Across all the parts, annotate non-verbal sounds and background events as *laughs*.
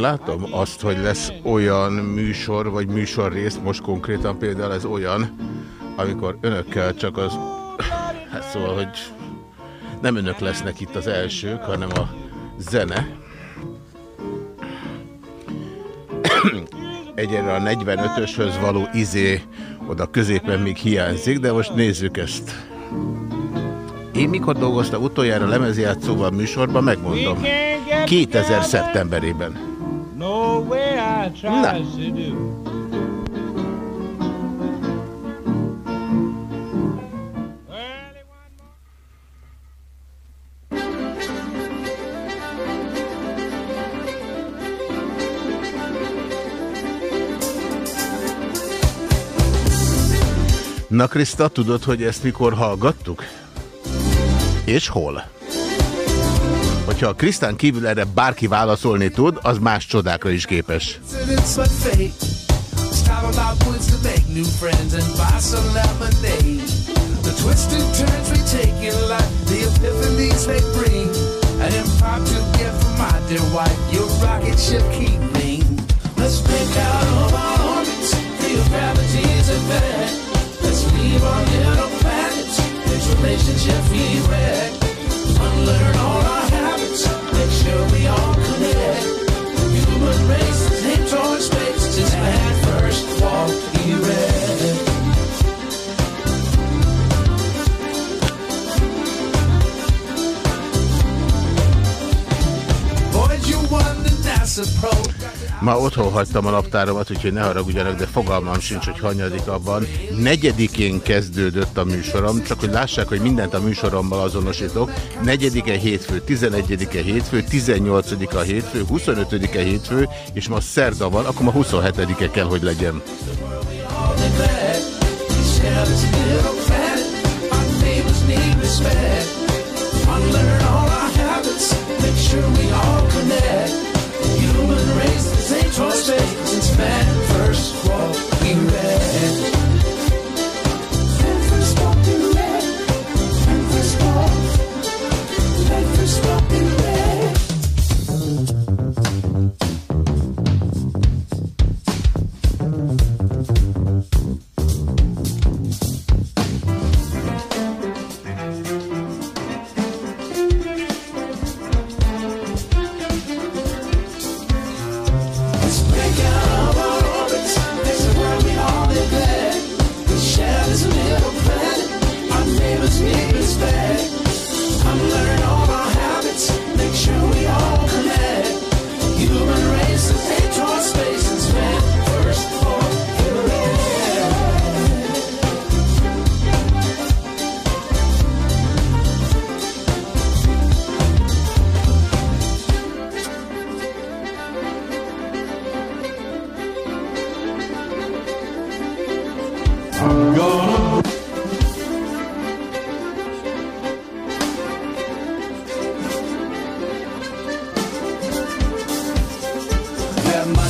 látom azt, hogy lesz olyan műsor, vagy műsorrész, most konkrétan például ez olyan, amikor önökkel csak az... Hát szóval, hogy nem önök lesznek itt az elsők, hanem a zene. Egyre a 45-öshöz való izé oda középen még hiányzik, de most nézzük ezt. Én mikor dolgoztam utoljára lemezjátszóban műsorban, megmondom. 2000 szeptemberében. No way I tried to do. Na Krista, tudod, hogy ezt mikor hallgattuk? És hol? Hogyha a Krisztán kívül erre bárki válaszolni tud, az más csodákra is képes. Relationship we. Unlearn all our habits, make sure we all connect. Human space first walked erect. Boy, you NASA. Ma otthon hagytam a naptáromat, úgyhogy ne haragudjanak, de fogalmam sincs, hogy hanyadik abban. Negyedikén kezdődött a műsorom, csak hogy lássák, hogy mindent a műsorommal azonosítok. Negyedike hétfő, tizenegyedike hétfő, tizennyolcadika hétfő, huszonötödike hétfő, és ma szerda van, akkor ma 27-e kell, hogy legyen. Make sure we all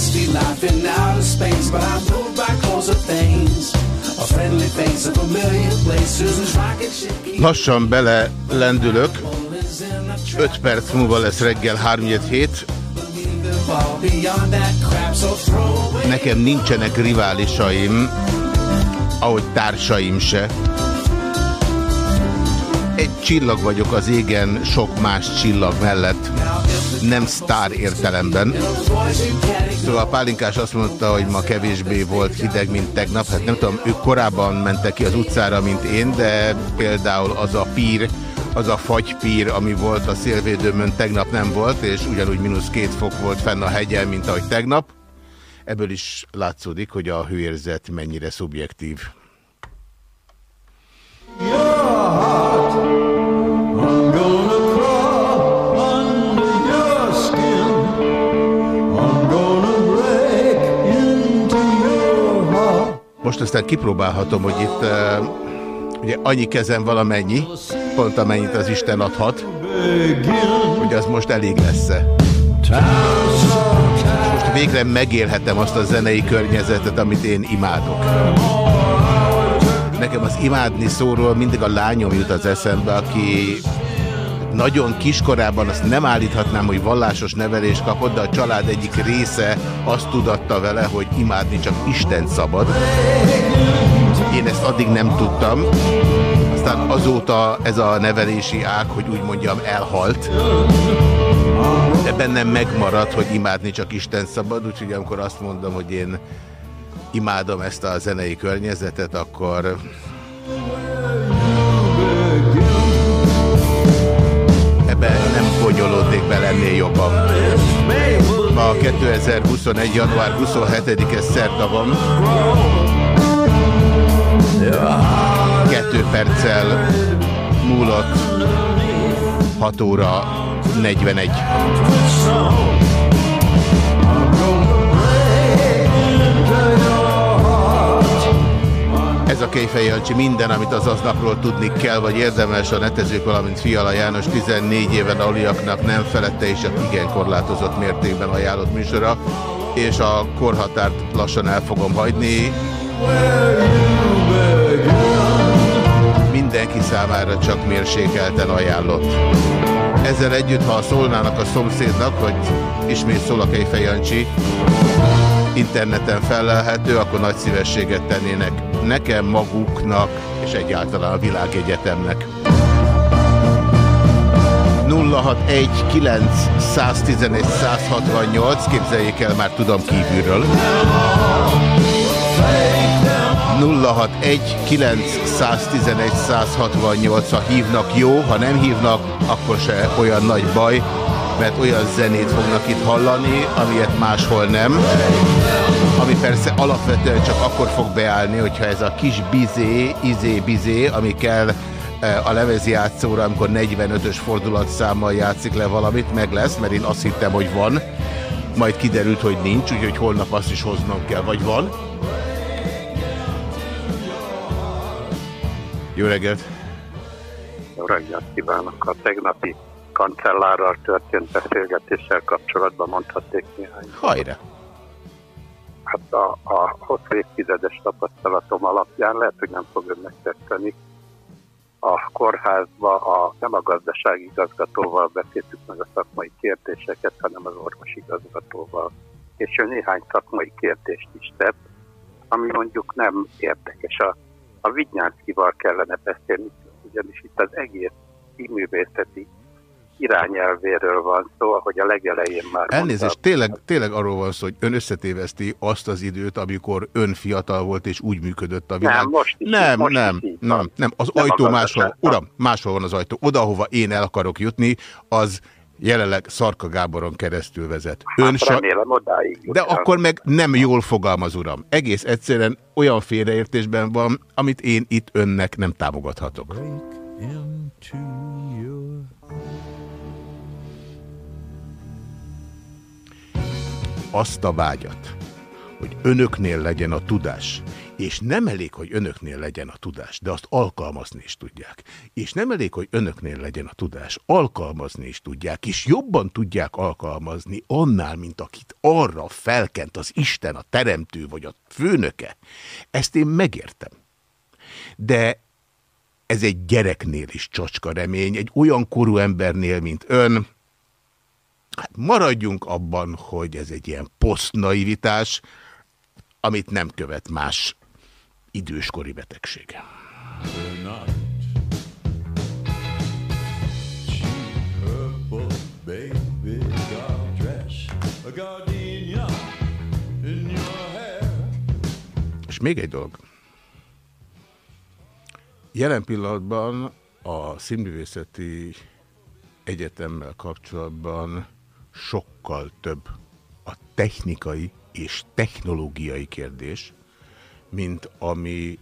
60 life in outer space, but I'm moved by closer things. Lassan bele lendülök. 5 perc múlva lesz reggel 37. Nekem nincsenek riválisaim, ahogy társaim se. Egy csillag vagyok az égen sok más csillag mellett, nem sztár értelemben. Can't Szóval a pálinkás azt mondta, hogy ma kevésbé volt hideg, mint tegnap. Hát nem tudom, ők korábban mentek ki az utcára, mint én, de például az a pír, az a fagypír, ami volt a szélvédőmön, tegnap nem volt, és ugyanúgy mínusz két fok volt fenn a hegyen, mint ahogy tegnap. Ebből is látszódik, hogy a hőérzet mennyire szubjektív. Most aztán kipróbálhatom, hogy itt uh, ugye annyi kezem valamennyi, pont amennyit az Isten adhat, hogy az most elég lesz-e. Most végre megélhetem azt a zenei környezetet, amit én imádok. Nekem az imádni szóról mindig a lányom jut az eszembe, aki nagyon kiskorában azt nem állíthatnám, hogy vallásos nevelést kapott, de a család egyik része azt tudatta vele, hogy imádni csak Isten szabad. Én ezt addig nem tudtam. Aztán azóta ez a nevelési ág, hogy úgy mondjam, elhalt. De bennem megmaradt, hogy imádni csak Isten szabad, úgyhogy amikor azt mondom, hogy én imádom ezt a zenei környezetet, akkor be lennél jobban. Ma 2021. január 27-e szerda van. Kettő perccel múlott 6 óra 41. Ez a Kejfej Jancsi minden, amit az aznapról tudni kell, vagy érdemes a netezők, valamint Fiala János 14 éven aliaknak nem felette és a igen korlátozott mértékben ajánlott műsora, és a korhatárt lassan el fogom hagyni. Mindenki számára csak mérsékelten ajánlott. Ezzel együtt, ha szólnának a szomszédnak, hogy ismét szól a Kejfej Jancsi, interneten felelhető, akkor nagy szívességet tennének nekem, maguknak és egyáltalán a világegyetemnek. 061 9 111 168, képzeljék el, már tudom kívülről. 061 9 111 168, ha hívnak jó, ha nem hívnak, akkor se olyan nagy baj, mert olyan zenét fognak itt hallani, amilyet máshol nem. Ami persze alapvetően csak akkor fog beállni, hogyha ez a kis bizé, izé-bizé, ami kell eh, a lemezjátszóra, amikor 45-ös fordulatszámmal játszik le valamit, meg lesz, mert én azt hittem, hogy van. Majd kiderült, hogy nincs, úgyhogy holnap azt is hoznom kell, vagy van. Jó reggelt! Jó reggelt kívánok! A tegnapi kancellárral történt beszélgetéssel kapcsolatban mondhatnék néhány. Hajra! Hát a, a hosszú évtizedes tapasztalatom alapján lehet, hogy nem fog önnek. A kórházba a, nem a gazdasági igazgatóval beszéltük meg a szakmai kérdéseket, hanem az orvosi igazgatóval. És ő néhány szakmai kérdést is tett, ami mondjuk nem érdekes. A, a Vignyánszkival kellene beszélni, ugyanis itt az egész színművészeti irányelvéről van szó, ahogy a legelején már Elnézést, mondtam. tényleg, tényleg arról van szó, hogy ön összetéveszti azt az időt, amikor ön fiatal volt és úgy működött a világ. Nem, most is, nem, most nem, is nem, nem, az nem ajtó máshol, uram, máshol van az ajtó. Oda, hova én el akarok jutni, az jelenleg Szarka Gáboron keresztül vezet. Ön hát remélem, odáig De akkor meg nem jól fogalmaz, uram. Egész egyszerűen olyan félreértésben van, amit én itt önnek nem támogathatok. Azt a vágyat, hogy önöknél legyen a tudás, és nem elég, hogy önöknél legyen a tudás, de azt alkalmazni is tudják. És nem elég, hogy önöknél legyen a tudás, alkalmazni is tudják, és jobban tudják alkalmazni annál, mint akit arra felkent az Isten, a teremtő vagy a főnöke. Ezt én megértem. De ez egy gyereknél is csacska remény, egy olyan korú embernél, mint ön, Hát maradjunk abban, hogy ez egy ilyen posztnaivitás, amit nem követ más időskori betegség. És még egy dolog. Jelen pillanatban a színművészeti egyetemmel kapcsolatban sokkal több a technikai és technológiai kérdés, mint ami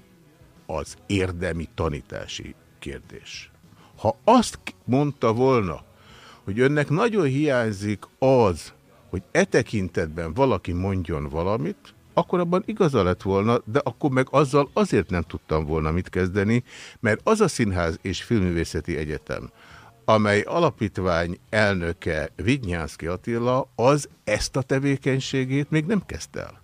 az érdemi tanítási kérdés. Ha azt mondta volna, hogy önnek nagyon hiányzik az, hogy e tekintetben valaki mondjon valamit, akkor abban igaza lett volna, de akkor meg azzal azért nem tudtam volna mit kezdeni, mert az a Színház és Filművészeti Egyetem, amely alapítvány elnöke Vignyánszki Attila, az ezt a tevékenységét még nem kezdte el.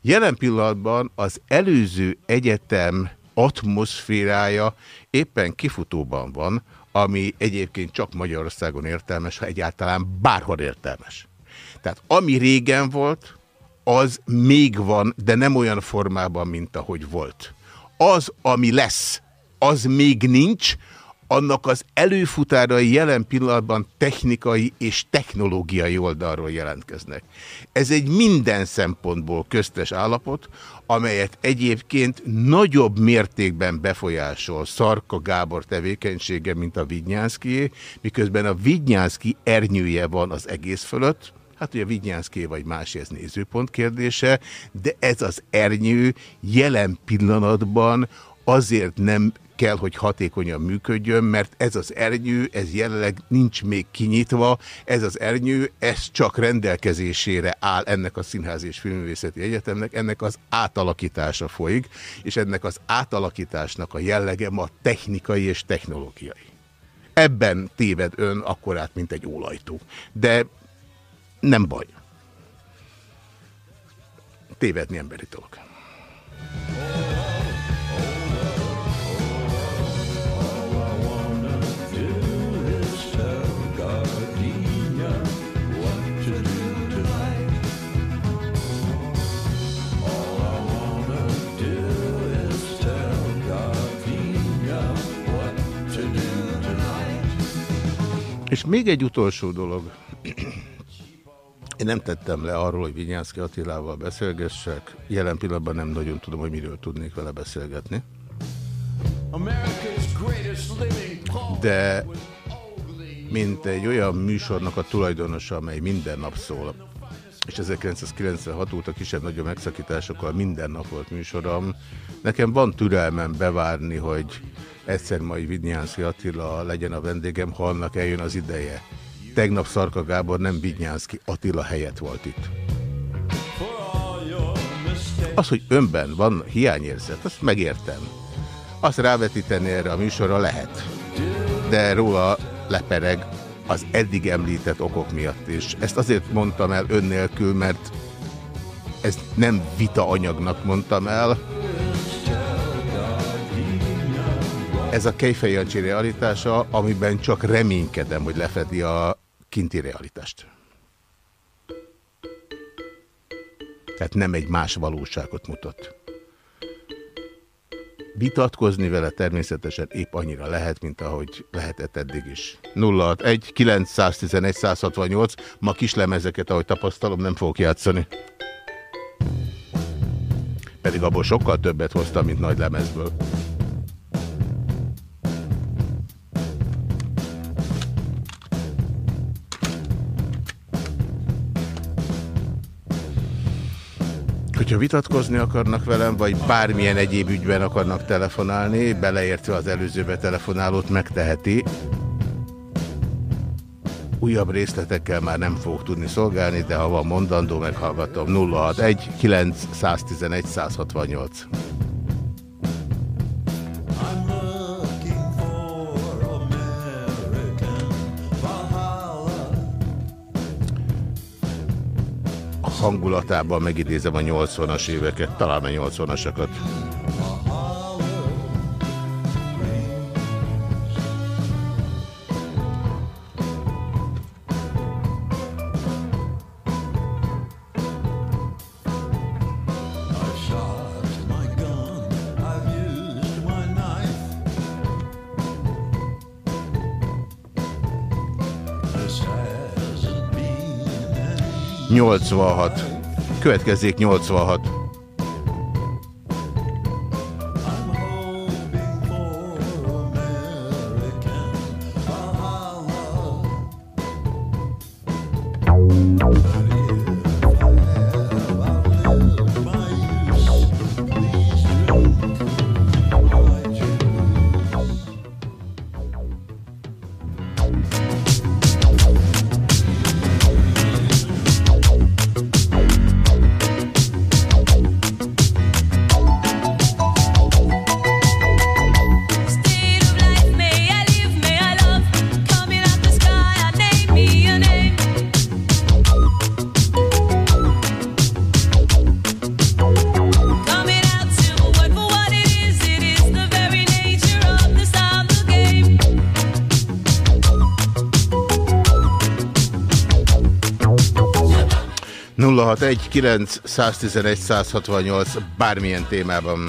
Jelen pillanatban az előző egyetem atmoszférája éppen kifutóban van, ami egyébként csak Magyarországon értelmes, ha egyáltalán bárhol értelmes. Tehát ami régen volt, az még van, de nem olyan formában, mint ahogy volt. Az, ami lesz, az még nincs, annak az előfutárai jelen pillanatban technikai és technológiai oldalról jelentkeznek. Ez egy minden szempontból köztes állapot, amelyet egyébként nagyobb mértékben befolyásol Szarka Gábor tevékenysége, mint a Vignyánszkié, miközben a Vignyánszki ernyője van az egész fölött, Hát ugye Vignyánszké vagy más ez nézőpont kérdése, de ez az ernyő jelen pillanatban azért nem kell, hogy hatékonyan működjön, mert ez az ernyő, ez jelenleg nincs még kinyitva, ez az ernyő, ez csak rendelkezésére áll ennek a Színház és Filmvészeti Egyetemnek, ennek az átalakítása folyik, és ennek az átalakításnak a jellege ma technikai és technológiai. Ebben téved ön akkorát, mint egy ólajtó. De nem baj. Tévedni emberi dolog. És még egy utolsó dolog. Én nem tettem le arról, hogy Vinyánszki Attilával beszélgessek. Jelen pillanatban nem nagyon tudom, hogy miről tudnék vele beszélgetni. De mint egy olyan műsornak a tulajdonosa, amely minden nap szól, és 1996 óta kisebb-nagyobb megszakításokkal minden nap volt műsorom, nekem van türelmem bevárni, hogy egyszer majd Vidnyánszki Attila legyen a vendégem, ha annak eljön az ideje. Tegnap Szarka Gábor nem Vidnyánszki Attila helyett volt itt. Az, hogy önben van hiányérzet, azt megértem. Azt rávetíteni erre a műsorra lehet. De róla lepereg az eddig említett okok miatt is. Ezt azért mondtam el önnélkül, mert ez nem vita anyagnak mondtam el, ez a Kejfej Jancsi realitása, amiben csak reménykedem, hogy lefedi a kinti realitást. Tehát nem egy más valóságot mutat. Vitatkozni vele természetesen épp annyira lehet, mint ahogy lehetett eddig is. 061 911 168 ma kislemezeket, ahogy tapasztalom, nem fogok játszani. Pedig abból sokkal többet hoztam, mint nagy lemezből. Hogyha vitatkozni akarnak velem, vagy bármilyen egyéb ügyben akarnak telefonálni, beleértve az előzőbe telefonálót megteheti. Újabb részletekkel már nem fogok tudni szolgálni, de ha van mondandó, meghallgatom. 061 911 168. hangulatában megidézem a 80-as éveket, talán a 80-asakat. Nyolcvanhat. Következzék 86. 111 168 bármilyen témában.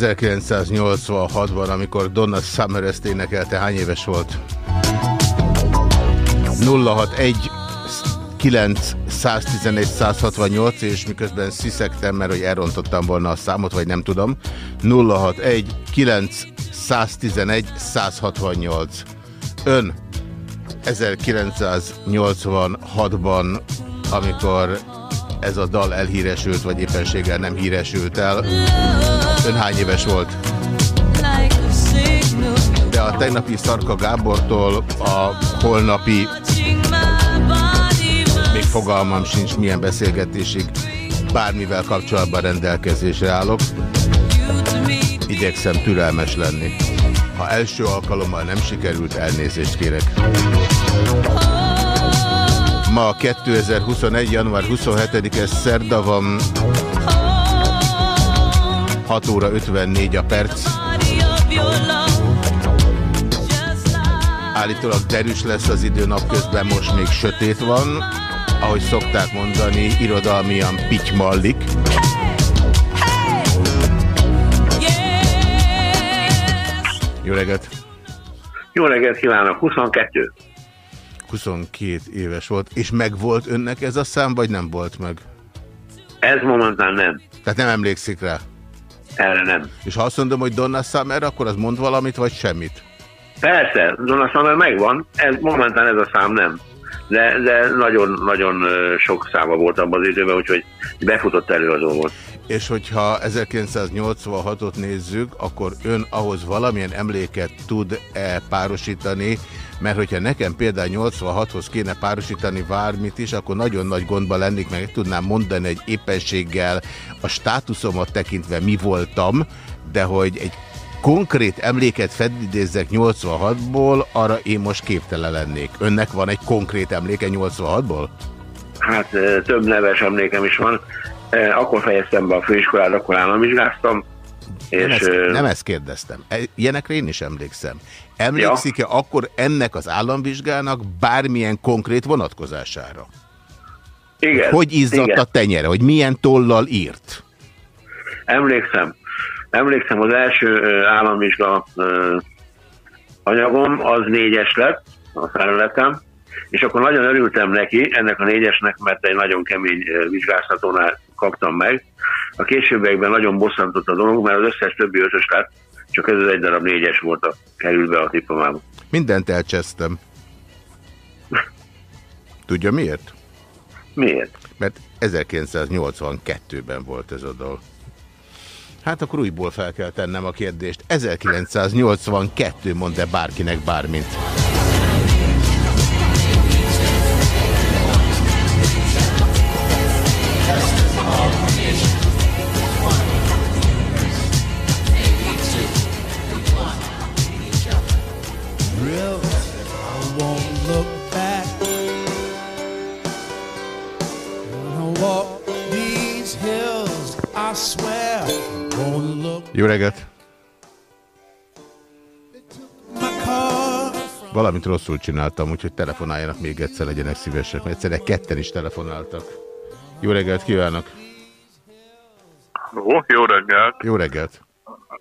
1986-ban, amikor Donna Summer ezt énekelte, hány éves volt? 061 9 111 168, és miközben sziszegtem, mert hogy elrontottam volna a számot, vagy nem tudom. 061 9 111 168. Ön 1986-ban, amikor ez a dal elhíresült, vagy éppenséggel nem híresült el. Ön hány éves volt? De a tegnapi Szarka Gábortól a holnapi még fogalmam sincs milyen beszélgetésig bármivel kapcsolatban rendelkezésre állok. Igyekszem türelmes lenni. Ha első alkalommal nem sikerült, elnézést kérek. Ma 2021. január 27-e szerda van. 6 óra 54 a perc. Állítólag derűs lesz az idő napközben, most még sötét van. Ahogy szokták mondani, irodalmian pitymallik. Jó reggelt! Jó reggelt kívánok! 22. 22 éves volt, és megvolt önnek ez a szám, vagy nem volt meg? Ez momentán nem. Tehát nem emlékszik rá? Erre nem. És ha azt mondom, hogy Donna Summer, akkor az mond valamit, vagy semmit? Persze, Donna Summer megvan, ez, momentán ez a szám nem. De, nagyon-nagyon sok száma volt abban az időben, úgyhogy befutott előadó volt. És hogyha 1986-ot nézzük, akkor ön ahhoz valamilyen emléket tud-e párosítani, mert hogyha nekem például 86-hoz kéne párosítani bármit is, akkor nagyon nagy gondba lennék, meg tudnám mondani egy éppenséggel a státuszomat tekintve mi voltam, de hogy egy konkrét emléket felidézzek 86-ból, arra én most képtelen lennék. Önnek van egy konkrét emléke 86-ból? Hát több neves emlékem is van. Akkor fejeztem be a főiskolát, akkor államvizsgáztam. Nem, ezt, nem ezt kérdeztem. E, ilyenekre én is emlékszem. Emlékszik-e ja. akkor ennek az államvizsgának bármilyen konkrét vonatkozására? Igen. Hogy izzadt igen. a tenyere? Hogy milyen tollal írt? Emlékszem. Emlékszem, az első államvizsga anyagom az négyes lett, a felületem, és akkor nagyon örültem neki, ennek a négyesnek, mert egy nagyon kemény vizsgáztatónál kaptam meg. A későbbiekben nagyon bosszantott a dolog, mert az összes többi ötös lett, csak ez az egy darab négyes volt a került be a diplomába. Mindent elcsesztem. Tudja miért? Miért? Mert 1982-ben volt ez a dal. Hát akkor újból fel kell tennem a kérdést. 1982 mond-e bárkinek bármint? Jó reggelt! Valamit rosszul csináltam, úgyhogy telefonáljanak még egyszer, legyenek szívesek, mert egyszerre ketten is telefonáltak. Jó reggelt kívánok! Ó, jó reggelt. Jó reggelt!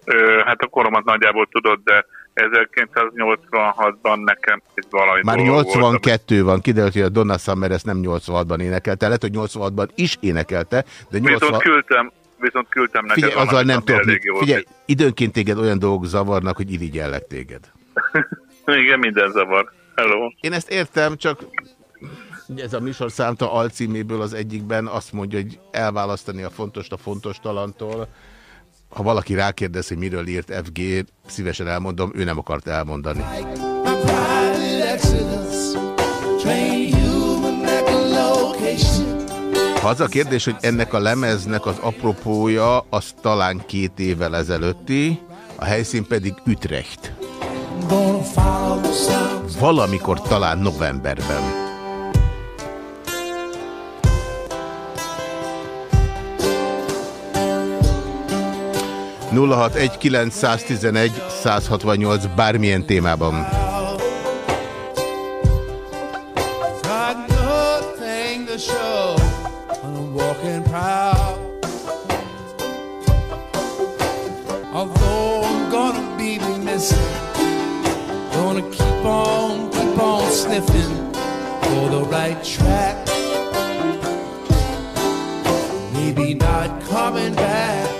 Ö, hát a koromat nagyjából tudod, de 1986-ban nekem itt valami Már dolog volt, 82 van, kiderült, hogy a Donna Summer ezt nem 86-ban énekelte, lehet, hogy 86-ban is énekelte, de ami- Viszont 80... küldtem, viszont küldtem neked Figyelj, azzal nem tudok mit. Figyelj, időnként téged olyan dolgok zavarnak, hogy irigyellek téged. *laughs* Igen, minden zavar. Hello. Én ezt értem, csak ez a műsor számta alcíméből az egyikben azt mondja, hogy elválasztani a fontos a fontos talantól. Ha valaki rákérdez, hogy miről írt FG, szívesen elmondom, ő nem akart elmondani. my az a kérdés, hogy ennek a lemeznek az apropója, az talán két évvel ezelőtti, a helyszín pedig Utrecht. Valamikor talán novemberben. nulla 168 bármilyen témában. Sniffing for the right track maybe not coming back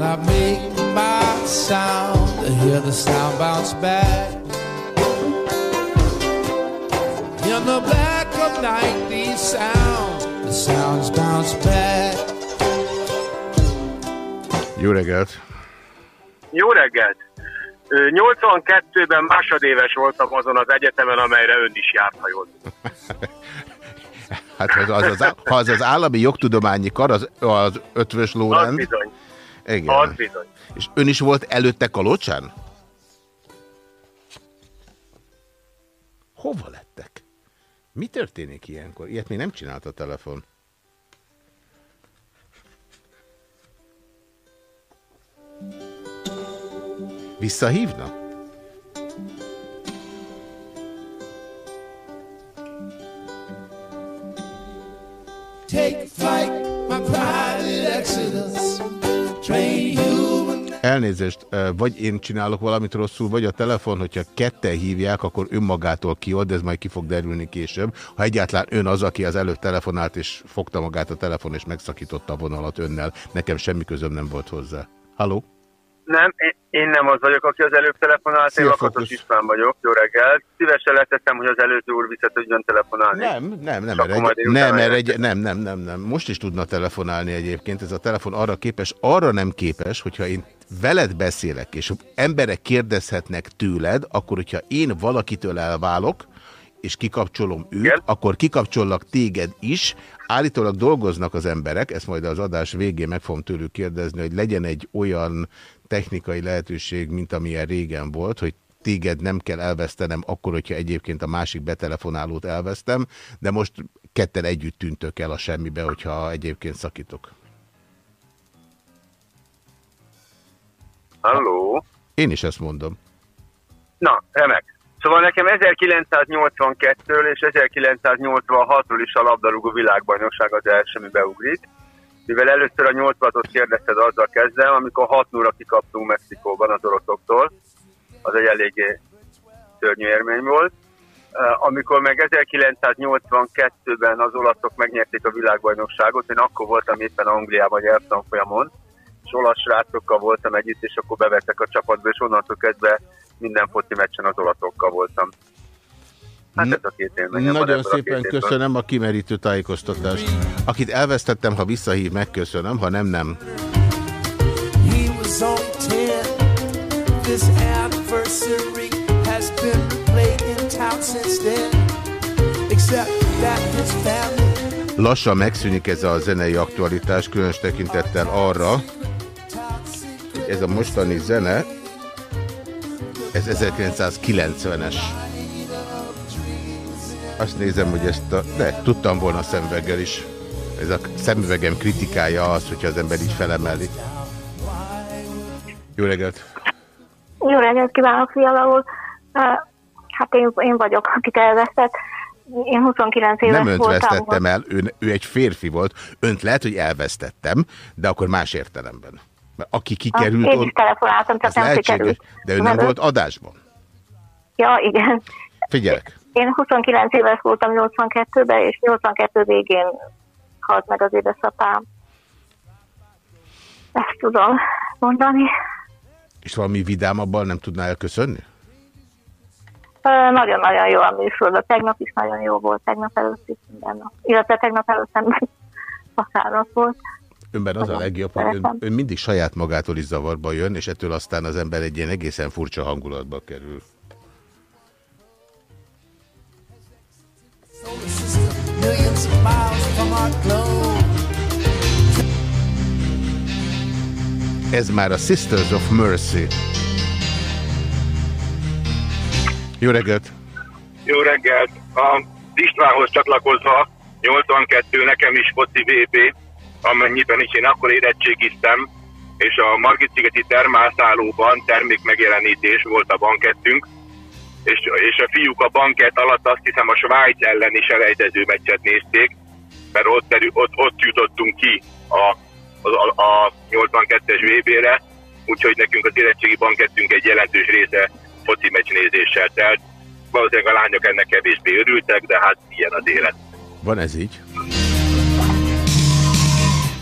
Well, I make my sound to hear the sound bounce back. In the black of night, these sounds, the sounds bounce back. Jó reggelt! Jó reggelt! Ö, 82-ben másodéves voltam azon az egyetemen, amelyre ön is járt, ha jól. *laughs* Hát ha az az, ha az, az állami jogtudományi kar, az, az ötvös Az lórend. bizony, Igen. az bizony. És ön is volt előtte Kalocsán? Hova lettek? Mi történik ilyenkor? Ilyet még nem csinált a telefon. Visszahívna? Elnézést, vagy én csinálok valamit rosszul, vagy a telefon, hogyha ketten hívják, akkor önmagától kiad, de ez majd ki fog derülni később. Ha egyáltalán ön az, aki az előtt telefonált, és fogta magát a telefon, és megszakította a vonalat önnel, nekem semmi közöm nem volt hozzá. Halló? Nem, én- én nem az vagyok, aki az előbb telefonált, én Szia, Lakatos Fokusz. István vagyok. Jó reggelt. Szívesen leteszem, hogy az előző úr vissza tudjon telefonálni. Nem, nem, nem, majd egy, én nem, mert egy, nem, nem, nem, nem. Most is tudna telefonálni egyébként. Ez a telefon arra képes, arra nem képes, hogyha én veled beszélek, és emberek kérdezhetnek tőled, akkor, hogyha én valakitől elválok, és kikapcsolom őt, Igen. akkor kikapcsollak téged is. Állítólag dolgoznak az emberek, ezt majd az adás végén meg fogom tőlük kérdezni, hogy legyen egy olyan technikai lehetőség, mint amilyen régen volt, hogy téged nem kell elvesztenem akkor, hogyha egyébként a másik betelefonálót elvesztem, de most ketten együtt tűntök el a semmibe, hogyha egyébként szakítok. Halló? Én is ezt mondom. Na, remek. Szóval nekem 1982-ről és 1986-ról is a labdarúgó világbajnokság az első, ami beugrik. Mivel először a 86-ot kérdezted, azzal kezdem, amikor 6 0 kikaptunk Mexikóban az oroszoktól. Az egy eléggé szörnyű élmény volt. Uh, amikor meg 1982-ben az olaszok megnyerték a világbajnokságot, én akkor voltam éppen Angliában nyelvtanfolyamon, és olasz srácokkal voltam együtt, és akkor bevettek a csapatba, és onnantól kezdve minden foci meccsen az olaszokkal voltam. Hát Na- ez a két élményem Nagyon a szépen évből. köszönöm a kimerítő tájékoztatást. Akit elvesztettem, ha visszahív, megköszönöm, ha nem, nem. He was only 10. This anniversary has been replayed in town since then. Except that his family Lassan megszűnik ez a zenei aktualitás, különös tekintettel arra, hogy ez a mostani zene, ez 1990-es. Azt nézem, hogy ezt a... De, tudtam volna szemveggel is. Ez a szemüvegem kritikája az, hogyha az ember így felemeli. Jó reggelt! Jó reggelt kívánok, Fiala úr! Uh, Hát én, én vagyok, akit elvesztett. Én 29 éves Nem önt voltam. vesztettem el, ő, ő egy férfi volt. Önt lehet, hogy elvesztettem, de akkor más értelemben. Mert aki kikerült, Én is on- telefonáltam, csak nem sikerült. de ő nem volt adásban. Ja, igen. Figyelek, Én 29 éves voltam 82-ben, és 82 végén halt meg az édesapám. Ezt tudom mondani. és valami vidámabban nem tudná elköszönni? Nagyon-nagyon jó a műsor, de tegnap is nagyon jó volt, tegnap előtt is minden nap. Illetve tegnap előtt nem *laughs* vasárnap volt. Önben az a legjobb, hogy ön, ön mindig saját magától is zavarba jön, és ettől aztán az ember egy ilyen egészen furcsa hangulatba kerül. Ez már a Sisters of Mercy. Jó reggelt! Jó reggelt! A Istvánhoz csatlakozva 82 nekem is foci VB, amennyiben is én akkor érettségiztem, és a Margit-szigeti termék megjelenítés volt a bankettünk, és, és a fiúk a bankett alatt azt hiszem a Svájc elleni selejtező meccset nézték, mert ott, ott, ott jutottunk ki a, a, a 82-es VB-re, úgyhogy nekünk az érettségi bankettünk egy jelentős része foci meccs nézéssel telt. Valószínűleg a lányok ennek kevésbé örültek, de hát ilyen az élet. Van ez így?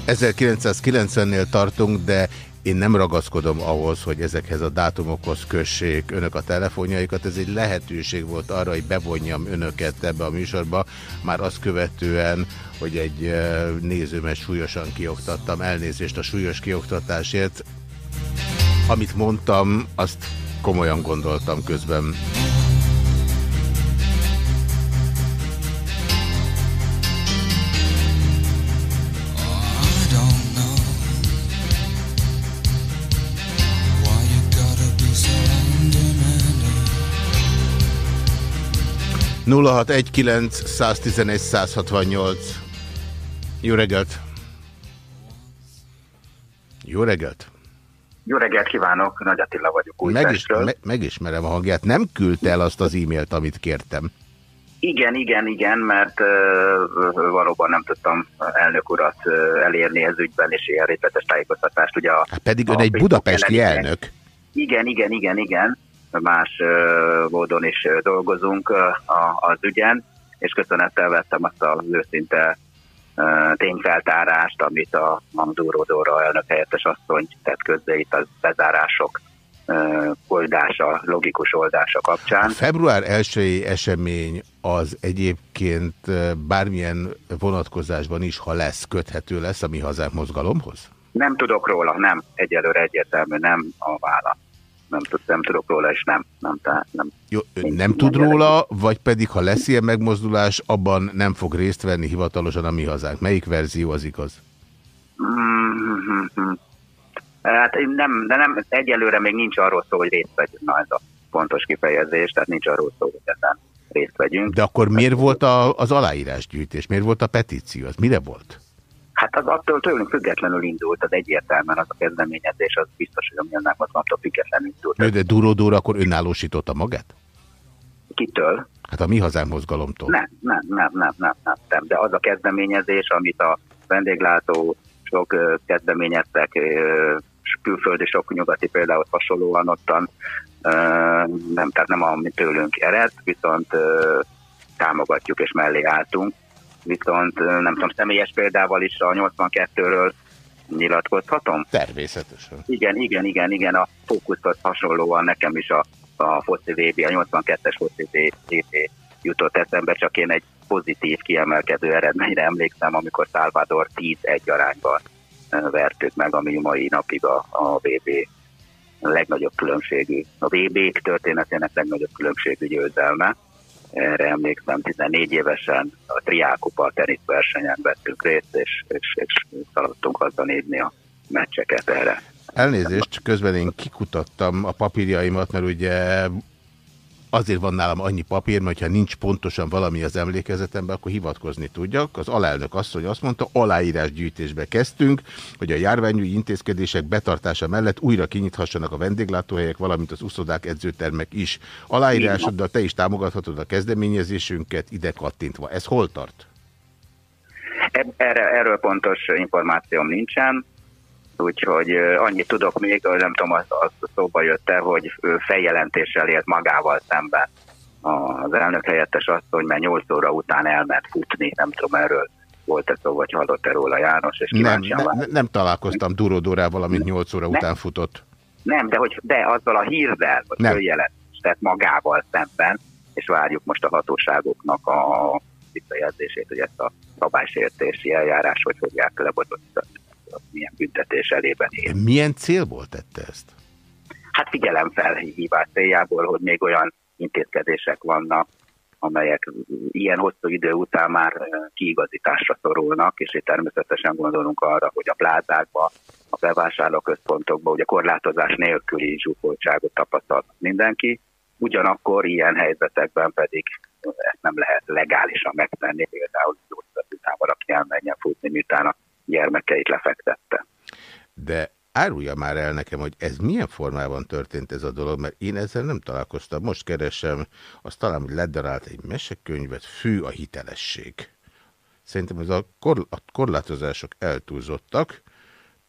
1990-nél tartunk, de én nem ragaszkodom ahhoz, hogy ezekhez a dátumokhoz kössék önök a telefonjaikat. Ez egy lehetőség volt arra, hogy bevonjam önöket ebbe a műsorba, már azt követően, hogy egy eh, nézőmet súlyosan kioktattam. Elnézést a súlyos kioktatásért. Amit mondtam, azt komolyan gondoltam közben. 0619 111 168 Jó reggelt! Jó reggelt! Jó reggelt kívánok, Nagy Attila vagyok Megis, Újpestről. me, megismerem a hangját. Nem küldte el azt az e-mailt, amit kértem. Igen, igen, igen, mert uh, valóban nem tudtam elnök urat uh, elérni ez ügyben, és ilyen részletes tájékoztatást. Ugye a, Hát pedig a ön egy budapesti jelenléte- elnök. Igen, igen, igen, igen. Más módon is dolgozunk az ügyen, és köszönettel vettem azt az őszinte tényfeltárást, amit a, a Dúró Dóra elnök helyettes asszony tett közzé itt a bezárások oldása, logikus oldása kapcsán. A február 1 esemény az egyébként bármilyen vonatkozásban is, ha lesz, köthető lesz a mi hazánk mozgalomhoz? Nem tudok róla, nem. Egyelőre egyértelmű, nem a válasz. Nem, nem tudok róla, és nem. Nem, nem. Jó, ön nem tud róla, vagy pedig ha lesz ilyen megmozdulás, abban nem fog részt venni hivatalosan a mi hazánk. Melyik verzió az igaz? Mm-hmm. Hát én nem, de nem, egyelőre még nincs arról szó, hogy részt vegyünk. Na, ez a pontos kifejezés, tehát nincs arról szó, hogy ezen részt vegyünk. De akkor miért volt a, az aláírásgyűjtés? Miért volt a petíció? Az mire volt? Hát az attól tőlünk függetlenül indult, az egyértelműen az a kezdeményezés, az biztos, hogy a mi attól függetlenül indult. Nő, de Duródóra akkor önállósította magát? Kitől? Hát a mi hazánk mozgalomtól. Nem, nem, nem, nem, nem, nem, nem. De az a kezdeményezés, amit a vendéglátó sok kezdeményeztek, külföldi sok nyugati például hasonlóan ottan, nem, tehát nem ami tőlünk ered, viszont támogatjuk és mellé álltunk. Viszont nem tudom, személyes példával is a 82-ről nyilatkozhatom? Természetesen. Igen, igen, igen, igen, a fókuszhoz hasonlóan nekem is a, a foci VB, a 82-es foci VB jutott eszembe, csak én egy pozitív, kiemelkedő eredményre emlékszem, amikor Salvador 10-1 arányban vertük meg, ami mai napig a, a VB legnagyobb különbségű, a VB történetének legnagyobb különbségű győzelme. Erre emlékszem, 14 évesen a Triálkupa teniszversenyen vettünk részt, és, és, és szaladtunk haza nézni a meccseket erre. Elnézést, közben én kikutattam a papírjaimat, mert ugye azért van nálam annyi papír, mert ha nincs pontosan valami az emlékezetemben, akkor hivatkozni tudjak. Az alelnök asszony azt mondta, aláírásgyűjtésbe kezdtünk, hogy a járványügyi intézkedések betartása mellett újra kinyithassanak a vendéglátóhelyek, valamint az uszodák, edzőtermek is. Aláírásoddal te is támogathatod a kezdeményezésünket ide kattintva. Ez hol tart? Erre, erről pontos információm nincsen, úgyhogy annyit tudok még, hogy nem tudom, az, az szóba jött -e, hogy feljelentéssel élt magával szemben. Az elnök helyettes asszony, mert 8 óra után elment futni, nem tudom erről volt-e szó, vagy hallott-e róla János, és nem, ne, nem találkoztam Durodórával, amint 8 óra nem, után futott. Nem, de, hogy, de azzal a hírrel, vagy följelentés, tehát magával szemben, és várjuk most a hatóságoknak a visszajelzését, hogy ezt a szabálysértési eljárás hogy fogják lebonyolítani, milyen büntetés elében ér. Milyen célból tette ezt? Hát figyelemfelhívás céljából, hogy még olyan intézkedések vannak, amelyek ilyen hosszú idő után már kiigazításra szorulnak, és itt természetesen gondolunk arra, hogy a plázákba, a bevásárlóközpontokba ugye korlátozás nélküli zsúfoltságot tapasztal mindenki, ugyanakkor ilyen helyzetekben pedig ezt nem lehet legálisan megtenni, például gyógyszer után valaki elmenjen futni, miután a gyermekeit lefektette. De árulja már el nekem, hogy ez milyen formában történt ez a dolog, mert én ezzel nem találkoztam. Most keresem, azt talán, hogy ledarált egy mesekönyvet, fű a hitelesség. Szerintem ez a, korl a korlátozások eltúlzottak.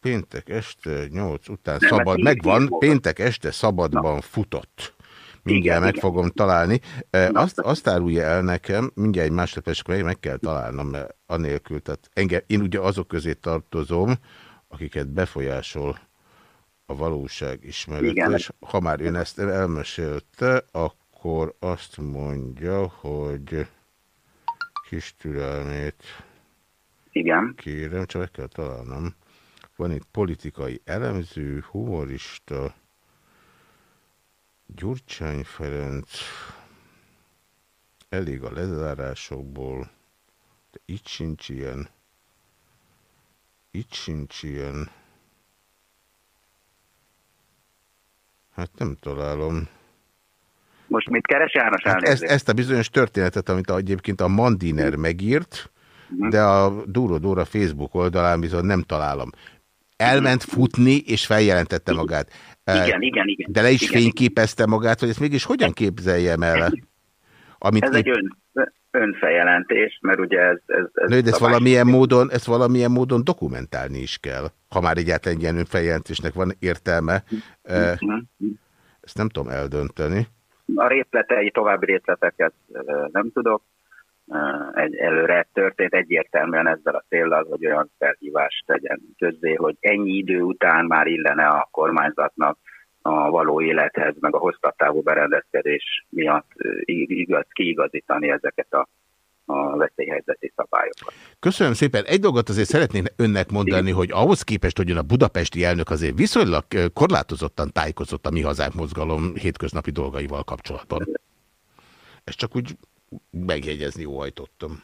Péntek este 8 után nem, szabad, megvan, péntek este szabadban Na. futott. Mindjárt igen, meg igen. fogom találni. Na, azt, azt árulja el nekem, mindjárt egy másodperc, meg, meg kell találnom, mert anélkül, tehát engem, én ugye azok közé tartozom, akiket befolyásol a valóság ismerete, és ha már ön ezt elmesélte, akkor azt mondja, hogy kis türelmét Igen. kérem, csak meg kell találnom. Van itt politikai elemző, humorista, Gyurcsány Ferenc, elég a lezárásokból, de itt sincs ilyen, itt sincs ilyen, hát nem találom. Most mit keres János hát ezt, ezt a bizonyos történetet, amit egyébként a Mandiner megírt, de a Dúró Dóra Facebook oldalán bizony nem találom. Elment futni, és feljelentette magát. Igen, igen, igen. De le is igen, fényképezte magát, hogy ezt mégis hogyan képzeljem el? Amit ez épp... egy ön, önfeljelentés, mert ugye ez... ez, ez Nő, de ezt valamilyen, módon, ezt valamilyen módon dokumentálni is kell, ha már egyáltalán ilyen önfeljelentésnek van értelme. Ezt nem tudom eldönteni. A részletei, további részleteket nem tudok. Egy, előre történt egyértelműen ezzel a céllal, hogy olyan felhívást tegyen közzé, hogy ennyi idő után már illene a kormányzatnak a való élethez, meg a hosszatávú berendezkedés miatt igaz, kiigazítani ezeket a a veszélyhelyzeti szabályokat. Köszönöm szépen. Egy dolgot azért szeretnék önnek mondani, hogy ahhoz képest, hogy ön a budapesti elnök azért viszonylag korlátozottan tájékozott a Mi Hazánk mozgalom hétköznapi dolgaival kapcsolatban. Ez csak úgy megjegyezni óhajtottam.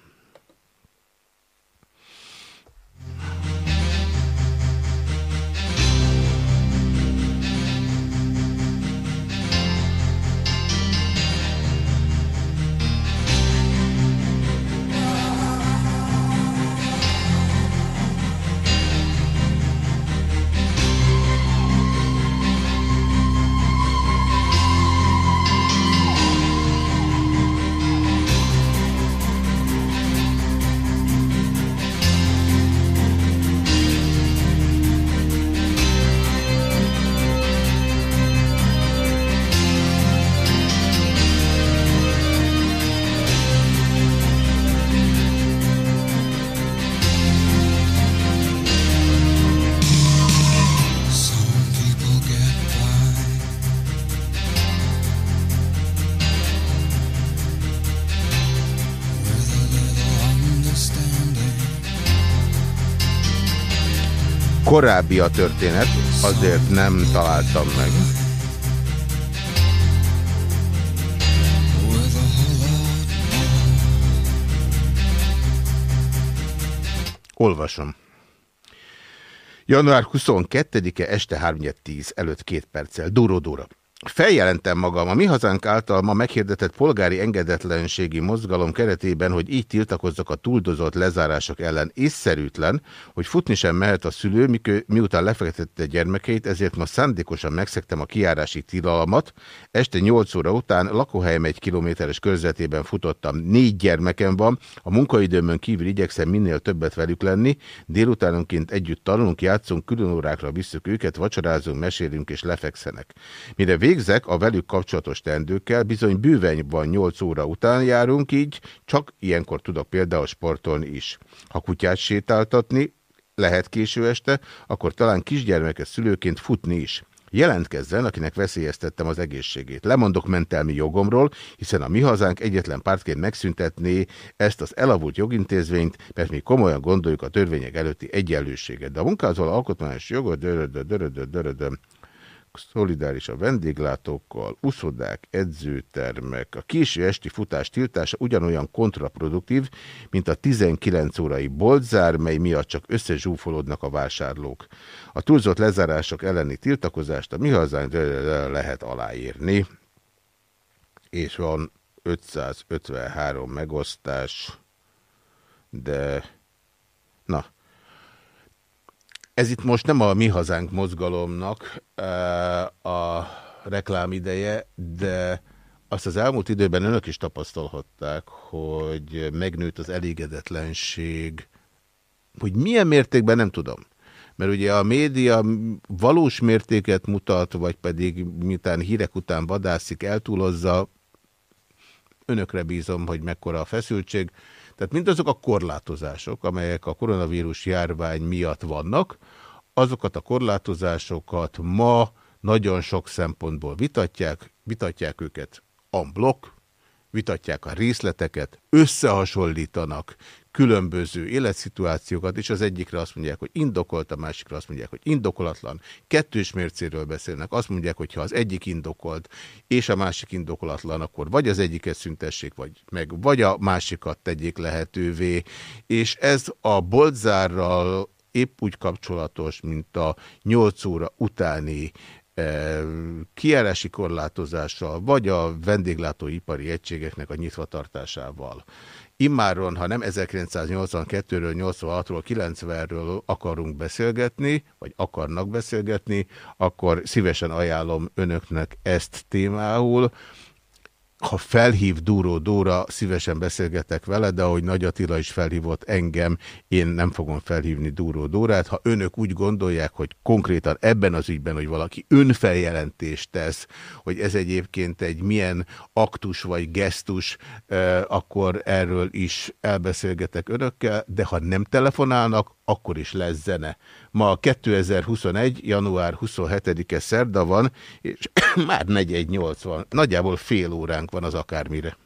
Korábbi a történet, azért nem találtam meg. Olvasom. Január 22-e este 3.10 előtt két perccel. Dúró Dóra. Feljelentem magam a Mi Hazánk által ma meghirdetett polgári engedetlenségi mozgalom keretében, hogy így tiltakozzak a túldozott lezárások ellen. Észszerűtlen, hogy futni sem mehet a szülő, mikő, miután lefektetette gyermekeit, ezért ma szándékosan megszektem a kiárási tilalmat. Este 8 óra után lakóhelyem egy kilométeres körzetében futottam. Négy gyermekem van, a munkaidőmön kívül igyekszem minél többet velük lenni. Délutánonként együtt tanulunk, játszunk, külön órákra visszük őket, vacsorázunk, mesélünk és lefekszenek. Mire végzek a velük kapcsolatos teendőkkel, bizony bűveny van 8 óra után járunk így, csak ilyenkor tudok például sportolni is. Ha kutyát sétáltatni, lehet késő este, akkor talán kisgyermekes szülőként futni is. Jelentkezzen, akinek veszélyeztettem az egészségét. Lemondok mentelmi jogomról, hiszen a mi hazánk egyetlen pártként megszüntetné ezt az elavult jogintézvényt, mert mi komolyan gondoljuk a törvények előtti egyenlőséget. De a munkázol alkotmányos jogot, dörödö, dörödö, dörödö, szolidáris a vendéglátókkal, uszodák, edzőtermek, a késő esti futás tiltása ugyanolyan kontraproduktív, mint a 19 órai boltzár, mely miatt csak összezsúfolódnak a vásárlók. A túlzott lezárások elleni tiltakozást a mi hazánk lehet aláírni, és van 553 megosztás, de na, ez itt most nem a Mi Hazánk mozgalomnak a reklámideje, de azt az elmúlt időben önök is tapasztalhatták, hogy megnőtt az elégedetlenség, hogy milyen mértékben nem tudom. Mert ugye a média valós mértéket mutat, vagy pedig miután hírek után vadászik, eltúlozza, önökre bízom, hogy mekkora a feszültség. Tehát mindazok a korlátozások, amelyek a koronavírus járvány miatt vannak, azokat a korlátozásokat ma nagyon sok szempontból vitatják, vitatják őket en bloc, vitatják a részleteket, összehasonlítanak különböző életszituációkat, és az egyikre azt mondják, hogy indokolt, a másikra azt mondják, hogy indokolatlan. Kettős mércéről beszélnek, azt mondják, hogy ha az egyik indokolt, és a másik indokolatlan, akkor vagy az egyiket szüntessék, vagy meg, vagy a másikat tegyék lehetővé. És ez a boltzárral épp úgy kapcsolatos, mint a 8 óra utáni kiárási korlátozással, vagy a vendéglátóipari egységeknek a nyitvatartásával. Immáron, ha nem 1982-ről, 86-ról, 90-ről akarunk beszélgetni, vagy akarnak beszélgetni, akkor szívesen ajánlom önöknek ezt témául ha felhív Dúró Dóra, szívesen beszélgetek vele, de ahogy Nagy Attila is felhívott engem, én nem fogom felhívni Dúró Dórát. Ha önök úgy gondolják, hogy konkrétan ebben az ügyben, hogy valaki önfeljelentést tesz, hogy ez egyébként egy milyen aktus vagy gesztus, akkor erről is elbeszélgetek önökkel, de ha nem telefonálnak, akkor is lesz zene. Ma 2021. január 27-e szerda van, és *coughs* már 418 van. Nagyjából fél óránk van az akármire.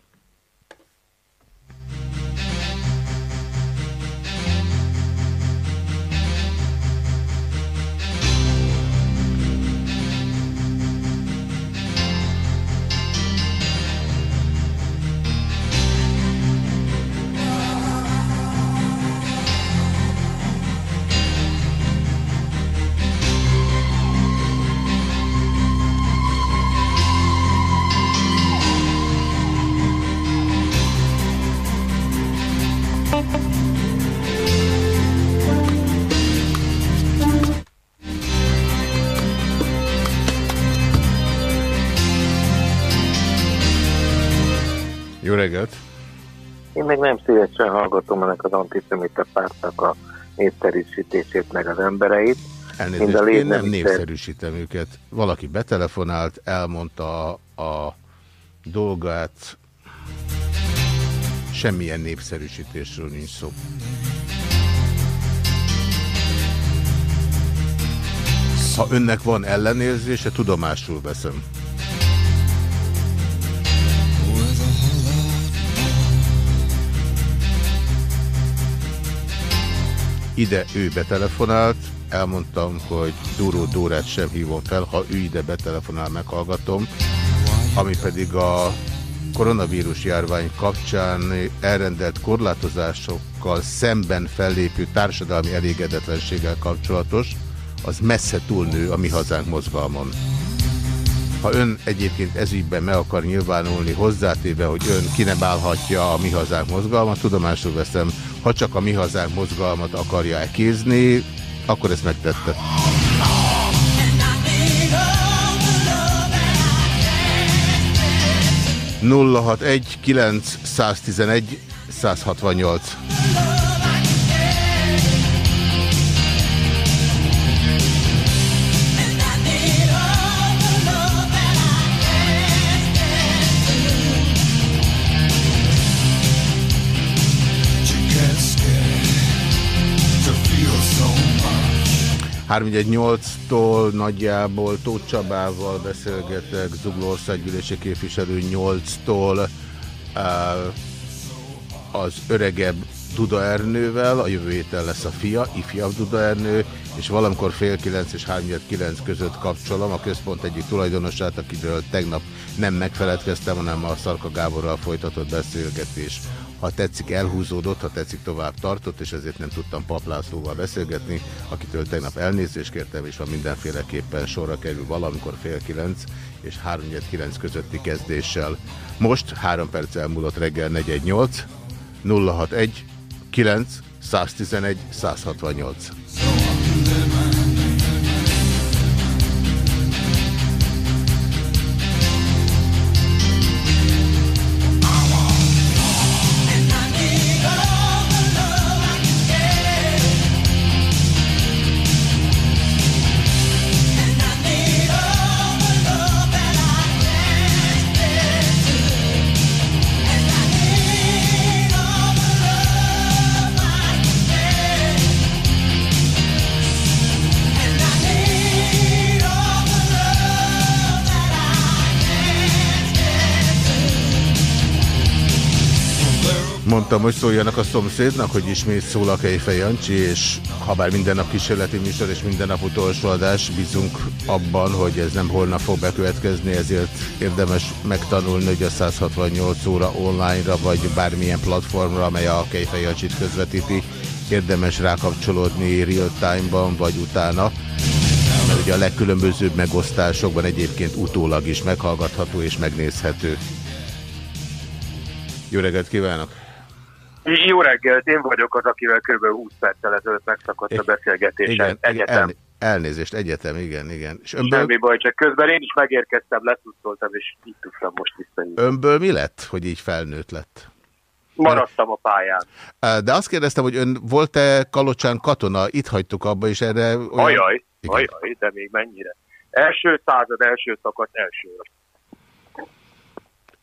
Nem szívesen hallgatom ennek az antiszemita pártnak a népszerűsítését meg az embereit. Elnézést, a én nem népszerűsítem őket. Valaki betelefonált, elmondta a dolgát. Semmilyen népszerűsítésről nincs szó. Ha önnek van ellenérzése, tudomásul veszem. Ide ő betelefonált, elmondtam, hogy Dúró Dórát sem hívom fel, ha ő ide betelefonál, meghallgatom, ami pedig a koronavírus járvány kapcsán elrendelt korlátozásokkal szemben fellépő társadalmi elégedetlenséggel kapcsolatos, az messze túlnő a mi hazánk mozgalmon. Ha ön egyébként ezügyben meg akar nyilvánulni hozzátéve, hogy ön ki nem állhatja a Mi Hazánk mozgalmat, tudomásul veszem, ha csak a Mi Hazánk mozgalmat akarja ekézni, akkor ezt megtette. 061 911 168 318-tól nagyjából Tóth Csabával beszélgetek, Zugló képviselő 8-tól az öregebb Duda Ernővel, a jövő héten lesz a fia, ifjabb Duda Ernő, és valamikor fél kilenc és háromnyed kilenc között kapcsolom a központ egyik tulajdonosát, akiről tegnap nem megfeledkeztem, hanem a Szarka Gáborral folytatott beszélgetés ha tetszik elhúzódott, ha tetszik tovább tartott, és ezért nem tudtam Paplászlóval beszélgetni, akitől tegnap elnézést kértem, és ha mindenféleképpen sorra kerül valamikor fél kilenc és 3 kilenc közötti kezdéssel. Most három perc elmúlott reggel 418 061 9 111 168. Mondtam, hogy szóljanak a szomszédnak, hogy ismét szól a Kejfej Jancsi, és ha bár minden nap kísérleti műsor és minden nap utolsó adás, bízunk abban, hogy ez nem holnap fog bekövetkezni, ezért érdemes megtanulni, hogy a 168 óra online-ra, vagy bármilyen platformra, amely a Kejfej Jancsit közvetíti, érdemes rákapcsolódni real-time-ban, vagy utána, mert ugye a legkülönbözőbb megosztásokban egyébként utólag is meghallgatható és megnézhető. Jó reggelt kívánok! Jó reggelt, én vagyok az, akivel kb. 20 perccel ezelőtt megszakadt a beszélgetés. Igen, egyetem. El, elnézést, egyetem, igen, igen. És önből... Semmi baj, csak közben én is megérkeztem, letusztoltam, és így tudtam most visszajönni. Önből mi lett, hogy így felnőtt lett? Maradtam a pályán. De azt kérdeztem, hogy ön volt-e Kalocsán katona? Itt hagytuk abba, és erre... Olyan... Ajaj, ajaj, de még mennyire. Első század, első szakasz, első.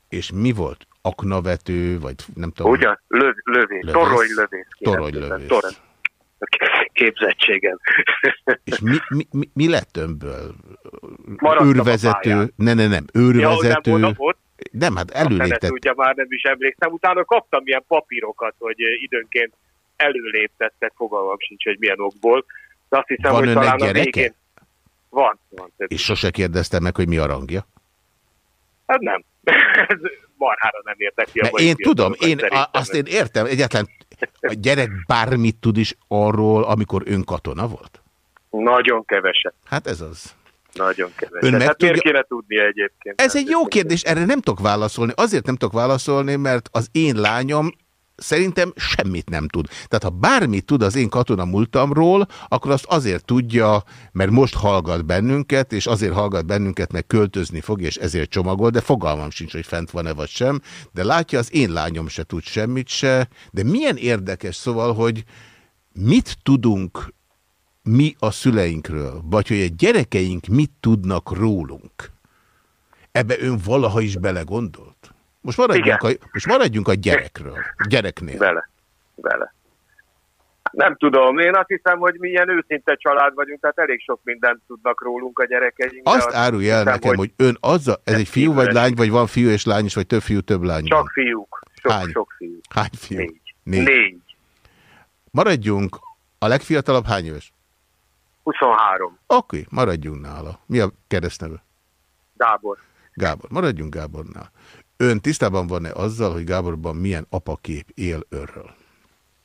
És mi volt? Aknavető, vagy nem tudom. Ugyan, löv, lövész, lövész, torony lövész. Torony lövész. Torony. Képzettségem. *laughs* És mi, mi, mi, mi lett önből? Maradtam őrvezető, ne, ne, nem, őrvezető. Ja, nem, ott, nem, hát előléptett. Ugye már nem is emlékszem. Utána kaptam ilyen papírokat, hogy időnként előléptettek, fogalmam sincs, hogy milyen okból. De azt hiszem, van hogy talán gyereke? a végén... Van, van. Több. És sose kérdeztem meg, hogy mi a rangja? Hát nem. *laughs* Ez marhára nem érdekli. A én tudom, én a, azt én értem, egyáltalán a gyerek bármit tud is arról, amikor ön katona volt? Nagyon keveset. Hát ez az. Nagyon keveset. Ön hát tudja... miért kéne tudni egyébként? Ez egy jó kérdés, erre nem tudok válaszolni. Azért nem tudok válaszolni, mert az én lányom szerintem semmit nem tud. Tehát ha bármit tud az én katona múltamról, akkor azt azért tudja, mert most hallgat bennünket, és azért hallgat bennünket, mert költözni fog, és ezért csomagol, de fogalmam sincs, hogy fent van-e vagy sem. De látja, az én lányom se tud semmit se. De milyen érdekes szóval, hogy mit tudunk mi a szüleinkről, vagy hogy a gyerekeink mit tudnak rólunk. Ebbe ön valaha is belegondolt? Most maradjunk, a, most maradjunk a gyerekről, gyereknél. Bele, bele. Nem tudom, én azt hiszem, hogy mi ilyen őszinte család vagyunk, tehát elég sok mindent tudnak rólunk a gyerekeink. Azt árulj el nekem, hogy, hogy ön az, a, ez egy fiú vagy lány, vagy van fiú és lány is, vagy több fiú, több lány Csak fiúk. Sok, Hány? sok fiú. Hány fiú? Négy. Négy. Négy. Maradjunk, a legfiatalabb hány éves? 23. Oké, okay, maradjunk nála. Mi a keresztneve? Gábor. Gábor. Maradjunk Gábornál. Ön tisztában van-e azzal, hogy Gáborban milyen apakép él örről?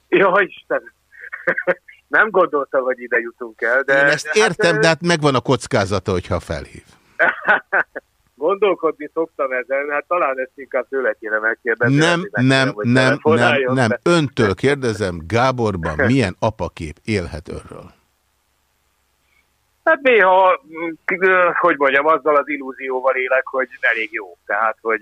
Ja, Isten! *laughs* Nem gondoltam, hogy ide jutunk el, de... Én ezt értem, hát, de hát megvan a kockázata, hogyha felhív. *laughs* Gondolkodni szoktam ezen, hát talán ezt inkább tőle kéne megkérdezni. Nem, nem, nem, nem, nem. Öntől kérdezem, Gáborban *laughs* milyen apakép élhet önről? Hát néha, hogy mondjam, azzal az illúzióval élek, hogy elég jó. Tehát, hogy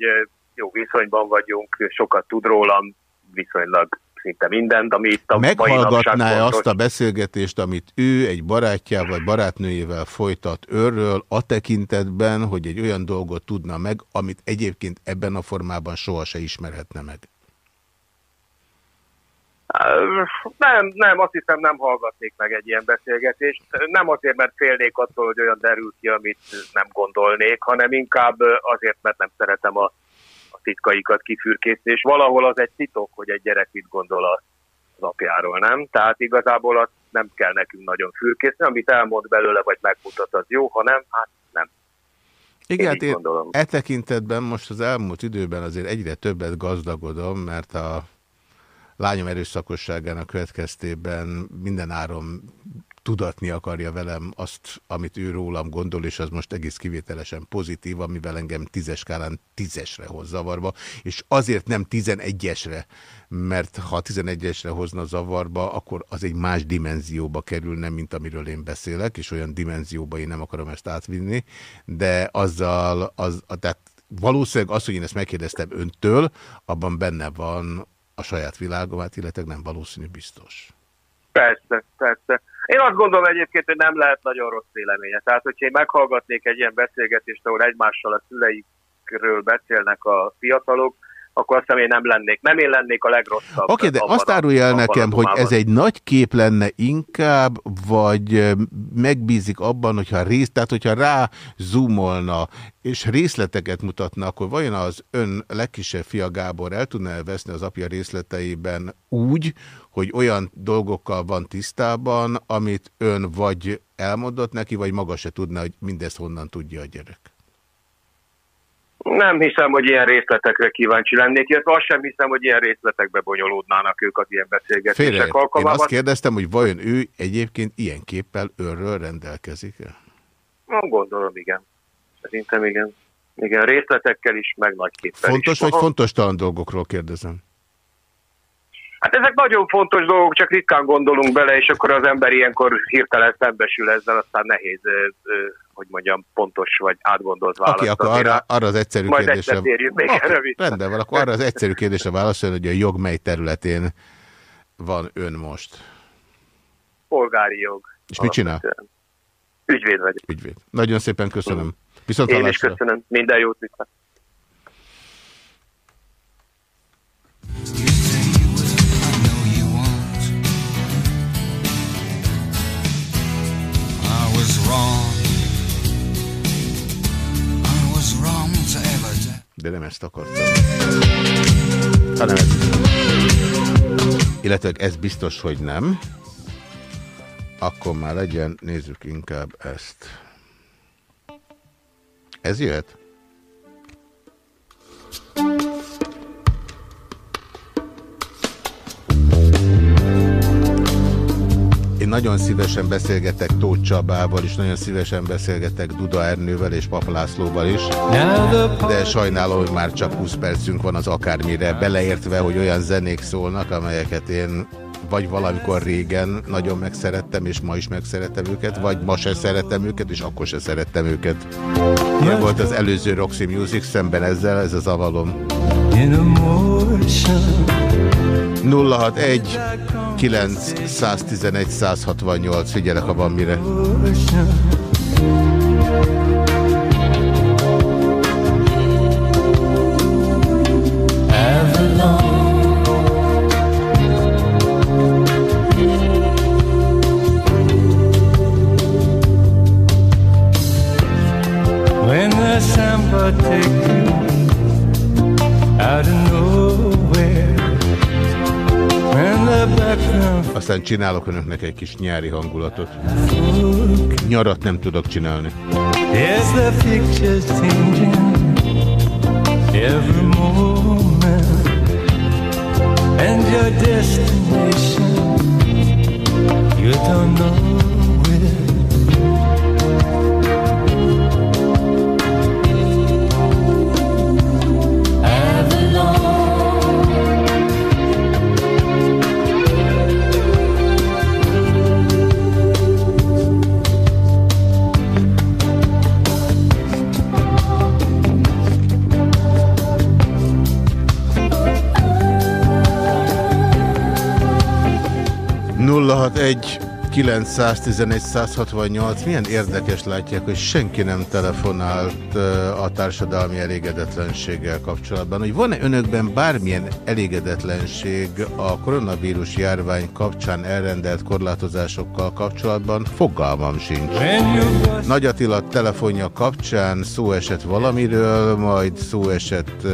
jó viszonyban vagyunk, sokat tud rólam, viszonylag szinte mindent, ami itt a mai Meghallgatná-e napság azt a beszélgetést, amit ő egy barátjával vagy barátnőjével folytat önről, a tekintetben, hogy egy olyan dolgot tudna meg, amit egyébként ebben a formában soha se ismerhetne meg? Nem, nem, azt hiszem nem hallgatnék meg egy ilyen beszélgetést. Nem azért, mert félnék attól, hogy olyan derül ki, amit nem gondolnék, hanem inkább azért, mert nem szeretem a titkaikat kifürkészni, és valahol az egy titok, hogy egy gyerek mit gondol az apjáról, nem? Tehát igazából azt nem kell nekünk nagyon fürkészni, amit elmond belőle, vagy megmutat, az jó, ha nem, hát nem. Igen, Én hát én gondolom. e tekintetben most az elmúlt időben azért egyre többet gazdagodom, mert a lányom erőszakosságának következtében minden áron tudatni akarja velem azt, amit ő rólam gondol, és az most egész kivételesen pozitív, amivel engem tízes skálán tízesre hoz zavarba, és azért nem tizenegyesre, mert ha tizenegyesre hozna zavarba, akkor az egy más dimenzióba kerülne, mint amiről én beszélek, és olyan dimenzióba én nem akarom ezt átvinni, de azzal, az, tehát valószínűleg az, hogy én ezt megkérdeztem öntől, abban benne van a saját világom, hát illetve nem valószínű biztos. Persze, persze. Én azt gondolom egyébként, hogy nem lehet nagyon rossz véleménye. Tehát, hogyha én meghallgatnék egy ilyen beszélgetést, ahol egymással a szüleikről beszélnek a fiatalok, akkor azt hiszem én nem lennék. Nem én lennék a legrosszabb. Oké, okay, de azt árulja el nekem, hogy ez egy nagy kép lenne inkább, vagy megbízik abban, hogyha rész, tehát hogyha rá zoomolna, és részleteket mutatna, akkor vajon az ön legkisebb fia Gábor el tudna veszni az apja részleteiben úgy, hogy olyan dolgokkal van tisztában, amit ön vagy elmondott neki, vagy maga se tudna, hogy mindezt honnan tudja a gyerek. Nem hiszem, hogy ilyen részletekre kíváncsi lennék, illetve azt sem hiszem, hogy ilyen részletekbe bonyolódnának ők az ilyen beszélgetések Félre, én alkalmával. azt kérdeztem, hogy vajon ő egyébként ilyen képpel önről rendelkezik-e? Na, Gondolom, igen. Szerintem igen. Igen, részletekkel is, meg nagy képpel Fontos is. vagy fontos talan dolgokról kérdezem? Hát ezek nagyon fontos dolgok, csak ritkán gondolunk bele, és akkor az ember ilyenkor hirtelen szembesül ezzel, aztán nehéz, hogy mondjam, pontos vagy átgondolt választ. Aki akkor arra, arra az egyszerű Majd kérdésre... egyszer térjünk még erre vissza. Rendben van, akkor arra az egyszerű kérdésre válaszolni, hogy a jog mely területén van ön most. Polgári jog. És mit csinál? Ügyvéd vagyok. Ügyvéd. Nagyon szépen köszönöm. Viszont Én is hallásra. köszönöm. Minden jót vissza. De nem ezt akartam. Hanem ez. Illetve ez biztos, hogy nem. Akkor már legyen, nézzük inkább ezt. Ez jöhet? Én nagyon szívesen beszélgetek Tóth Csabával, és nagyon szívesen beszélgetek Duda Ernővel és Pap Lászlóval is, de sajnálom, hogy már csak 20 percünk van az akármire, beleértve, hogy olyan zenék szólnak, amelyeket én vagy valamikor régen nagyon megszerettem, és ma is megszerettem őket, vagy ma se szerettem őket, és akkor se szerettem őket. Ilyen volt az előző Roxy Music, szemben ezzel, ez az avalom. In emotion. 061 911 168, figyelek, ha van mire. Csinálok önöknek egy kis nyári hangulatot. Nyarat nem tudok csinálni. And your destination you don't know 061 911 168 milyen érdekes látják, hogy senki nem telefonált a társadalmi elégedetlenséggel kapcsolatban. Hogy van-e önökben bármilyen elégedetlenség a koronavírus járvány kapcsán elrendelt korlátozásokkal kapcsolatban? Fogalmam sincs. Nagy Attila telefonja kapcsán szó esett valamiről, majd szó esett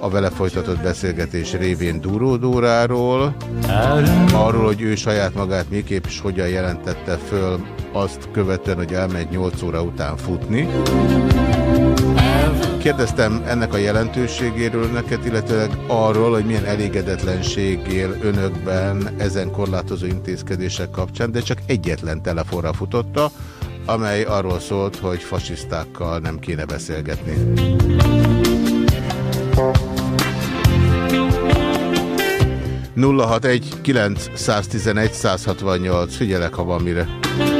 a vele folytatott beszélgetés révén Duró Dóráról, arról, hogy ő saját magát miképp és hogyan jelentette föl azt követően, hogy elmegy 8 óra után futni. Kérdeztem ennek a jelentőségéről neked, illetőleg arról, hogy milyen elégedetlenség él önökben ezen korlátozó intézkedések kapcsán, de csak egyetlen telefonra futotta, amely arról szólt, hogy fasisztákkal nem kéne beszélgetni. 061 911 168. Figyelek, ha van mire.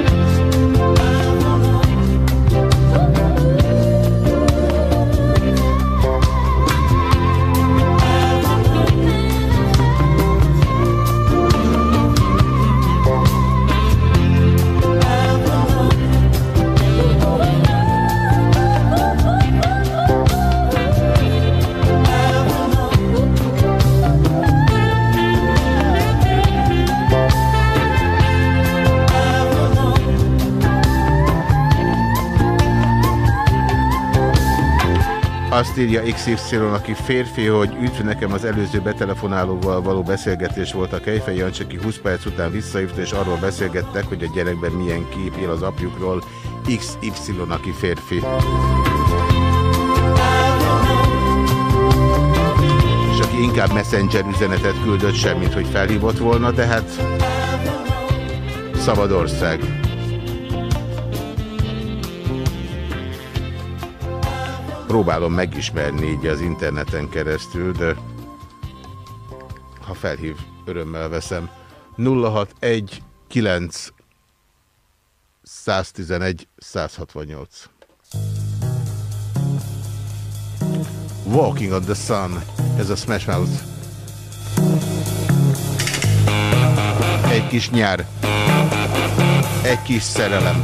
Azt írja XY, aki férfi, hogy üdv nekem az előző betelefonálóval való beszélgetés volt a Kejfej Jancsi, aki 20 perc után visszahívt, és arról beszélgettek, hogy a gyerekben milyen kép él az apjukról. XY, aki férfi. És aki inkább messenger üzenetet küldött semmit, hogy felhívott volna, de hát szabad ország. Próbálom megismerni így az interneten keresztül, de ha felhív, örömmel veszem. 061 9 111 168 Walking on the Sun, ez a Smash Mouth. Egy kis nyár, egy kis szerelem.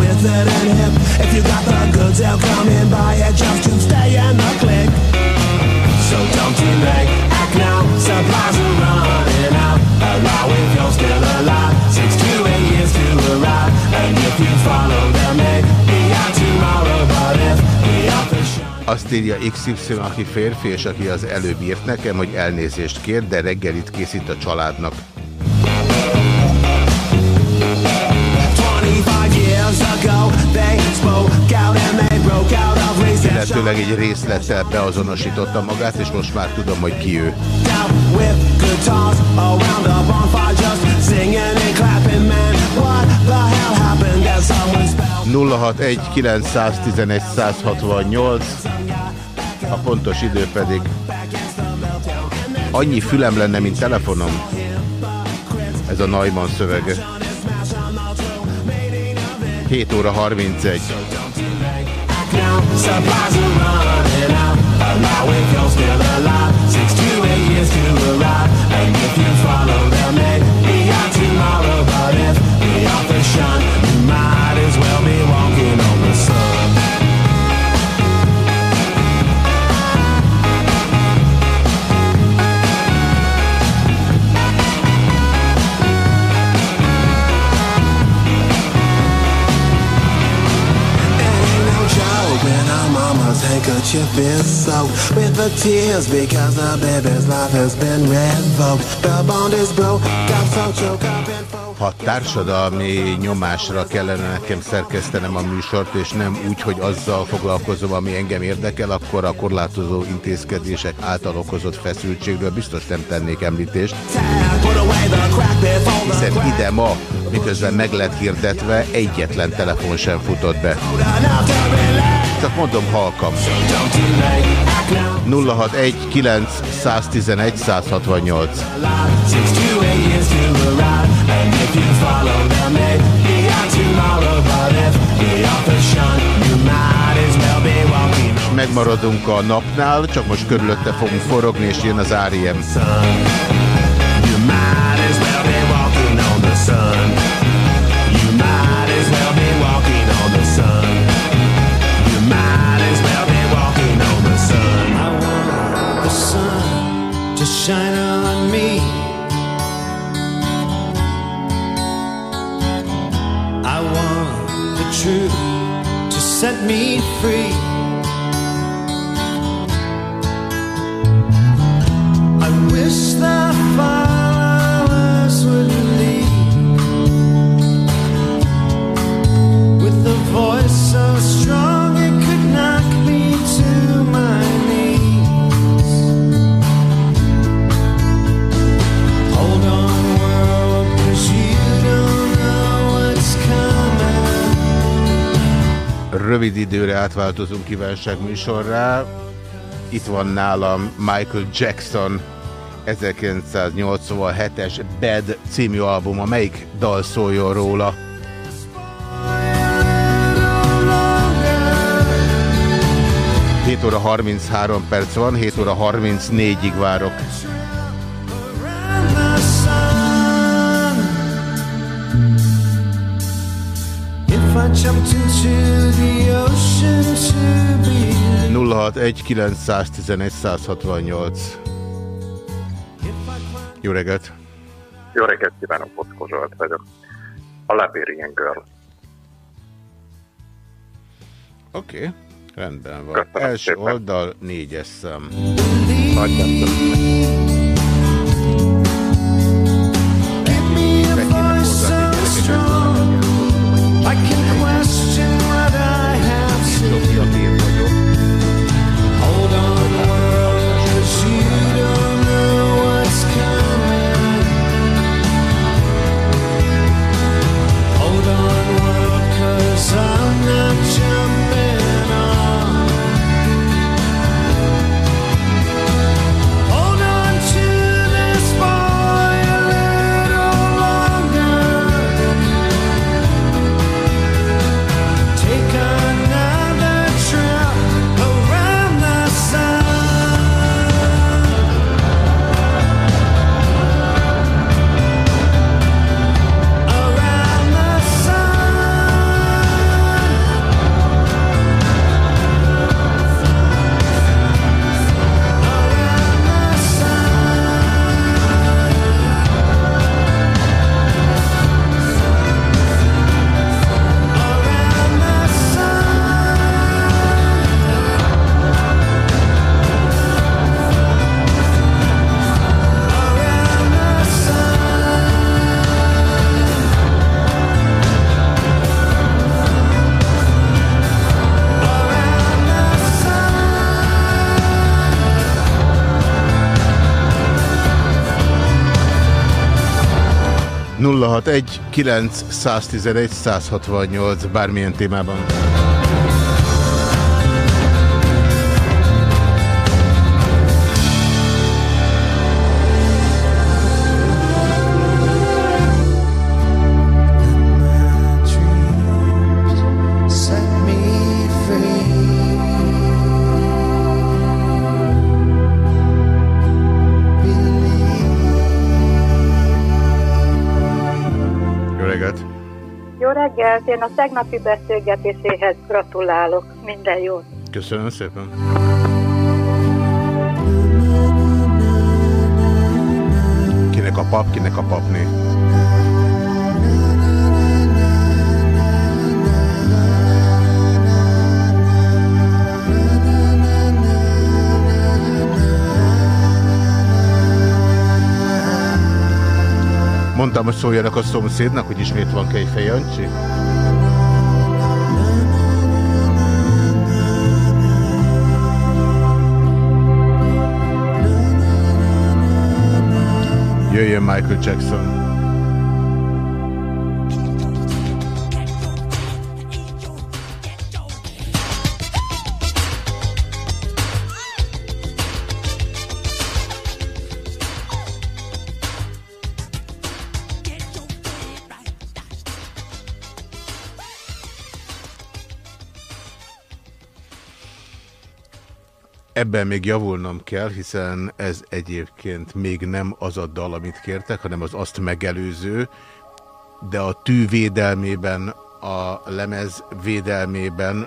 0619 If you got the goods, they'll come in by it just to stay in the click. So don't delay, act now, supplies are running out. Allow if you're still alive, six to eight years to arrive. And if you follow them, maybe out tomorrow, but if we are the azt írja XY, aki férfi, és aki az előbb írt nekem, hogy elnézést kér, de reggelit készít a családnak. Illetőleg egy részlettel beazonosította magát, és most már tudom, hogy ki ő. 061 911 168 a pontos idő pedig annyi fülem lenne, mint telefonom. Ez a Neumann szövege. 7 óra 31. Supplies are running out. Allow if you're still alive. Six to eight years to arrive. And if you follow them, maybe out tomorrow. But if the shine, you might as well be walking on the sun. Handkerchief is soaked with the tears because the baby's life has been revoked. The bond is broke, got so choked up and ha társadalmi nyomásra kellene nekem szerkesztenem a műsort, és nem úgy, hogy azzal foglalkozom, ami engem érdekel, akkor a korlátozó intézkedések által okozott feszültségről biztos nem tennék említést. Hiszen ide ma miközben meg lett hirdetve, egyetlen telefon sem futott be. Csak mondom halkam. 061 9 111 168. Megmaradunk a napnál, csak most körülötte fogunk forogni, és jön az R.E.M. Shine set me free. I wish the flowers would leave with a voice so strong Rövid időre átváltozunk kívánság műsorrá. Itt van nálam Michael Jackson 1987-es Bad című albuma. Melyik dal szóljon róla? Hét óra 33 perc van, 7 óra 34-ig várok. If I jumped into the 061 911 168. Jó reggelt! Jó reggelt kívánok, Bocskó Zsolt vagyok. A Liberian Girl. Oké, okay, rendben van. Köszönöm Első szépen. oldal, négyes szám. I 061 911 168 bármilyen témában. Reggelt, én a tegnapi beszélgetéséhez gratulálok. Minden jót. Köszönöm szépen! Kinek a pap, kinek a papné? Mondtam, hogy szóljanak a szomszédnak, hogy ismét van Kejfej Jancsi. Jöjjön Michael Jackson. Ebben még javulnom kell, hiszen ez egyébként még nem az a dal, amit kértek, hanem az azt megelőző, de a tű védelmében, a lemez védelmében,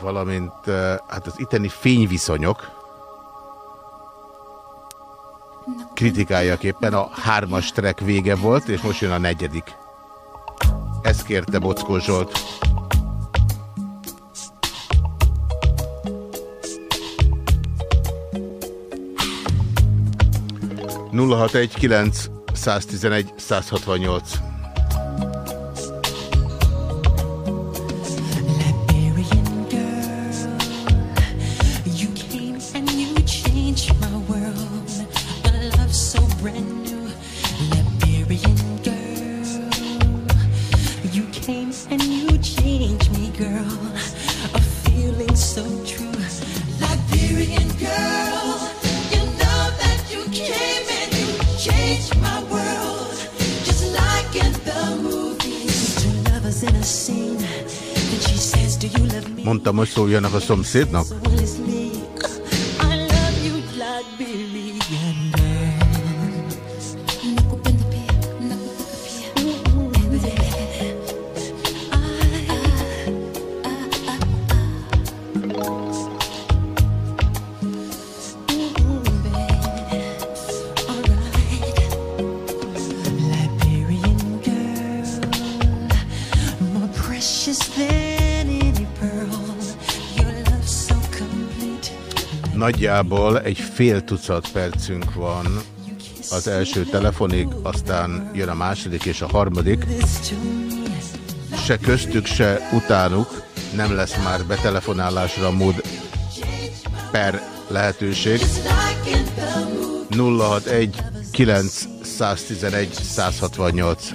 valamint eh, hát az itteni fényviszonyok kritikájaképpen a hármas track vége volt, és most jön a negyedik. Ezt kérte Bockó Zsolt. 061 911 168. 本たもしそうやなかそむせな nagyjából egy fél tucat percünk van az első telefonig, aztán jön a második és a harmadik. Se köztük, se utánuk nem lesz már betelefonálásra mód per lehetőség. 061 911 168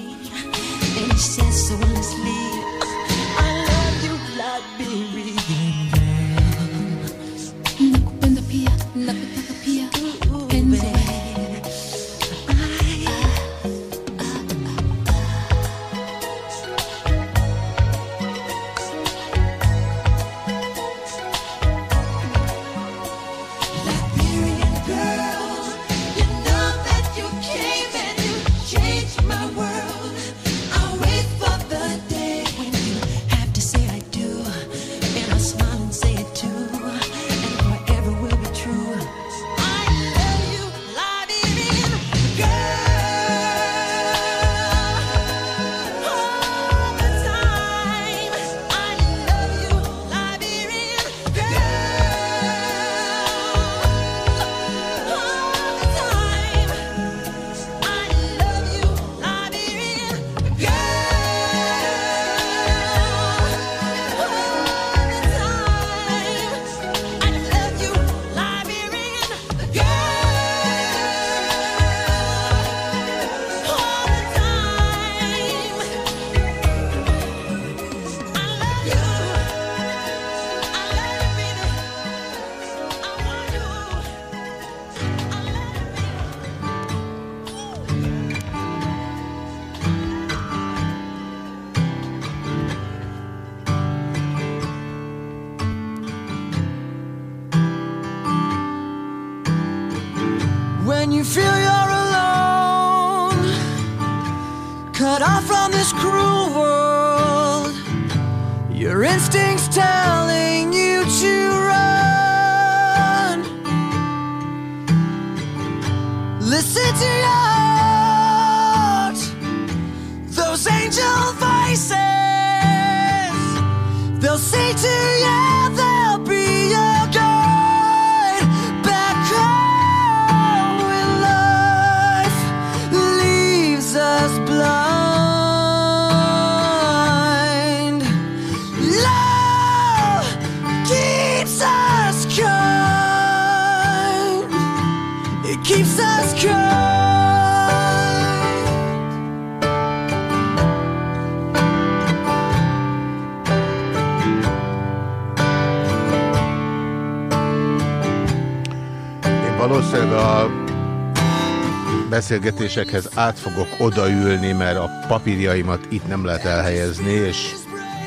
beszélgetésekhez át fogok odaülni, mert a papírjaimat itt nem lehet elhelyezni, és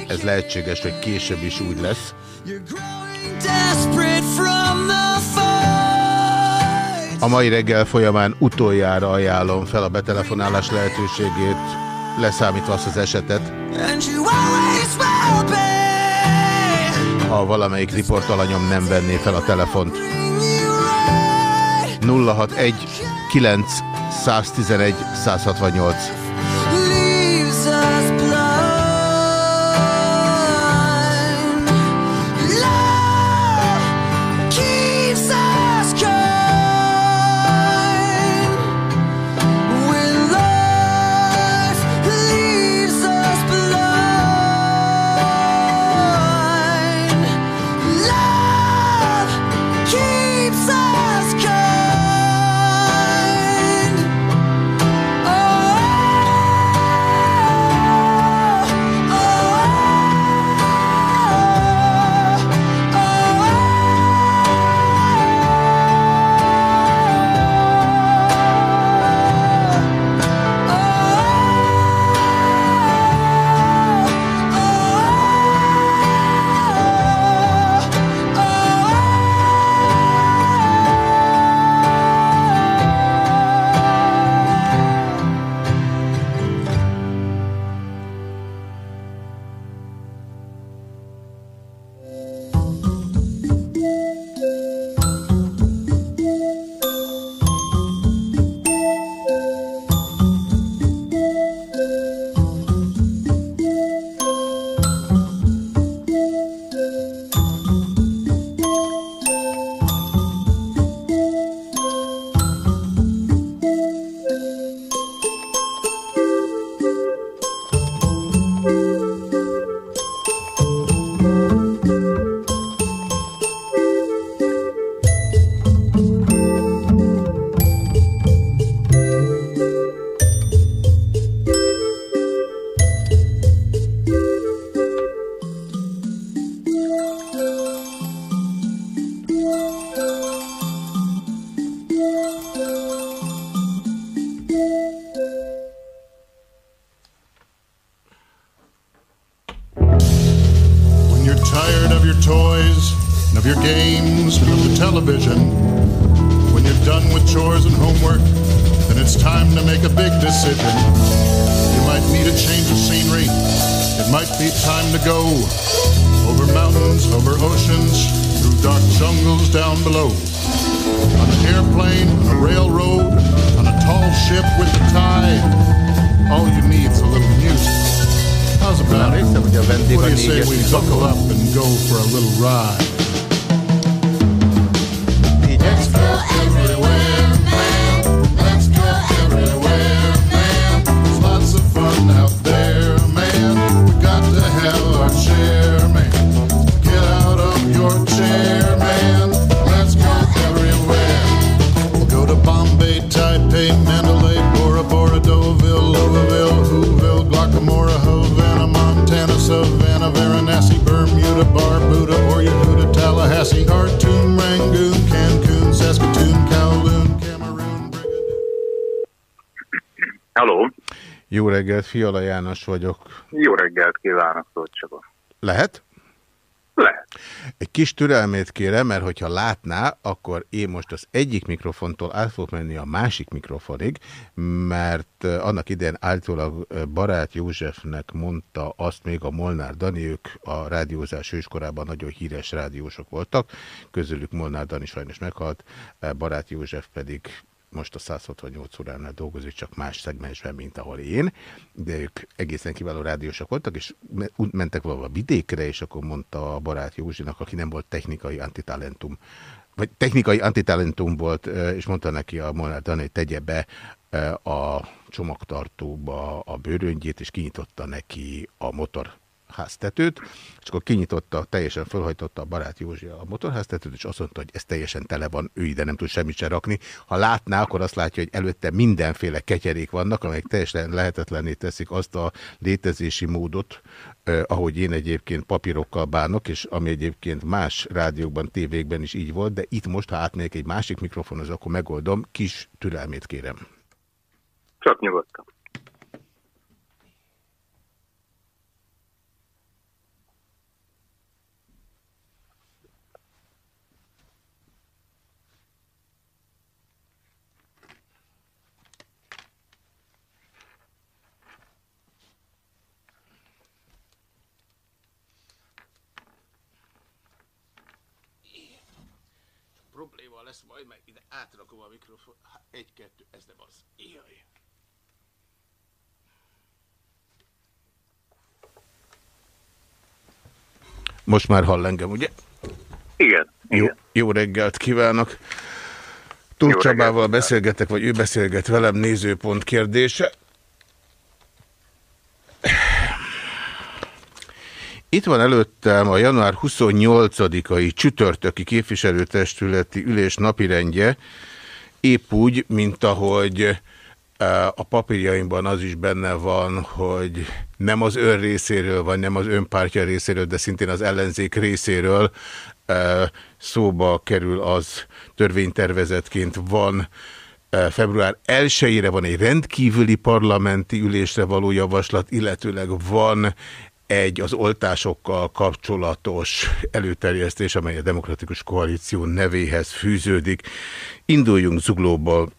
ez lehetséges, hogy később is úgy lesz. A mai reggel folyamán utoljára ajánlom fel a betelefonálás lehetőségét, leszámítva azt az esetet. Ha valamelyik riportalanyom nem venné fel a telefont. 061 9 111 168 Fiala János vagyok. jó reggelt kívánok, Szócsaba. Lehet? Lehet. Egy kis türelmét kérem, mert hogyha látná, akkor én most az egyik mikrofontól át fogok menni a másik mikrofonig, mert eh, annak idején állítólag eh, Barát Józsefnek mondta azt még a Molnár Dani, ők a rádiózás őskorában nagyon híres rádiósok voltak, közülük Molnár Dani sajnos meghalt, eh, Barát József pedig most a 168 óránál dolgozik, csak más szegmensben, mint ahol én, de ők egészen kiváló rádiósak voltak, és mentek valahol a vidékre, és akkor mondta a barát Józsinak, aki nem volt technikai antitalentum, vagy technikai antitalentum volt, és mondta neki a Molnár Dani, hogy tegye be a csomagtartóba a bőröngyét, és kinyitotta neki a motor háztetőt, és akkor kinyitotta, teljesen felhajtotta a barát Józsi a motorháztetőt, és azt mondta, hogy ez teljesen tele van, ő ide nem tud semmit sem rakni. Ha látná, akkor azt látja, hogy előtte mindenféle ketyerék vannak, amelyek teljesen lehetetlenné teszik azt a létezési módot, eh, ahogy én egyébként papírokkal bánok, és ami egyébként más rádiókban, tévékben is így volt, de itt most, ha átmegyek egy másik mikrofonhoz, akkor megoldom, kis türelmét kérem. Csak nyugodtan. Szóval lesz majd, meg ide átrakom a mikrofon. Há, Egy, kettő, ez nem az. Jaj. Most már hall engem, ugye? Igen. Jó, jó reggelt kívánok! Jó Csabával beszélgetek, vagy ő beszélget velem, nézőpont kérdése. Itt van előttem a január 28-ai csütörtöki képviselőtestületi ülés napirendje, épp úgy, mint ahogy eh, a papírjaimban az is benne van, hogy nem az ön részéről, vagy nem az ön pártja részéről, de szintén az ellenzék részéről eh, szóba kerül az törvénytervezetként van eh, február 1-ére van egy rendkívüli parlamenti ülésre való javaslat, illetőleg van egy az oltásokkal kapcsolatos előterjesztés, amely a Demokratikus Koalíció nevéhez fűződik. Induljunk zuglóból.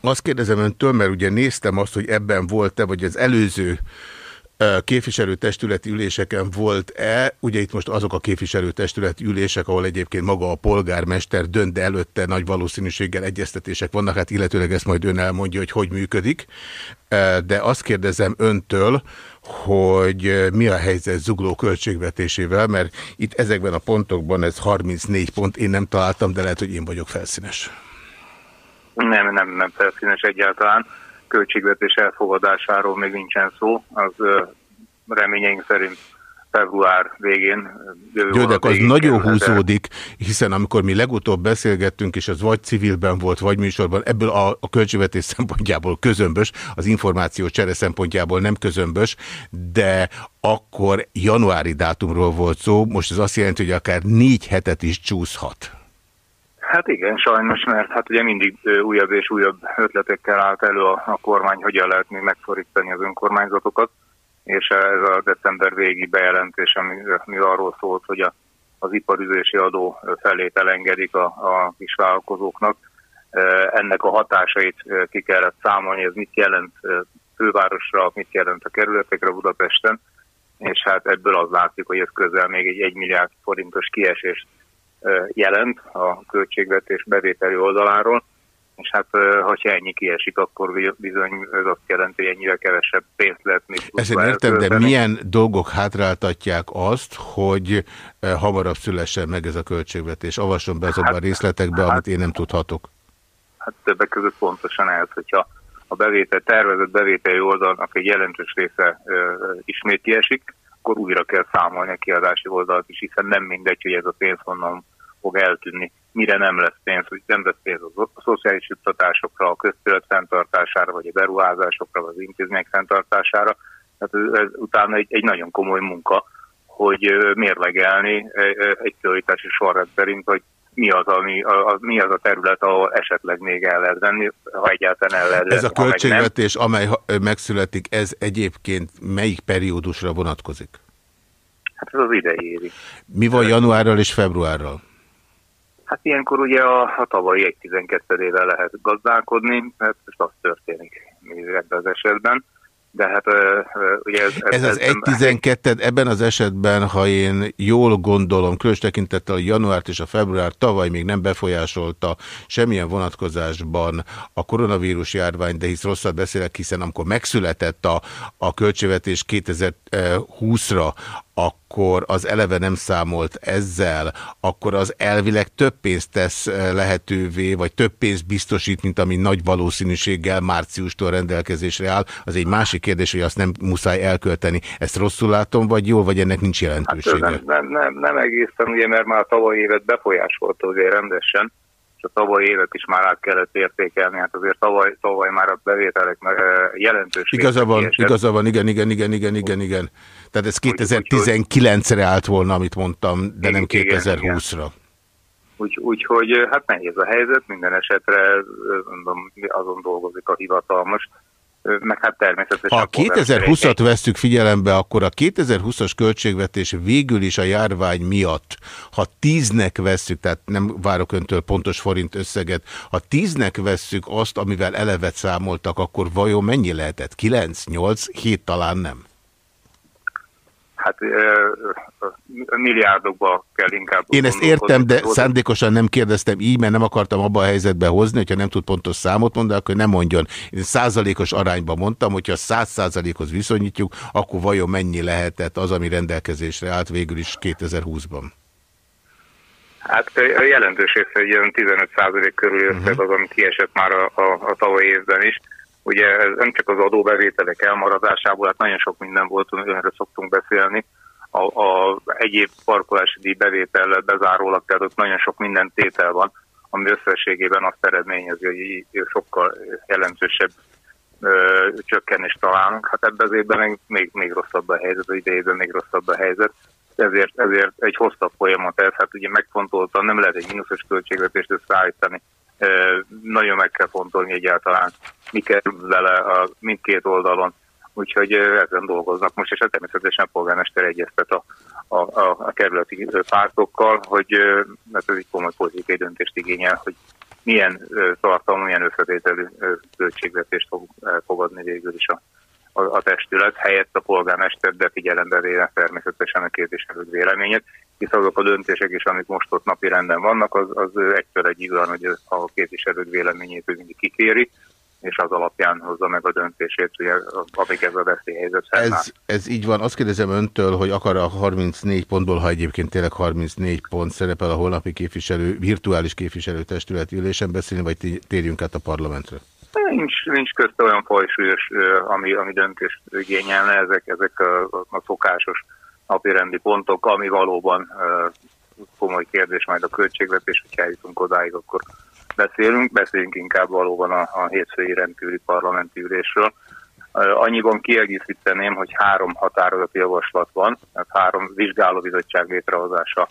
Azt kérdezem öntől, mert ugye néztem azt, hogy ebben volt-e, vagy az előző képviselőtestületi üléseken volt-e, ugye itt most azok a képviselőtestületi ülések, ahol egyébként maga a polgármester dönt, de előtte nagy valószínűséggel egyeztetések vannak, hát illetőleg ezt majd ön elmondja, hogy hogy működik. De azt kérdezem öntől, hogy mi a helyzet zugló költségvetésével, mert itt ezekben a pontokban ez 34 pont, én nem találtam, de lehet, hogy én vagyok felszínes. Nem, nem, nem felszínes egyáltalán. Költségvetés elfogadásáról még nincsen szó. Az reményeink szerint február végén. Jó, de az nagyon húzódik, hiszen amikor mi legutóbb beszélgettünk, és az vagy civilben volt, vagy műsorban, ebből a, a költségvetés *laughs* szempontjából közömbös, az információ csere szempontjából nem közömbös, de akkor januári dátumról volt szó, most ez azt jelenti, hogy akár négy hetet is csúszhat. Hát igen, sajnos, mert hát ugye mindig újabb és újabb ötletekkel állt elő a, a kormány, hogyan lehet még megszorítani az önkormányzatokat, és ez a december végi bejelentés, ami, ami arról szólt, hogy a, az iparüzési adó felét elengedik a, a kisvállalkozóknak. Ö, Ennek a hatásait ö, ki kellett számolni, ez mit jelent ö, fővárosra, mit jelent a kerületekre Budapesten, és hát ebből az látszik, hogy ez közel még egy 1 milliárd forintos kiesést jelent a költségvetés bevételi oldaláról, és hát hogyha ennyi kiesik, akkor bi- bizony ez azt jelenti, hogy ennyire kevesebb pénzt lehet még Ezt én értem, de milyen dolgok hátráltatják azt, hogy hamarabb szülessen meg ez a költségvetés? Avasson be azokban a részletekbe, amit én nem tudhatok. Hát többek között pontosan ez, hogyha a bevétel, tervezett bevételi oldalnak egy jelentős része ö, ismét kiesik, akkor újra kell számolni a kiadási oldalt is, hiszen nem mindegy, hogy ez a pénz honnan fog eltűnni, mire nem lesz pénz, hogy nem lesz pénz az a szociális juttatásokra, a köztölet fenntartására, vagy a beruházásokra, vagy az intézmények fenntartására. Tehát ez, ez utána egy, egy nagyon komoly munka, hogy mérlegelni egy prioritási sorrend szerint, hogy mi az, ami, a, a, mi az a terület, ahol esetleg még el lehet venni, ha egyáltalán el lehet Ez a nem. költségvetés, amely megszületik, ez egyébként melyik periódusra vonatkozik? Hát ez az idei évi. Mi van januárral és februárral? Hát ilyenkor ugye a, a tavalyi egy 12 éve lehet gazdálkodni, hát most az történik ebben az esetben. De hát ugye ez... Ez az 1.12 ebben az esetben, ha én jól gondolom, különös tekintettel a januárt és a február tavaly még nem befolyásolta semmilyen vonatkozásban a koronavírus járvány, de hisz rosszat beszélek, hiszen amikor megszületett a, a költségvetés 2020-ra, akkor az eleve nem számolt ezzel, akkor az elvileg több pénzt tesz eh, lehetővé, vagy több pénzt biztosít, mint ami nagy valószínűséggel márciustól rendelkezésre áll. Az egy másik kérdés, hogy azt nem muszáj elkölteni. Ezt rosszul látom, vagy jól, vagy ennek nincs Hát jelentősége? nem, nem, nem, nem egészen, ugye, mert már a tavalyi évet befolyásolta azért rendesen, és a tavalyi évet is már át kellett értékelni, hát azért tavaly, tavaly már a bevételek ö, jelentős Igaza van, igaza van, igen, igen, igen, igen, igen, igen. Tehát ez 2019-re állt volna, amit mondtam, de nem Igen, igen, 2020-ra. Úgy, úgyhogy ö, hát nehéz a helyzet, minden esetre mondom, azon dolgozik a hivatal most, Ö, meg hát természetesen... Ha a 2020-at vesszük figyelembe, akkor a 2020-as költségvetés végül is a járvány miatt, ha tíznek vesszük, tehát nem várok öntől pontos forint összeget, ha tíznek vesszük azt, amivel elevet számoltak, akkor vajon mennyi lehetett? 9, 8, 7 talán nem? Hát milliárdokba kell inkább. Én ezt értem, de szándékosan nem kérdeztem így, mert nem akartam abba a helyzetbe hozni, hogyha nem tud pontos számot mondani, akkor nem mondjon. Én százalékos arányban mondtam, hogyha száz százalékhoz viszonyítjuk, akkor vajon mennyi lehetett az, ami rendelkezésre állt végül is 2020-ban? Hát jelentős része, ilyen 15% körül összeg az, ami kiesett már a, a, a tavalyi évben is. Ugye ez nem csak az adóbevételek elmaradásából, hát nagyon sok minden volt, erről szoktunk beszélni, a, a egyéb parkolási díj bevétellel bezárólag, tehát ott nagyon sok minden tétel van, ami összességében azt eredményezi, hogy sokkal jelentősebb ö, csökkenést találunk. Hát ebben az évben még, még, még rosszabb a helyzet, az idejében még rosszabb a helyzet. Ezért, ezért egy hosszabb folyamat ez, hát ugye megfontoltan nem lehet egy mínuszos költségvetést összeállítani. Nagyon meg kell fontolni egyáltalán, mi kerül vele a mindkét oldalon. Úgyhogy ezen dolgoznak most, és hát természetesen a polgármester egyeztet a, a, a, a kerületi pártokkal, hogy mert ez egy komoly politikai döntést igényel, hogy milyen tartalmú, milyen összetételű költségvetést fog elfogadni végül is a, a, a testület, helyett a polgármester, de figyelembe véve természetesen a képviselők véleményét, hisz azok a döntések is, amik most ott napi renden vannak, az, az egytől egy olyan, hogy a képviselők véleményét ő mindig kikéri, és az alapján hozza meg a döntését, ugye, amíg ez a veszélyhelyzet fennáll. Ez, ez így van. Azt kérdezem öntől, hogy akar a 34 pontból, ha egyébként tényleg 34 pont szerepel a holnapi képviselő, virtuális képviselőtestület ülésen beszélni, vagy té- térjünk át a parlamentre? Nincs, nincs közte olyan fajsúlyos, ami, ami döntést igényelne, ezek, ezek a, a szokásos napirendi pontok, ami valóban komoly kérdés majd a költségvetés, hogyha eljutunk odáig, akkor beszélünk, beszéljünk inkább valóban a, a hétfői rendkívüli parlamenti ülésről. Annyiban kiegészíteném, hogy három határozati javaslat van, tehát három vizsgálóbizottság létrehozása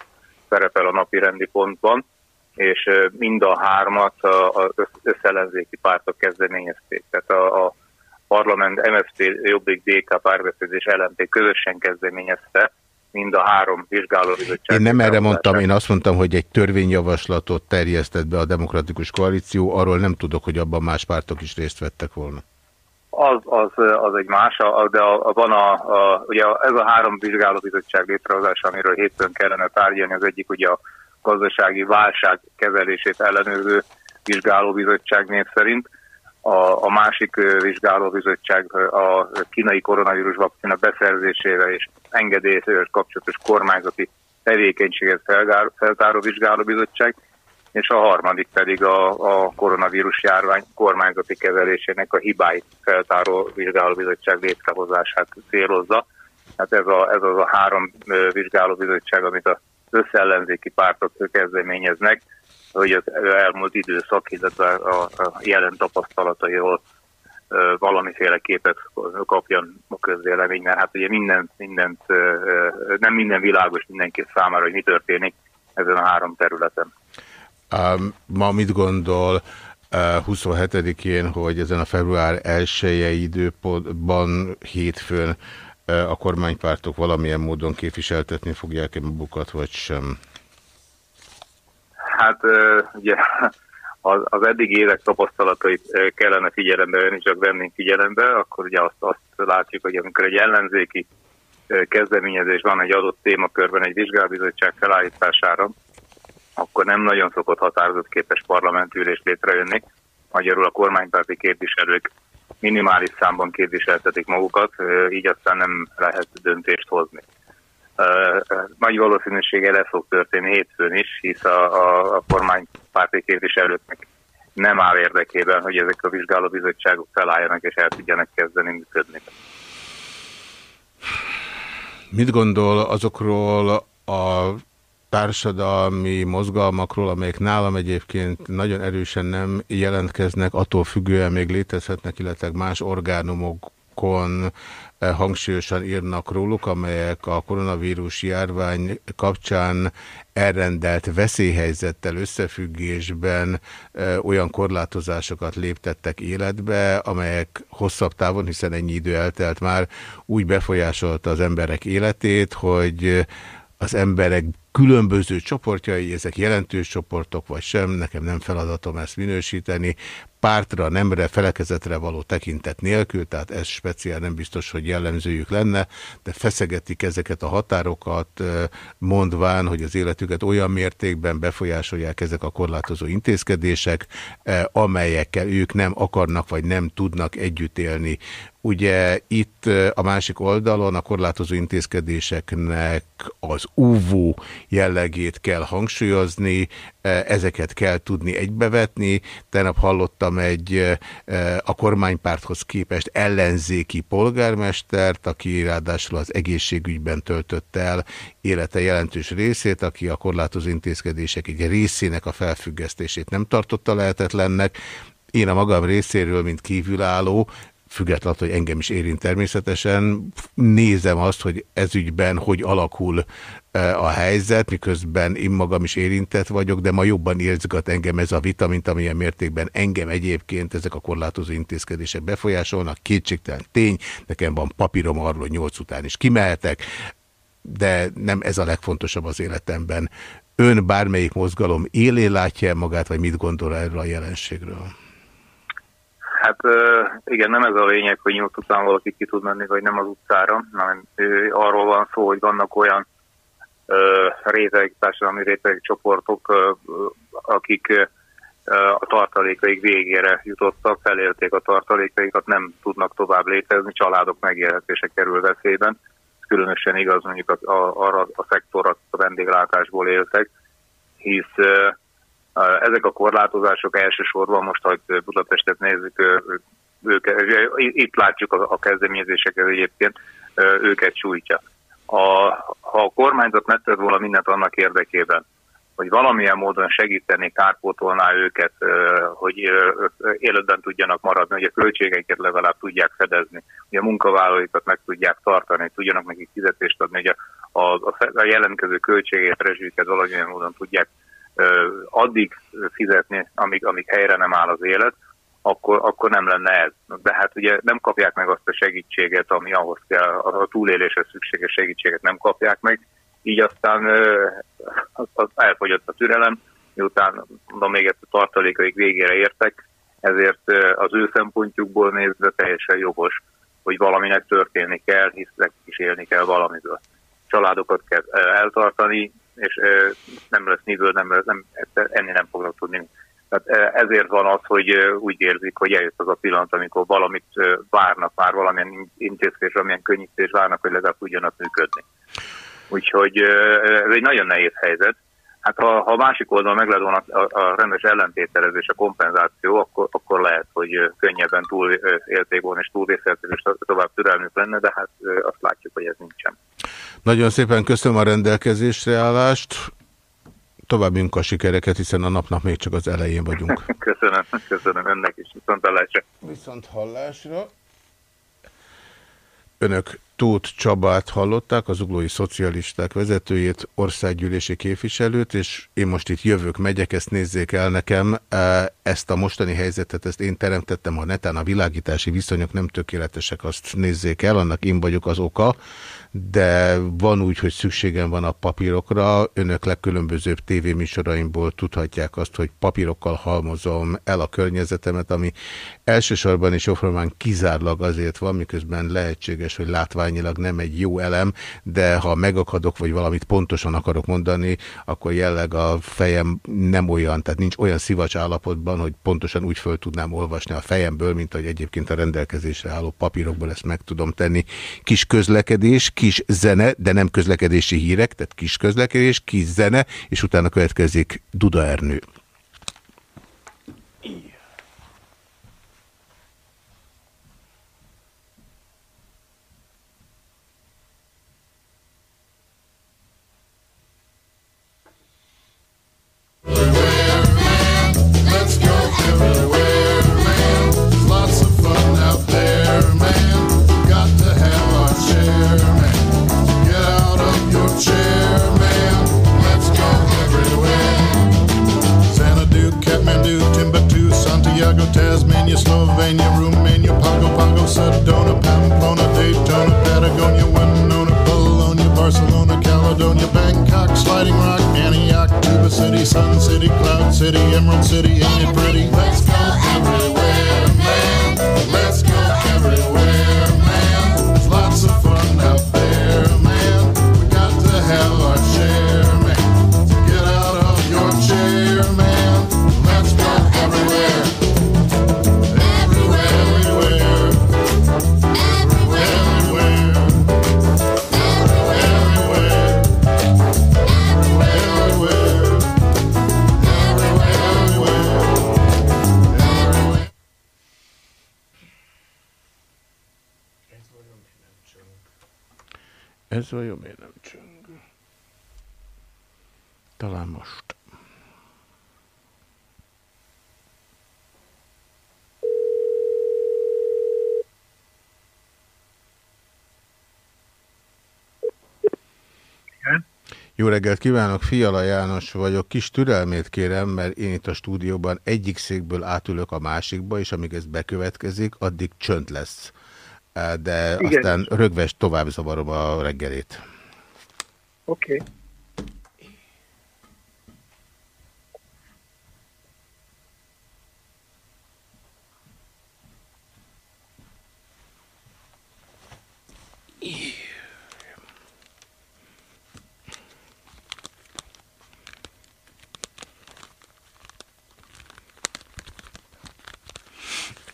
szerepel a napi rendi pontban, és mind a hármat az össz- összellenzéki pártok kezdeményezték. Tehát a, a parlament MSZP, Jobbik, DK, párbeszéd és LMP közösen kezdeményezte mind a három vizsgálóbizottság. Én nem erre mondtam, én azt mondtam, hogy egy törvényjavaslatot terjesztett be a Demokratikus Koalíció, arról nem tudok, hogy abban más pártok is részt vettek volna. Az, az, az egy más, de a, a, van a, a, ugye ez a három vizsgálóbizottság létrehozása, amiről hétfőn kellene tárgyalni, az egyik ugye a gazdasági válság kezelését ellenőrző vizsgálóbizottság név szerint, a, a másik vizsgálóbizottság a kínai koronavírus vakcina beszerzésével és engedélyezésével kapcsolatos kormányzati tevékenységet feltáró vizsgálóbizottság, és a harmadik pedig a, a koronavírus járvány kormányzati kezelésének a hibáit feltáró vizsgálóbizottság létrehozását célozza. Hát ez, a, ez az a három vizsgálóbizottság, amit az összellenzéki pártok kezdeményeznek, hogy az elmúlt időszak, illetve a, a jelen tapasztalatairól valamiféle képet kapjon a közvélemény, mert hát ugye minden, mindent, ö, nem minden világos mindenki számára, hogy mi történik ezen a három területen. Ma mit gondol uh, 27-én, hogy ezen a február 1 időpontban hétfőn a kormánypártok valamilyen módon képviseltetni fogják-e magukat, vagy sem? Hát ö, ugye az, eddig évek tapasztalatait ö, kellene figyelembe venni, csak vennénk figyelembe, akkor ugye azt, azt látjuk, hogy amikor egy ellenzéki kezdeményezés van egy adott témakörben egy vizsgálbizottság felállítására, akkor nem nagyon szokott határozott képes parlamentülés létrejönni. Magyarul a kormánypárti képviselők minimális számban képviseltetik magukat, így aztán nem lehet döntést hozni. Nagy valószínűséggel ez fog történni hétfőn is, hisz a, a, a kormánypárti képviselőknek nem áll érdekében, hogy ezek a vizsgálóbizottságok felálljanak és el tudjanak kezdeni működni. Mit gondol azokról a társadalmi mozgalmakról, amelyek nálam egyébként nagyon erősen nem jelentkeznek, attól függően még létezhetnek, illetve más orgánumokon eh, hangsúlyosan írnak róluk, amelyek a koronavírus járvány kapcsán elrendelt veszélyhelyzettel összefüggésben eh, olyan korlátozásokat léptettek életbe, amelyek hosszabb távon, hiszen ennyi idő eltelt már, úgy befolyásolta az emberek életét, hogy az emberek különböző csoportjai, ezek jelentős csoportok vagy sem, nekem nem feladatom ezt minősíteni, pártra, nemre, felekezetre való tekintet nélkül, tehát ez speciál nem biztos, hogy jellemzőjük lenne, de feszegetik ezeket a határokat, mondván, hogy az életüket olyan mértékben befolyásolják ezek a korlátozó intézkedések, amelyekkel ők nem akarnak vagy nem tudnak együtt élni. Ugye itt a másik oldalon a korlátozó intézkedéseknek az úvó jellegét kell hangsúlyozni, ezeket kell tudni egybevetni. Tegnap hallottam egy a kormánypárthoz képest ellenzéki polgármestert, aki ráadásul az egészségügyben töltött el élete jelentős részét, aki a korlátozó intézkedések egy részének a felfüggesztését nem tartotta lehetetlennek. Én a magam részéről, mint kívülálló, függetlenül, hogy engem is érint természetesen, nézem azt, hogy ez ügyben hogy alakul e, a helyzet, miközben én magam is érintett vagyok, de ma jobban érzgat engem ez a vita, mint amilyen mértékben engem egyébként ezek a korlátozó intézkedések befolyásolnak. Kétségtelen tény, nekem van papírom arról, hogy nyolc után is kimehetek, de nem ez a legfontosabb az életemben. Ön bármelyik mozgalom élén látja magát, vagy mit gondol erről a jelenségről? Hát igen, nem ez a lényeg, hogy nyolc után valaki ki tud menni, vagy nem az utcára, hanem arról van szó, hogy vannak olyan réteg, társadalmi réteg csoportok, akik a tartalékaik végére jutottak, felélték a tartalékaikat, nem tudnak tovább létezni, családok megélhetése kerül veszélyben. Ez különösen igaz mondjuk a, a, a szektorra, a vendéglátásból éltek, hisz ezek a korlátozások elsősorban most, hogy Budapestet nézzük, ők, itt látjuk a, kezdeményezéseket egyébként, őket sújtja. A, ha a kormányzat megtett volna mindent annak érdekében, hogy valamilyen módon segíteni, kárpótolná őket, hogy életben tudjanak maradni, hogy a költségeiket legalább tudják fedezni, hogy a munkavállalóikat meg tudják tartani, tudjanak nekik fizetést adni, hogy a, a, a jelentkező költségét, rezsüket valamilyen módon tudják addig fizetni, amíg, amíg helyre nem áll az élet, akkor, akkor nem lenne ez. De hát ugye nem kapják meg azt a segítséget, ami ahhoz kell, a túlélésre szükséges segítséget nem kapják meg, így aztán az, az elfogyott a türelem, miután mondom, még ezt a tartalékaik végére értek, ezért az ő szempontjukból nézve teljesen jogos, hogy valaminek történni kell, hisz nekik is élni kell valamiből. Családokat kell eltartani, és nem lesz miből, nem, nem, enni nem fognak tudni. Tehát ezért van az, hogy úgy érzik, hogy eljött az a pillanat, amikor valamit várnak már, valamilyen intézkedés, valamilyen könnyítés várnak, hogy legalább tudjanak működni. Úgyhogy ez egy nagyon nehéz helyzet. Hát ha, ha a másik oldalon meg lehet volna a, a rendes ellentételezés, a kompenzáció, akkor, akkor lehet, hogy könnyebben túl ö, élték volna, és túl részletek, és to- tovább türelmük lenne, de hát azt látjuk, hogy ez nincsen. Nagyon szépen köszönöm a rendelkezésre állást. További munkasikereket, hiszen a napnak még csak az elején vagyunk. *laughs* Köszönöm, köszönöm önnek is, viszont hallásra. Viszont hallásra. Önök Tóth Csabát hallották, az uglói szocialisták vezetőjét, országgyűlési képviselőt, és én most itt jövök, megyek, ezt nézzék el nekem. Ezt a mostani helyzetet, ezt én teremtettem, ha netán a világítási viszonyok nem tökéletesek, azt nézzék el, annak én vagyok az oka, de van úgy, hogy szükségem van a papírokra. Önök legkülönbözőbb tévéműsoraimból tudhatják azt, hogy papírokkal halmozom el a környezetemet, ami elsősorban és jóformán kizárólag azért van, miközben lehetséges, hogy látványilag nem egy jó elem, de ha megakadok, vagy valamit pontosan akarok mondani, akkor jelleg a fejem nem olyan, tehát nincs olyan szivacs állapotban, hogy pontosan úgy föl tudnám olvasni a fejemből, mint ahogy egyébként a rendelkezésre álló papírokból ezt meg tudom tenni. Kis közlekedés, kis zene, de nem közlekedési hírek, tehát kis közlekedés, kis zene, és utána következik Duda Ernő. Let's Slovenia, Romania, Pago Pago, Sedona, Pamplona, Daytona, Patagonia, Winona, Bologna, Barcelona, Caledonia, Bangkok, Sliding Rock, Antioch, Tuba, City, Sun City, Cloud City, Emerald City, ain't it pretty? Talán most. Jó reggelt kívánok, Fiala János vagyok. Kis türelmét kérem, mert én itt a stúdióban egyik székből átülök a másikba, és amíg ez bekövetkezik, addig csönd lesz. De Igen. aztán rögves tovább zavarom a reggelét. Oké. Okay.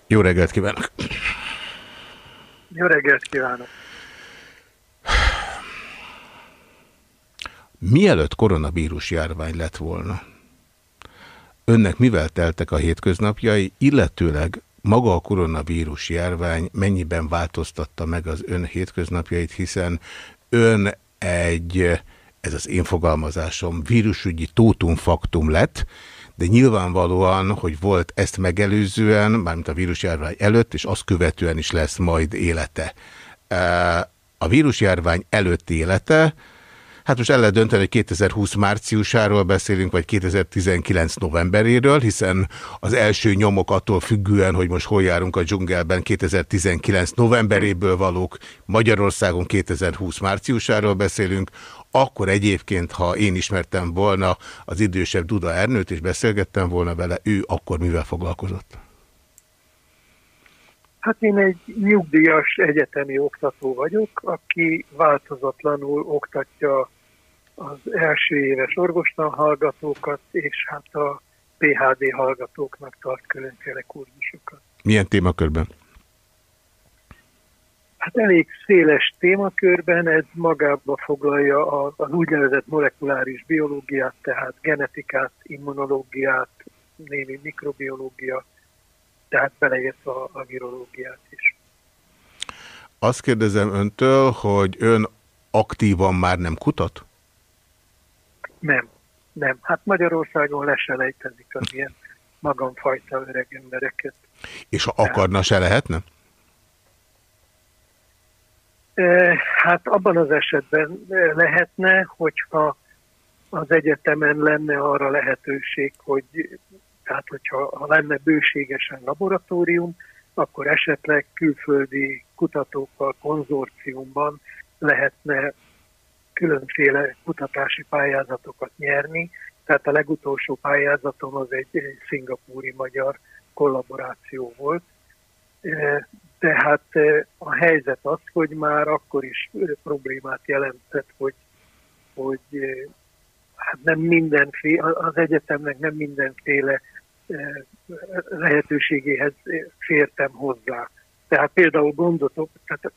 Jó reggelt kívánok! Jó reggelt kívánok! Mielőtt koronavírus járvány lett volna, önnek mivel teltek a hétköznapjai, illetőleg maga a koronavírus járvány mennyiben változtatta meg az ön hétköznapjait, hiszen ön egy, ez az én fogalmazásom, vírusügyi tótumfaktum lett, de nyilvánvalóan, hogy volt ezt megelőzően, mármint a vírusjárvány előtt, és azt követően is lesz majd élete. A vírusjárvány előtti élete, hát most el lehet dönteni, hogy 2020 márciusáról beszélünk, vagy 2019 novemberéről, hiszen az első nyomok attól függően, hogy most hol járunk a dzsungelben, 2019 novemberéből valók, Magyarországon 2020 márciusáról beszélünk, akkor egyébként, ha én ismertem volna az idősebb Duda Ernőt, és beszélgettem volna vele, ő akkor mivel foglalkozott? Hát én egy nyugdíjas egyetemi oktató vagyok, aki változatlanul oktatja az első éves orvostan hallgatókat, és hát a PHD hallgatóknak tart különféle kurzusokat. Milyen témakörben? Hát elég széles témakörben ez magába foglalja az úgynevezett molekuláris biológiát, tehát genetikát, immunológiát, némi mikrobiológia, tehát beleértve a, a virológiát is. Azt kérdezem öntől, hogy ön aktívan már nem kutat? Nem, nem. Hát Magyarországon leselejtezik az ilyen magamfajta öreg embereket. És ha akarna, se lehetne? Eh, Hát abban az esetben eh, lehetne, hogyha az egyetemen lenne arra lehetőség, hogy tehát hogyha ha lenne bőségesen laboratórium, akkor esetleg külföldi kutatókkal konzorciumban lehetne különféle kutatási pályázatokat nyerni. Tehát a legutolsó pályázatom az egy szingapúri magyar kollaboráció volt. Eh, Tehát eh, a helyzet az, hogy már akkor is problémát jelentett, hogy, hogy hát nem mindenféle, az egyetemnek nem mindenféle eh, lehetőségéhez eh, fértem hozzá. Tehát például gondotok, tehát,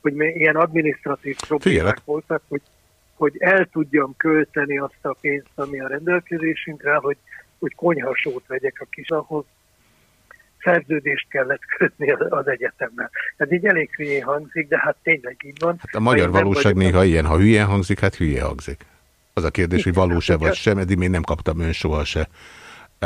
hogy ilyen adminisztratív problémák Figyelek. voltak, hogy, hogy el tudjam költeni azt a pénzt, ami a rendelkezésünkre, hogy, hogy konyhasót vegyek a kis ahhoz, szerződést kellett kötni az, egyetemmel. Ez így elég hülyén hangzik, de hát tényleg így van. Hát a magyar Ha valóság néha ilyen, ha hülyen hangzik, hát hülye hangzik. Az a kérdés, hogy valós-e vagy sem, eddig még nem kaptam ön soha se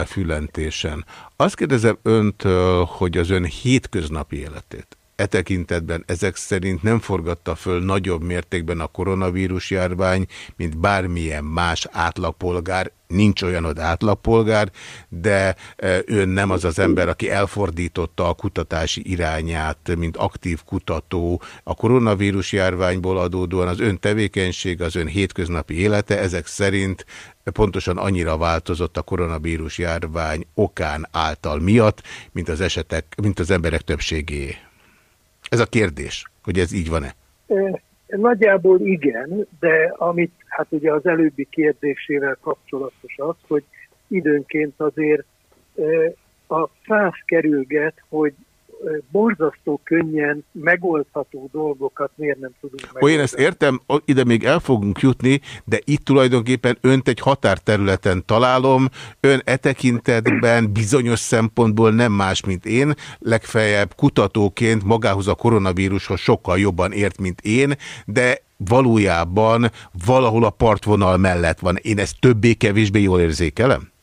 fülentésen. Azt kérdezem öntől, hogy az ön hétköznapi életét e tekintetben ezek szerint nem forgatta föl nagyobb mértékben a koronavírus járvány, mint bármilyen más átlagpolgár. Nincs olyan ott átlagpolgár, de e, ön nem az az ember, aki elfordította a kutatási irányát, mint aktív kutató. A koronavírus járványból adódóan az ön tevékenység, az ön hétköznapi élete ezek szerint pontosan annyira változott a koronavírus járvány okán által miatt, mint az esetek, mint az emberek többségé. Ez a kérdés, hogy ez így van-e? Nagyjából igen, de amit hát ugye az előbbi kérdésével kapcsolatos az, hogy időnként azért a száz kerülget, hogy borzasztó könnyen megoldható dolgokat miért nem tudunk Ó, megoldani. én ezt értem, ide még el fogunk jutni, de itt tulajdonképpen önt egy határterületen találom, ön e tekintetben bizonyos szempontból nem más, mint én, legfeljebb kutatóként magához a koronavírushoz sokkal jobban ért, mint én, de valójában valahol a partvonal mellett van. Én ezt többé-kevésbé jól érzékelem?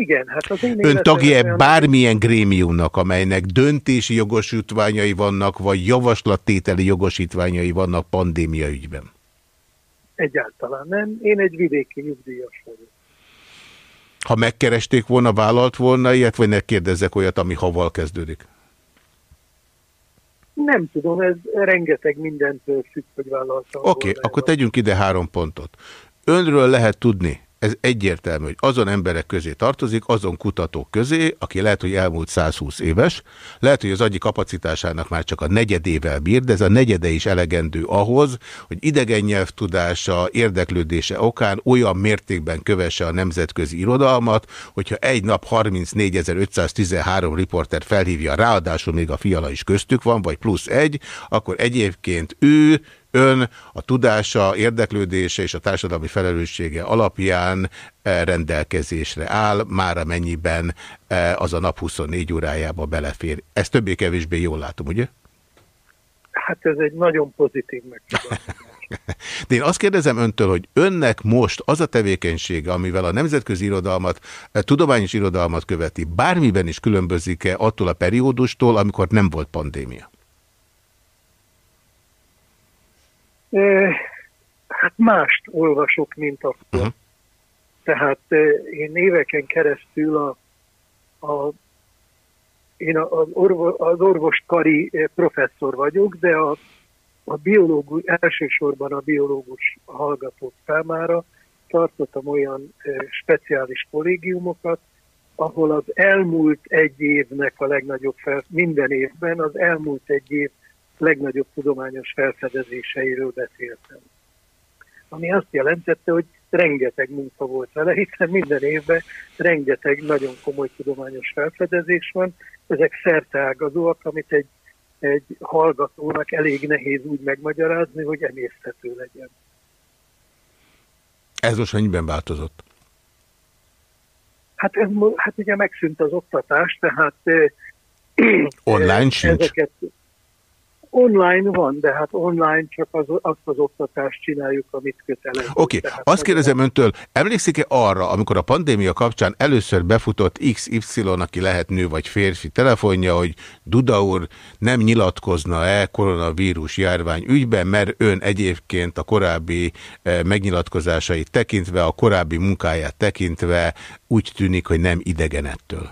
Igen, hát az én Ön tagja olyan- bármilyen grémiumnak, amelynek döntési jogosítványai vannak, vagy javaslattételi jogosítványai vannak pandémia ügyben? Egyáltalán nem. Én egy vidéki nyugdíjas vagyok. Ha megkeresték volna, vállalt volna ilyet, vagy ne kérdezzek olyat, ami haval kezdődik? Nem tudom, ez rengeteg mindentől függ, hogy vállaltam. Oké, okay, akkor tegyünk ide három pontot. Önről lehet tudni, ez egyértelmű, hogy azon emberek közé tartozik, azon kutatók közé, aki lehet, hogy elmúlt 120 éves, lehet, hogy az agyi kapacitásának már csak a negyedével bír, de ez a negyede is elegendő ahhoz, hogy idegen nyelvtudása, érdeklődése okán olyan mértékben kövesse a nemzetközi irodalmat, hogyha egy nap 34.513 riporter felhívja, ráadásul még a fiala is köztük van, vagy plusz egy, akkor egyébként ő ön a tudása, érdeklődése és a társadalmi felelőssége alapján eh, rendelkezésre áll, már amennyiben eh, az a nap 24 órájába belefér. Ezt többé-kevésbé jól látom, ugye? Hát ez egy nagyon pozitív megfogalmazás. De én azt kérdezem öntől, hogy önnek most az a tevékenysége, amivel a nemzetközi irodalmat, eh, tudományos irodalmat követi, bármiben is különbözik-e attól a periódustól, amikor nem volt pandémia? Ö, Hát mást olvasok, mint akkor. Uh-huh. Tehát ö, én éveken keresztül a, a én az, orvo, az orvoskari professzor vagyok, de a, a biológus, elsősorban a biológus hallgatók számára tartottam olyan speciális kollégiumokat, ahol az elmúlt egy évnek a legnagyobb fel, minden évben az elmúlt egy év legnagyobb tudományos felfedezéseiről beszéltem. Ami azt jelentette, hogy rengeteg munka volt vele, hiszen minden évben rengeteg nagyon komoly tudományos felfedezés van. Ezek szerteágazóak, amit egy, egy hallgatónak elég nehéz úgy megmagyarázni, hogy emészthető legyen. Ez most mennyiben változott? Hát, ez, hát ugye megszűnt az oktatás, tehát eh, Online sincs? ezeket online van, de hát online csak az, azt az oktatást csináljuk, amit kötelező. Oké, okay. azt kérdezem öntől, emlékszik-e arra, amikor a pandémia kapcsán először befutott XY, aki lehet nő vagy férfi telefonja, hogy Duda úr nem nyilatkozna-e koronavírus járvány ügyben, mert ön egyébként a korábbi eh, megnyilatkozásait tekintve, a korábbi munkáját tekintve úgy tűnik, hogy nem idegen ettől.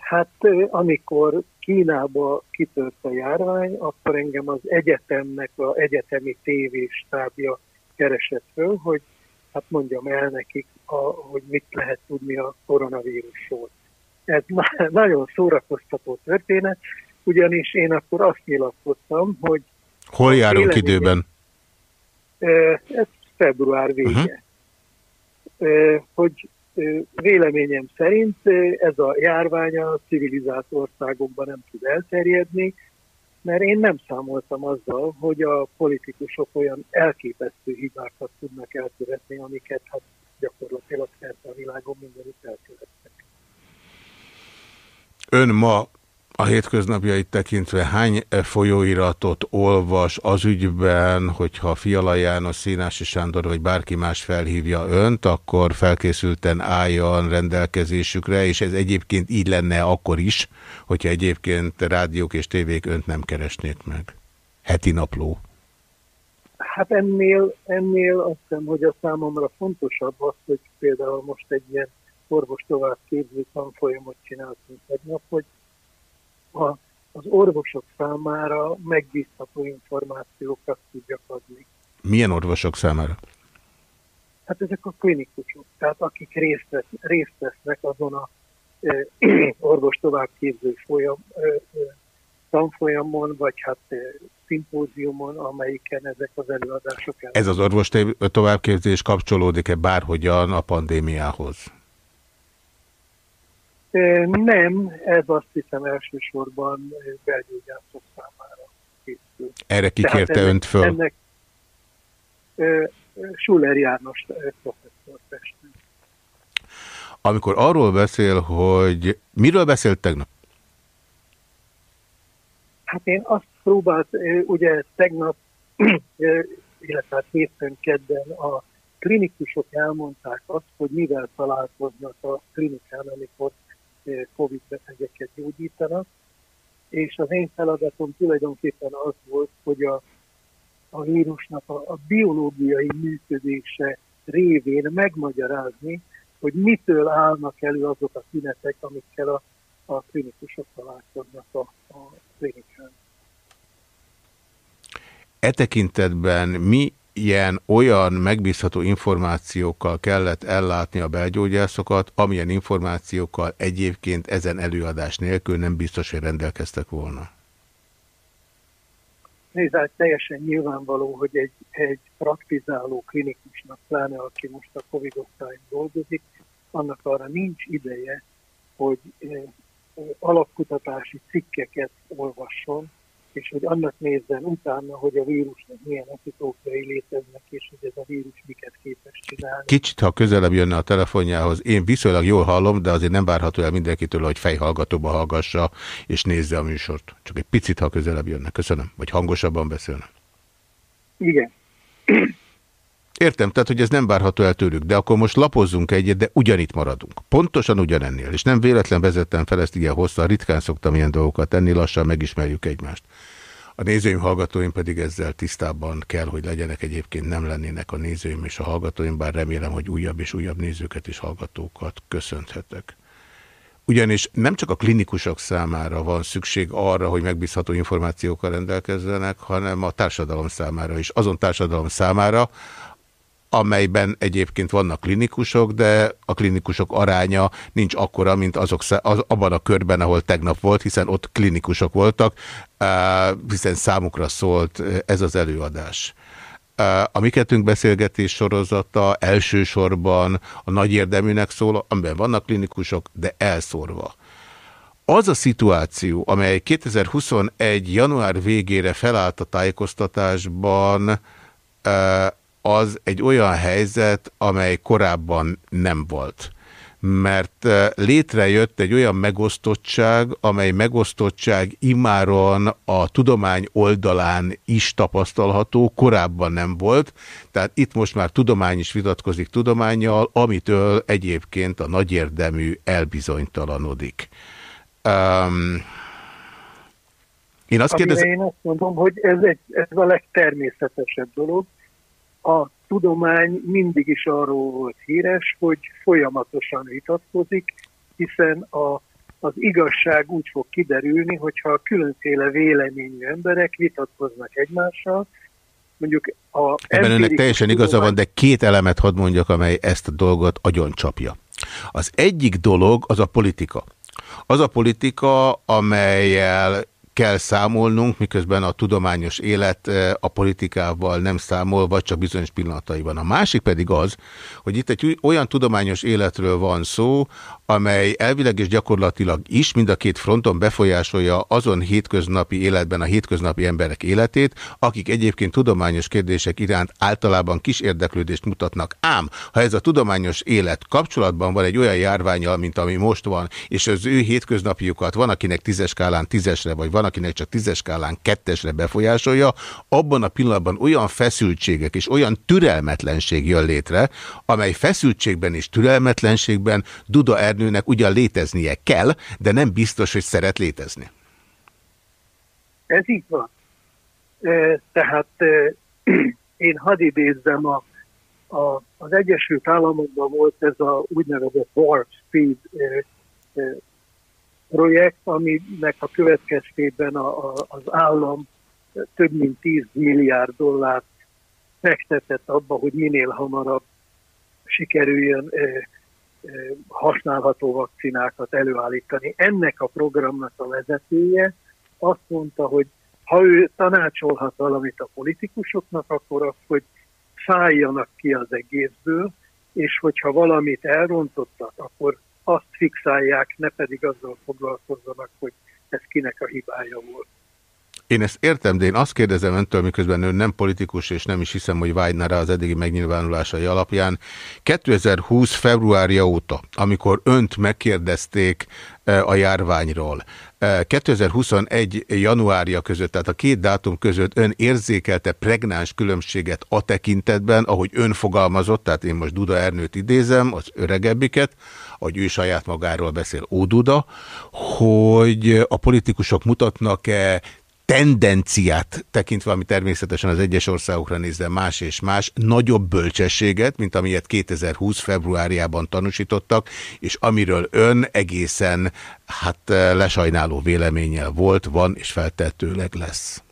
Hát eh, amikor Kínába kitört a járvány, akkor engem az egyetemnek a egyetemi tévéstábja keresett föl, hogy hát mondjam el nekik, a, hogy mit lehet tudni a koronavírusról. Ez na- *laughs* nagyon szórakoztató történet, ugyanis én akkor azt nyilatkoztam, hogy Hol járunk véleményem- időben? Ez február vége. Mhm. Uh-huh. Hogy véleményem szerint ez a járvány a civilizált országokban nem tud elterjedni, mert én nem számoltam azzal, hogy a politikusok olyan elképesztő hibákat tudnak elkövetni, amiket hát gyakorlatilag szerte a világon mindenütt elkövetnek. Ön ma a hétköznapjait tekintve hány folyóiratot olvas az ügyben, hogyha Fiala János, Színási Sándor vagy bárki más felhívja önt, akkor felkészülten álljon rendelkezésükre, és ez egyébként így lenne akkor is, hogyha egyébként rádiók és tévék önt nem keresnék meg. Heti napló. Hát ennél, ennél azt hiszem, hogy a számomra fontosabb az, hogy például most egy ilyen orvos továbbképző tanfolyamot csináltunk tegnap, hogy a, az orvosok számára megbízható információkat tudjak adni. Milyen orvosok számára? Hát ezek a klinikusok, tehát akik részt, vesz, részt vesznek azon a e, *clears throat* orvos továbbképző folyam, e, tanfolyamon, vagy hát szimpóziumon, amelyiken ezek az előadások el. Ez az orvos továbbképzés kapcsolódik-e bárhogyan a pandémiához? Nem, ez azt hiszem elsősorban belgyógyászok számára készül. Erre ki Tehát önt föl? Ennek Schuller János professzor Pesten. Amikor arról beszél, hogy miről beszélt tegnap? Hát én azt próbált, ugye tegnap, *clears throat* illetve hát hétfőn kedden a klinikusok elmondták azt, hogy mivel találkoznak a klinikán, amikor Covid betegeket gyógyítanak, és az én feladatom tulajdonképpen az volt, hogy a, a vírusnak a, a biológiai működése révén megmagyarázni, hogy mitől állnak elő azok a szünetek, amikkel a, a klinikusok találkoznak a, a klinikán. E tekintetben mi ilyen olyan megbízható információkkal kellett ellátni a belgyógyászokat, amilyen információkkal egyébként ezen előadás nélkül nem biztos, hogy rendelkeztek volna. Nézd, hát teljesen nyilvánvaló, hogy egy, egy praktizáló klinikusnak, pláne aki most a Covid osztályon dolgozik, annak arra nincs ideje, hogy eh, alapkutatási cikkeket olvasson, és hogy annak nézzen utána, hogy a vírusnak milyen etitópiai léteznek, és hogy ez a vírus miket képes csinálni. Kicsit, ha közelebb jönne a telefonjához, én viszonylag jól hallom, de azért nem várható el mindenkitől, hogy fejhallgatóba hallgassa és nézze a műsort. Csak egy picit, ha közelebb jönne. Köszönöm. Vagy hangosabban beszélne. Igen. Értem, tehát, hogy ez nem várható el tőlük, de akkor most lapozzunk egyet, de ugyanitt maradunk. Pontosan ugyanennél, és nem véletlen vezettem fel ezt ilyen hosszan, ritkán szoktam ilyen dolgokat tenni, lassan megismerjük egymást. A nézőim, hallgatóim pedig ezzel tisztában kell, hogy legyenek egyébként nem lennének a nézőim és a hallgatóim, bár remélem, hogy újabb és újabb nézőket és hallgatókat köszönhetek. Ugyanis nem csak a klinikusok számára van szükség arra, hogy megbízható információkkal rendelkezzenek, hanem a társadalom számára is. Azon társadalom számára, amelyben egyébként vannak klinikusok, de a klinikusok aránya nincs akkora, mint azok az, abban a körben, ahol tegnap volt, hiszen ott klinikusok voltak, hiszen számukra szólt ez az előadás. A mi beszélgetés sorozata elsősorban a nagy érdeműnek szól, amiben vannak klinikusok, de elszórva. Az a szituáció, amely 2021. január végére felállt a tájékoztatásban, az egy olyan helyzet, amely korábban nem volt. Mert eh, létrejött egy olyan megosztottság, amely megosztottság imáron a tudomány oldalán is tapasztalható, korábban nem volt. Tehát itt most már tudomány is vitatkozik tudományjal, amitől egyébként a nagy érdemű elbizonytalanodik. Um, én azt kérdezem... én azt mondom, hogy ez, egy, ez a legtermészetesebb dolog. A tudomány mindig is arról volt híres, hogy folyamatosan vitatkozik, hiszen a, az igazság úgy fog kiderülni, hogyha a különféle véleményű emberek vitatkoznak egymással, mondjuk a Ebben önnek teljesen igaza tudomány- van, de két elemet hadd mondjak, amely ezt a dolgot agyoncsapja. Az egyik dolog az a politika. Az a politika, amelyel kell számolnunk, miközben a tudományos élet eh, a politikával nem számol, vagy csak bizonyos pillanataiban. A másik pedig az, hogy itt egy olyan tudományos életről van szó, amely elvileg és gyakorlatilag is mind a két fronton befolyásolja azon hétköznapi életben a hétköznapi emberek életét, akik egyébként tudományos kérdések iránt általában kis érdeklődést mutatnak. Ám, ha ez a tudományos élet kapcsolatban van egy olyan járványal, mint ami most van, és az ő hétköznapjukat van, akinek tízes skálán tízesre, vagy van, akinek csak tízes skálán kettesre befolyásolja, abban a pillanatban olyan feszültségek és olyan türelmetlenség jön létre, amely feszültségben és türelmetlenségben Duda Ernőnek ugyan léteznie kell, de nem biztos, hogy szeret létezni. Ez így van. Tehát *clears throat* én hadd idézzem, a, a, az Egyesült Államokban volt ez a úgynevezett Warp Speed projekt, aminek a következtében a, a, az állam több mint 10 milliárd dollárt fektetett abba, hogy minél hamarabb sikerüljön használható vakcinákat előállítani. Ennek a programnak a vezetője azt mondta, hogy ha ő tanácsolhat valamit a politikusoknak, akkor az, hogy szálljanak ki az egészből, és hogyha valamit elrontottak, akkor azt fixálják, ne pedig azzal foglalkozzanak, hogy ez kinek a hibája volt. Én ezt értem, de én azt kérdezem öntől, miközben ön nem politikus, és nem is hiszem, hogy vágyna rá az eddigi megnyilvánulásai alapján. 2020. februárja óta, amikor önt megkérdezték eh, a járványról, eh, 2021. januárja között, tehát a két dátum között ön érzékelte pregnáns különbséget a tekintetben, ahogy ön fogalmazott, tehát én most Duda Ernőt idézem, az öregebbiket, ahogy ő saját magáról beszél, Óduda, hogy a politikusok mutatnak-e tendenciát tekintve, ami természetesen az egyes országokra nézve más és más, nagyobb bölcsességet, mint amilyet 2020 februárjában tanúsítottak, és amiről ön egészen hát lesajnáló véleménnyel volt, van és feltehetőleg lesz.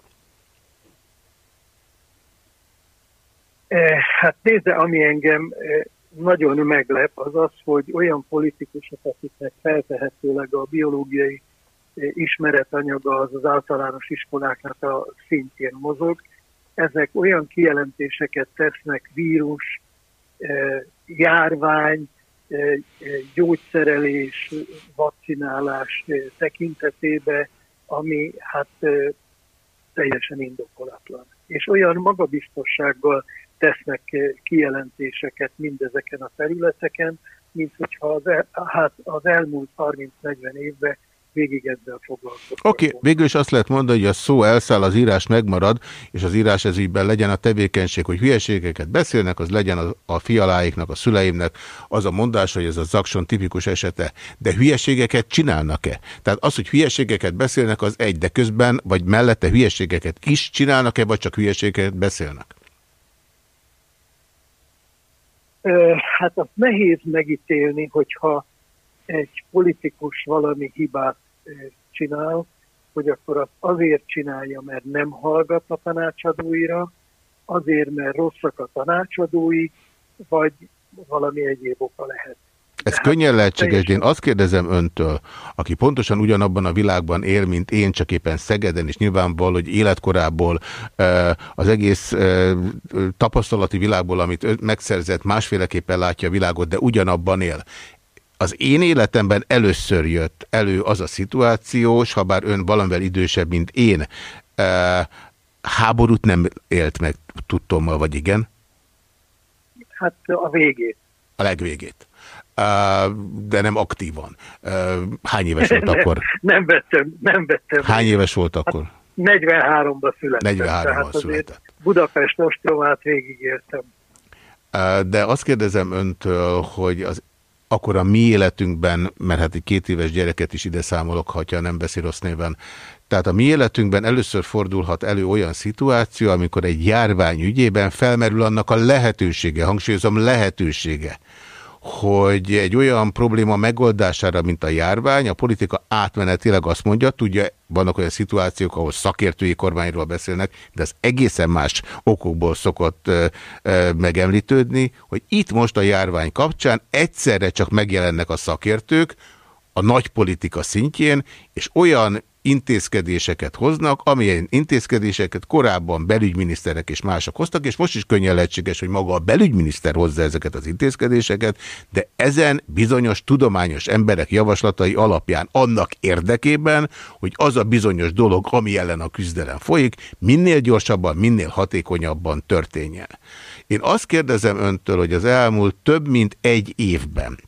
Eh, Hát nézze, ami engem eh, nagyon meglep, az az, hogy olyan politikusok, akiknek feltehetőleg a biológiai ismeretanyaga az az általános iskoláknak a szintjén mozog, ezek olyan kijelentéseket tesznek vírus, eh, járvány, eh, eh, gyógyszerelés, vakcinálás tekintetébe, ami hát teljesen indokolatlan. És olyan magabiztossággal tesznek kijelentéseket mindezeken a területeken, mint hogyha az, el, hát az elmúlt 30-40 évben végig ezzel foglalkoztak. Oké, okay, végül is azt lehet mondani, hogy a szó elszáll, az írás megmarad, és az írás ezügyben legyen a tevékenység, hogy hülyeségeket beszélnek, az legyen a, a fialáiknak, a szüleimnek az a mondás, hogy ez a zakson tipikus esete. De hülyeségeket csinálnak-e? Tehát az, hogy hülyeségeket beszélnek, az egy, de közben, vagy mellette hülyeségeket is csinálnak-e, vagy csak hülyeségeket beszélnek? Hát azt nehéz megítélni, hogyha egy politikus valami hibát csinál, hogy akkor azt azért csinálja, mert nem hallgat a tanácsadóira, azért, mert rosszak a tanácsadói, vagy valami egyéb oka lehet. Ez könnyen lehetséges, de én azt kérdezem öntől, aki pontosan ugyanabban a világban él, mint én, csak éppen Szegeden, és nyilvánvaló, hogy életkorából az egész tapasztalati világból, amit megszerzett, másféleképpen látja a világot, de ugyanabban él. Az én életemben először jött elő az a szituáció, és ha bár ön valamivel idősebb, mint én, eh, háborút nem élt meg tudtommal, vagy igen? Hát a végét. A legvégét. Uh, de nem aktívan. Uh, hány éves volt akkor? Nem vettem, nem vettem. Hány éves volt akkor? 43-ban születtem. 43-ban tehát azért született. Budapest ostromát végigértem. De azt kérdezem öntől, hogy az akkor a mi életünkben, mert hát egy két éves gyereket is ide számolok, ha nem beszél rossz néven, tehát a mi életünkben először fordulhat elő olyan szituáció, amikor egy járvány ügyében felmerül annak a lehetősége, hangsúlyozom lehetősége, hogy egy olyan probléma megoldására, mint a járvány, a politika átmenetileg azt mondja, tudja, vannak olyan szituációk, ahol szakértői kormányról beszélnek, de az egészen más okokból szokott ö, ö, megemlítődni, hogy itt most a járvány kapcsán egyszerre csak megjelennek a szakértők, a nagy politika szintjén, és olyan intézkedéseket hoznak, amilyen intézkedéseket korábban belügyminiszterek és mások hoztak, és most is könnyen lehetséges, hogy maga a belügyminiszter hozza ezeket az intézkedéseket, de ezen bizonyos tudományos emberek javaslatai alapján annak érdekében, hogy az a bizonyos dolog, ami ellen a küzdelem folyik, minél gyorsabban, minél hatékonyabban történjen. Én azt kérdezem öntől, hogy az elmúlt több mint egy évben,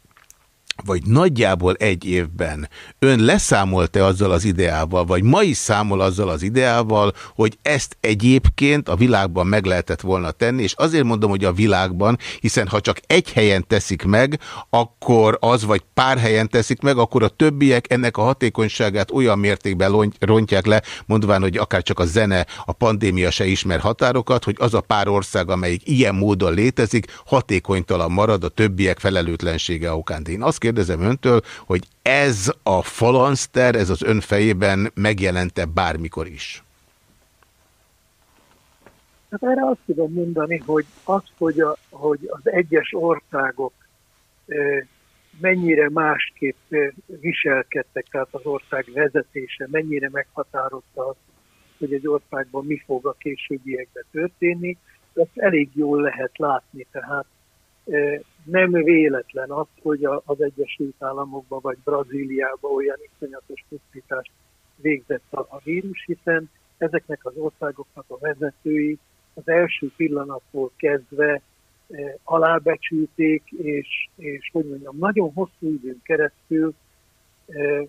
vagy nagyjából egy évben ön leszámolt-e azzal az ideával, vagy ma is számol azzal az ideával, hogy ezt egyébként a világban meg lehetett volna tenni, és azért mondom, hogy a világban, hiszen ha csak egy helyen teszik meg, akkor az, vagy pár helyen teszik meg, akkor a többiek ennek a hatékonyságát olyan mértékben rontják le, mondván, hogy akár csak a zene, a pandémia se ismer határokat, hogy az a pár ország, amelyik ilyen módon létezik, hatékonytalan marad a többiek felelőtlensége okán. De én azt kérdezem öntől, hogy ez a falanszter, ez az ön fejében megjelente bármikor is. Hát erre azt tudom mondani, hogy az, hogy, a, hogy az egyes országok mennyire másképp viselkedtek, tehát az ország vezetése mennyire meghatározta azt, hogy egy országban mi fog a későbbiekben történni, ezt elég jól lehet látni. Tehát nem véletlen az, hogy az Egyesült Államokban vagy Brazíliában olyan iszonyatos pusztítást végzett a, vírus, hiszen ezeknek az országoknak a vezetői az első pillanattól kezdve eh, alábecsülték, és, és hogy mondjam, nagyon hosszú időn keresztül eh,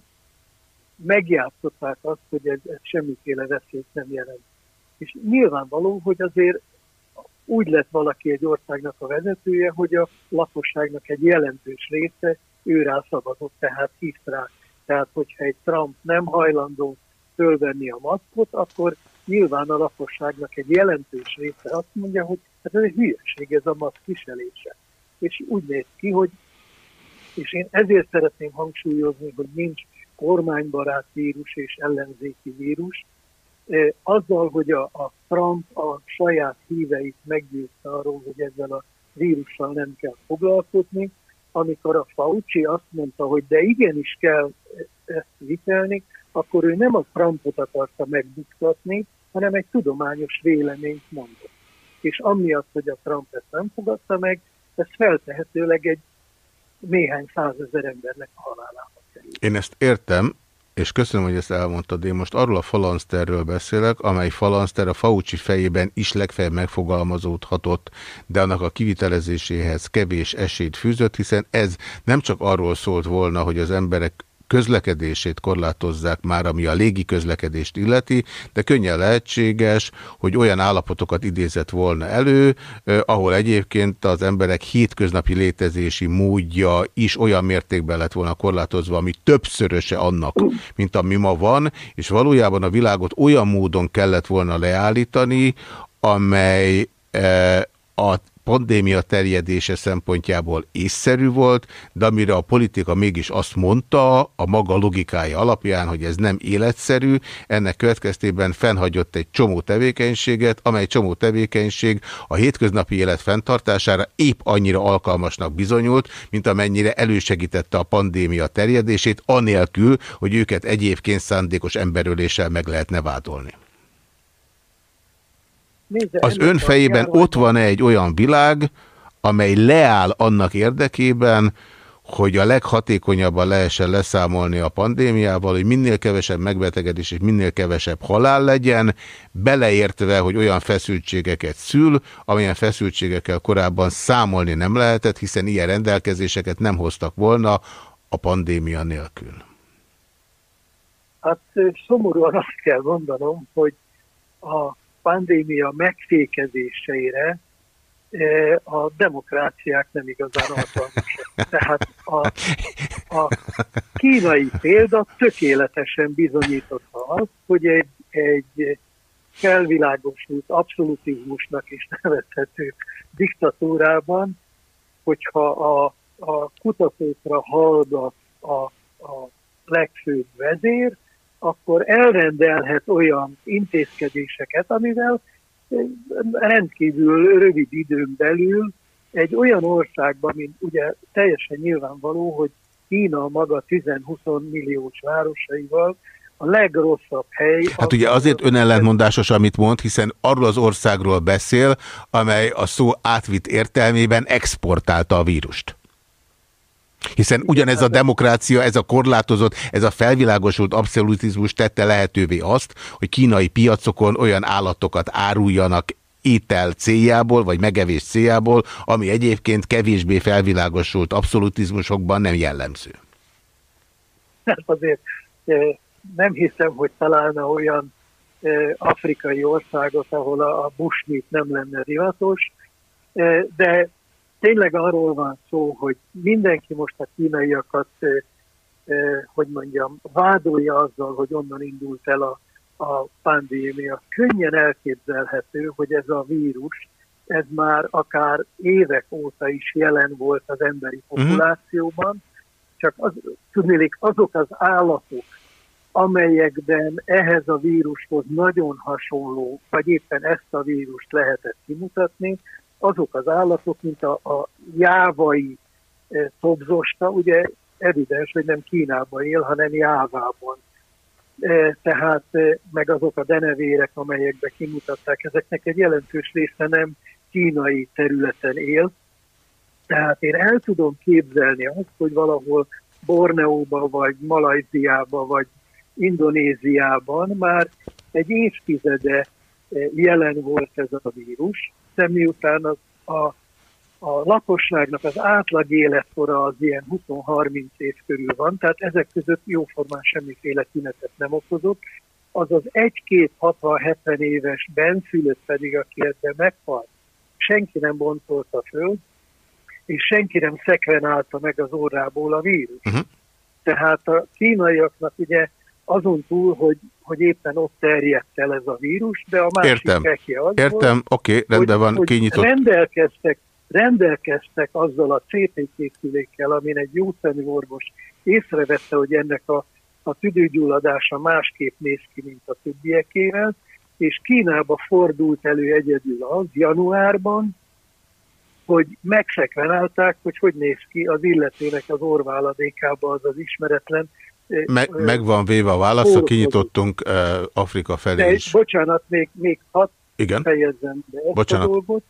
megjátszották azt, hogy ez, ez semmiféle veszélyt nem jelent. És nyilvánvaló, hogy azért úgy lett valaki egy országnak a vezetője, hogy a lakosságnak egy jelentős része őrá szavazott, tehát hisz rá. Tehát, hogyha egy Trump nem hajlandó fölvenni a maszkot, akkor nyilván a lakosságnak egy jelentős része azt mondja, hogy hát ez egy hülyeség ez a maszk viselése. És úgy néz ki, hogy és én ezért szeretném hangsúlyozni, hogy nincs kormánybarát vírus és ellenzéki vírus, azzal, hogy a, a Trump a saját híveit meggyőzte arról, hogy ezzel a vírussal nem kell foglalkozni, amikor a Fauci azt mondta, hogy de igenis kell ezt vitelni, akkor ő nem a Trumpot akarta megbuktatni, hanem egy tudományos véleményt mondott. És amiatt, hogy a Trump ezt nem fogadta meg, ez feltehetőleg egy néhány százezer embernek a halálába kerül. Én ezt értem, és köszönöm, hogy ezt elmondtad. Én most arról a falanszterről beszélek, amely falanszter a Fauci fejében is legfeljebb megfogalmazódhatott, de annak a kivitelezéséhez kevés esélyt fűzött, hiszen ez nem csak arról szólt volna, hogy az emberek közlekedését korlátozzák már, ami a légi közlekedést illeti, de könnyen lehetséges, hogy olyan állapotokat idézett volna elő, eh, ahol egyébként az emberek hétköznapi létezési módja is olyan mértékben lett volna korlátozva, ami többszöröse annak, mint ami ma van, és valójában a világot olyan módon kellett volna leállítani, amely eh, a pandémia terjedése szempontjából észszerű volt, de amire a politika mégis azt mondta a maga logikája alapján, hogy ez nem életszerű, ennek következtében fennhagyott egy csomó tevékenységet, amely csomó tevékenység a hétköznapi élet fenntartására épp annyira alkalmasnak bizonyult, mint amennyire elősegítette a pandémia terjedését, anélkül, hogy őket egyébként szándékos emberöléssel meg lehetne vádolni. Az ön fejében ott van-e egy olyan világ, amely leáll annak érdekében, hogy a leghatékonyabban lehessen leszámolni a pandémiával, hogy minél kevesebb megbetegedés és minél kevesebb halál legyen, beleértve, hogy olyan feszültségeket szül, amilyen feszültségekkel korábban számolni nem lehetett, hiszen ilyen rendelkezéseket nem hoztak volna a pandémia nélkül. Hát szomorúan azt kell mondanom, hogy a pandémia megfékezésére ö, a demokráciák nem igazán alkalmasak. Tehát a, a kínai példa tökéletesen bizonyította azt, hogy egy, egy felvilágosult abszolutizmusnak is nevezhető diktatúrában, hogyha a, a kutatókra hallgat a, a legfőbb vezér, akkor elrendelhet olyan intézkedéseket, amivel eh, rendkívül rövid időn belül egy olyan országban, mint ugye teljesen nyilvánvaló, hogy Kína maga 10-20 milliós városaival a legrosszabb hely. Hát ugye azért önellentmondásos, amit mond, hiszen arról az országról beszél, amely a szó átvitt értelmében exportálta a vírust. Hiszen ugyanez a demokrácia, ez a korlátozott, ez a felvilágosult abszolutizmus tette lehetővé azt, hogy kínai piacokon olyan állatokat áruljanak étel céljából, vagy megevés céljából, ami egyébként kevésbé felvilágosult abszolutizmusokban nem jellemző. Hát azért nem hiszem, hogy találna olyan afrikai országot, ahol a bushmeat nem lenne divatos, de tényleg arról van szó, hogy mindenki most a kínaiakat, hogy mondjam, vádolja azzal, hogy onnan indult el a, a pandémia. Könnyen elképzelhető, hogy ez a vírus, ez már akár évek óta is jelen volt az emberi populációban, csak az, tudnélik, azok az állatok, amelyekben ehhez a vírushoz nagyon hasonló, vagy éppen ezt a vírust lehetett kimutatni, azok az állatok, mint a, a jávai e, ugye evidens, hogy nem Kínában él, hanem Jávában. E, tehát e, meg azok a denevérek, amelyekbe kimutatták, ezeknek egy jelentős része nem kínai területen él. Tehát én el tudom képzelni azt, hogy valahol Borneóba, vagy Malajziába, vagy Indonéziában már egy évtizede jelen volt ez a vírus, de miután az, a, a lakosságnak az átlag életkora az ilyen 20-30 év körül van, tehát ezek között jóformán semmiféle tünetet nem okozott, az az 1-2-60-70 éves benszülött pedig, aki ebben meghalt, senki nem bontolta föl, és senki nem szekvenálta meg az orrából a vírus. Uh-huh. Tehát a kínaiaknak ugye azon túl, hogy, hogy éppen ott terjedt el ez a vírus, de a másik Értem. az Értem, volt, oké, rendben van, hogy kinyitott. rendelkeztek, rendelkeztek azzal a CT készülékkel, amin egy jószemű orvos észrevette, hogy ennek a, a tüdőgyulladása másképp néz ki, mint a többiekével, és Kínába fordult elő egyedül az januárban, hogy megszekvenálták, hogy hogy néz ki az illetőnek az orváladékába az az ismeretlen. Eh, Me eh, meg van véve a válasz, Kórokozó. kinyitottunk uh, Afrika felé De is. bocsánat, még, még hat Igen. fejezzem be ezt Bocsánat. a dolgot.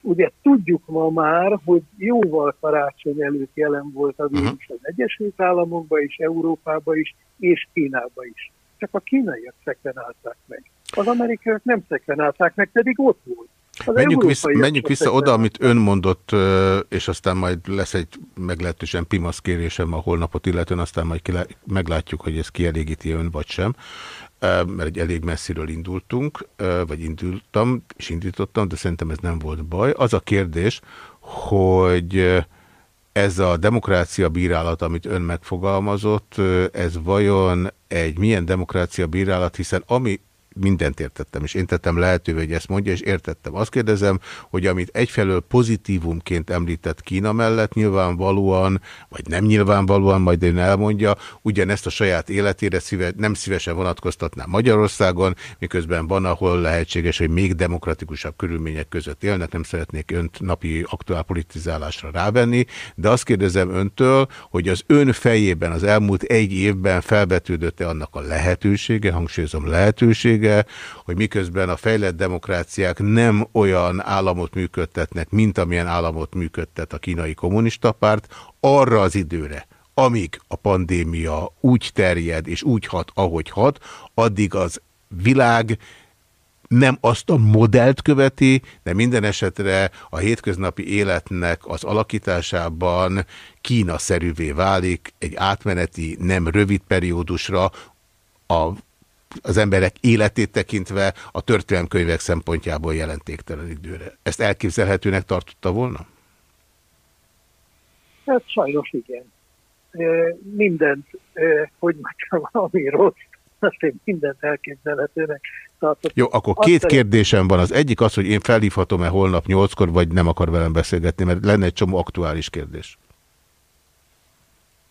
Ugye tudjuk ma már, hogy jóval karácsony előtt jelen volt a Mhm. vírus az Egyesült Államokban is, Európában is, és Kínában is. Csak a kínaiak szekvenálták meg. Az amerikaiak nem szekvenálták meg, pedig ott volt. Az Menjünk vissza, menjünk vissza oda, amit ön mondott, és aztán majd lesz egy meglehetősen pimasz kérésem a holnapot illetően, aztán majd meglátjuk, hogy ez kielégíti ön vagy sem, mert egy elég messziről indultunk, vagy indultam, és indítottam, de szerintem ez nem volt baj. Az a kérdés, hogy ez a demokrácia bírálat, amit ön megfogalmazott, ez vajon egy milyen demokrácia bírálat, hiszen ami mindent értettem, és én tettem lehetővé, hogy ezt mondja, és értettem. Azt kérdezem, hogy amit egyfelől pozitívumként említett Kína mellett, nyilvánvalóan, vagy nem nyilvánvalóan, majd ön elmondja, ugyanezt a saját életére szíve, nem szívesen vonatkoztatná Magyarországon, miközben van, ahol lehetséges, hogy még demokratikusabb körülmények között élnek, nem szeretnék önt napi aktuál politizálásra rávenni, de azt kérdezem öntől, hogy az ön fejében az elmúlt egy évben felvetődött-e annak a lehetősége, hangsúlyozom lehetősége, hogy miközben a fejlett demokráciák nem olyan államot működtetnek, mint amilyen államot működtet a kínai kommunista párt, arra az időre, amíg a pandémia úgy terjed és úgy hat, ahogy hat, addig az világ nem azt a modellt követi, de minden esetre a hétköznapi életnek az alakításában Kína-szerűvé válik egy átmeneti, nem rövid periódusra a, az emberek életét tekintve a történelemkönyvek szempontjából jelentéktelen időre. Ezt elképzelhetőnek tartotta volna? Hát sajnos igen. Mindent, hogy mondjam, *laughs* ami rossz, azt én mindent elképzelhetőnek tartottam. Jó, akkor Azt két kérdésem van. Az egyik az, hogy én felhívhatom-e holnap nyolckor, vagy nem akar velem beszélgetni, mert lenne egy csomó aktuális kérdés.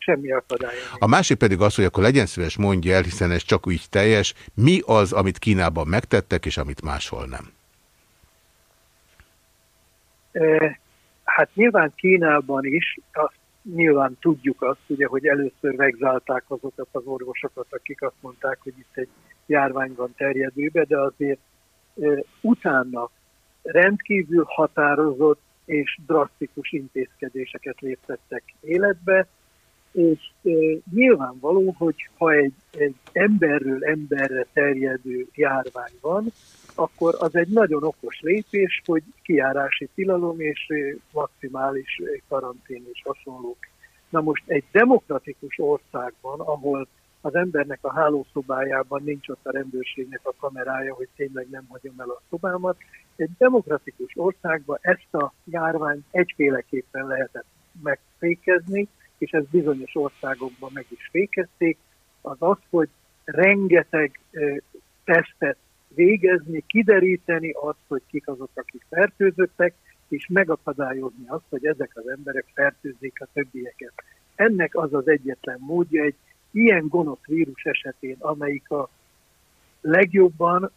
Semmi akadály. A másik pedig az, hogy akkor legyen szíves mondja el, hiszen ez csak úgy teljes, mi az, amit Kínában megtettek, és amit máshol nem. Hát nyilván Kínában is, azt nyilván tudjuk azt, ugye, hogy először vegzálták azokat az orvosokat, akik azt mondták, hogy itt egy járvány van terjedőbe, de azért utána rendkívül határozott és drasztikus intézkedéseket léptettek életbe, és e, nyilvánvaló, hogy ha egy, egy emberről emberre terjedő járvány van, akkor az egy nagyon okos lépés, hogy kiárási tilalom és maximális karantén és hasonlók. Na most egy demokratikus országban, ahol az embernek a hálószobájában nincs ott a rendőrségnek a kamerája, hogy tényleg nem hagyom el a szobámat, egy demokratikus országban ezt a járványt egyféleképpen lehetett megfékezni, és ezt bizonyos országokban meg is fékezték, az az, hogy rengeteg tesztet végezni, kideríteni azt, hogy kik azok, akik fertőzöttek, és megakadályozni azt, hogy ezek az emberek fertőzzék a többieket. Ennek az az egyetlen módja egy ilyen gonosz vírus esetén, amelyik a legjobban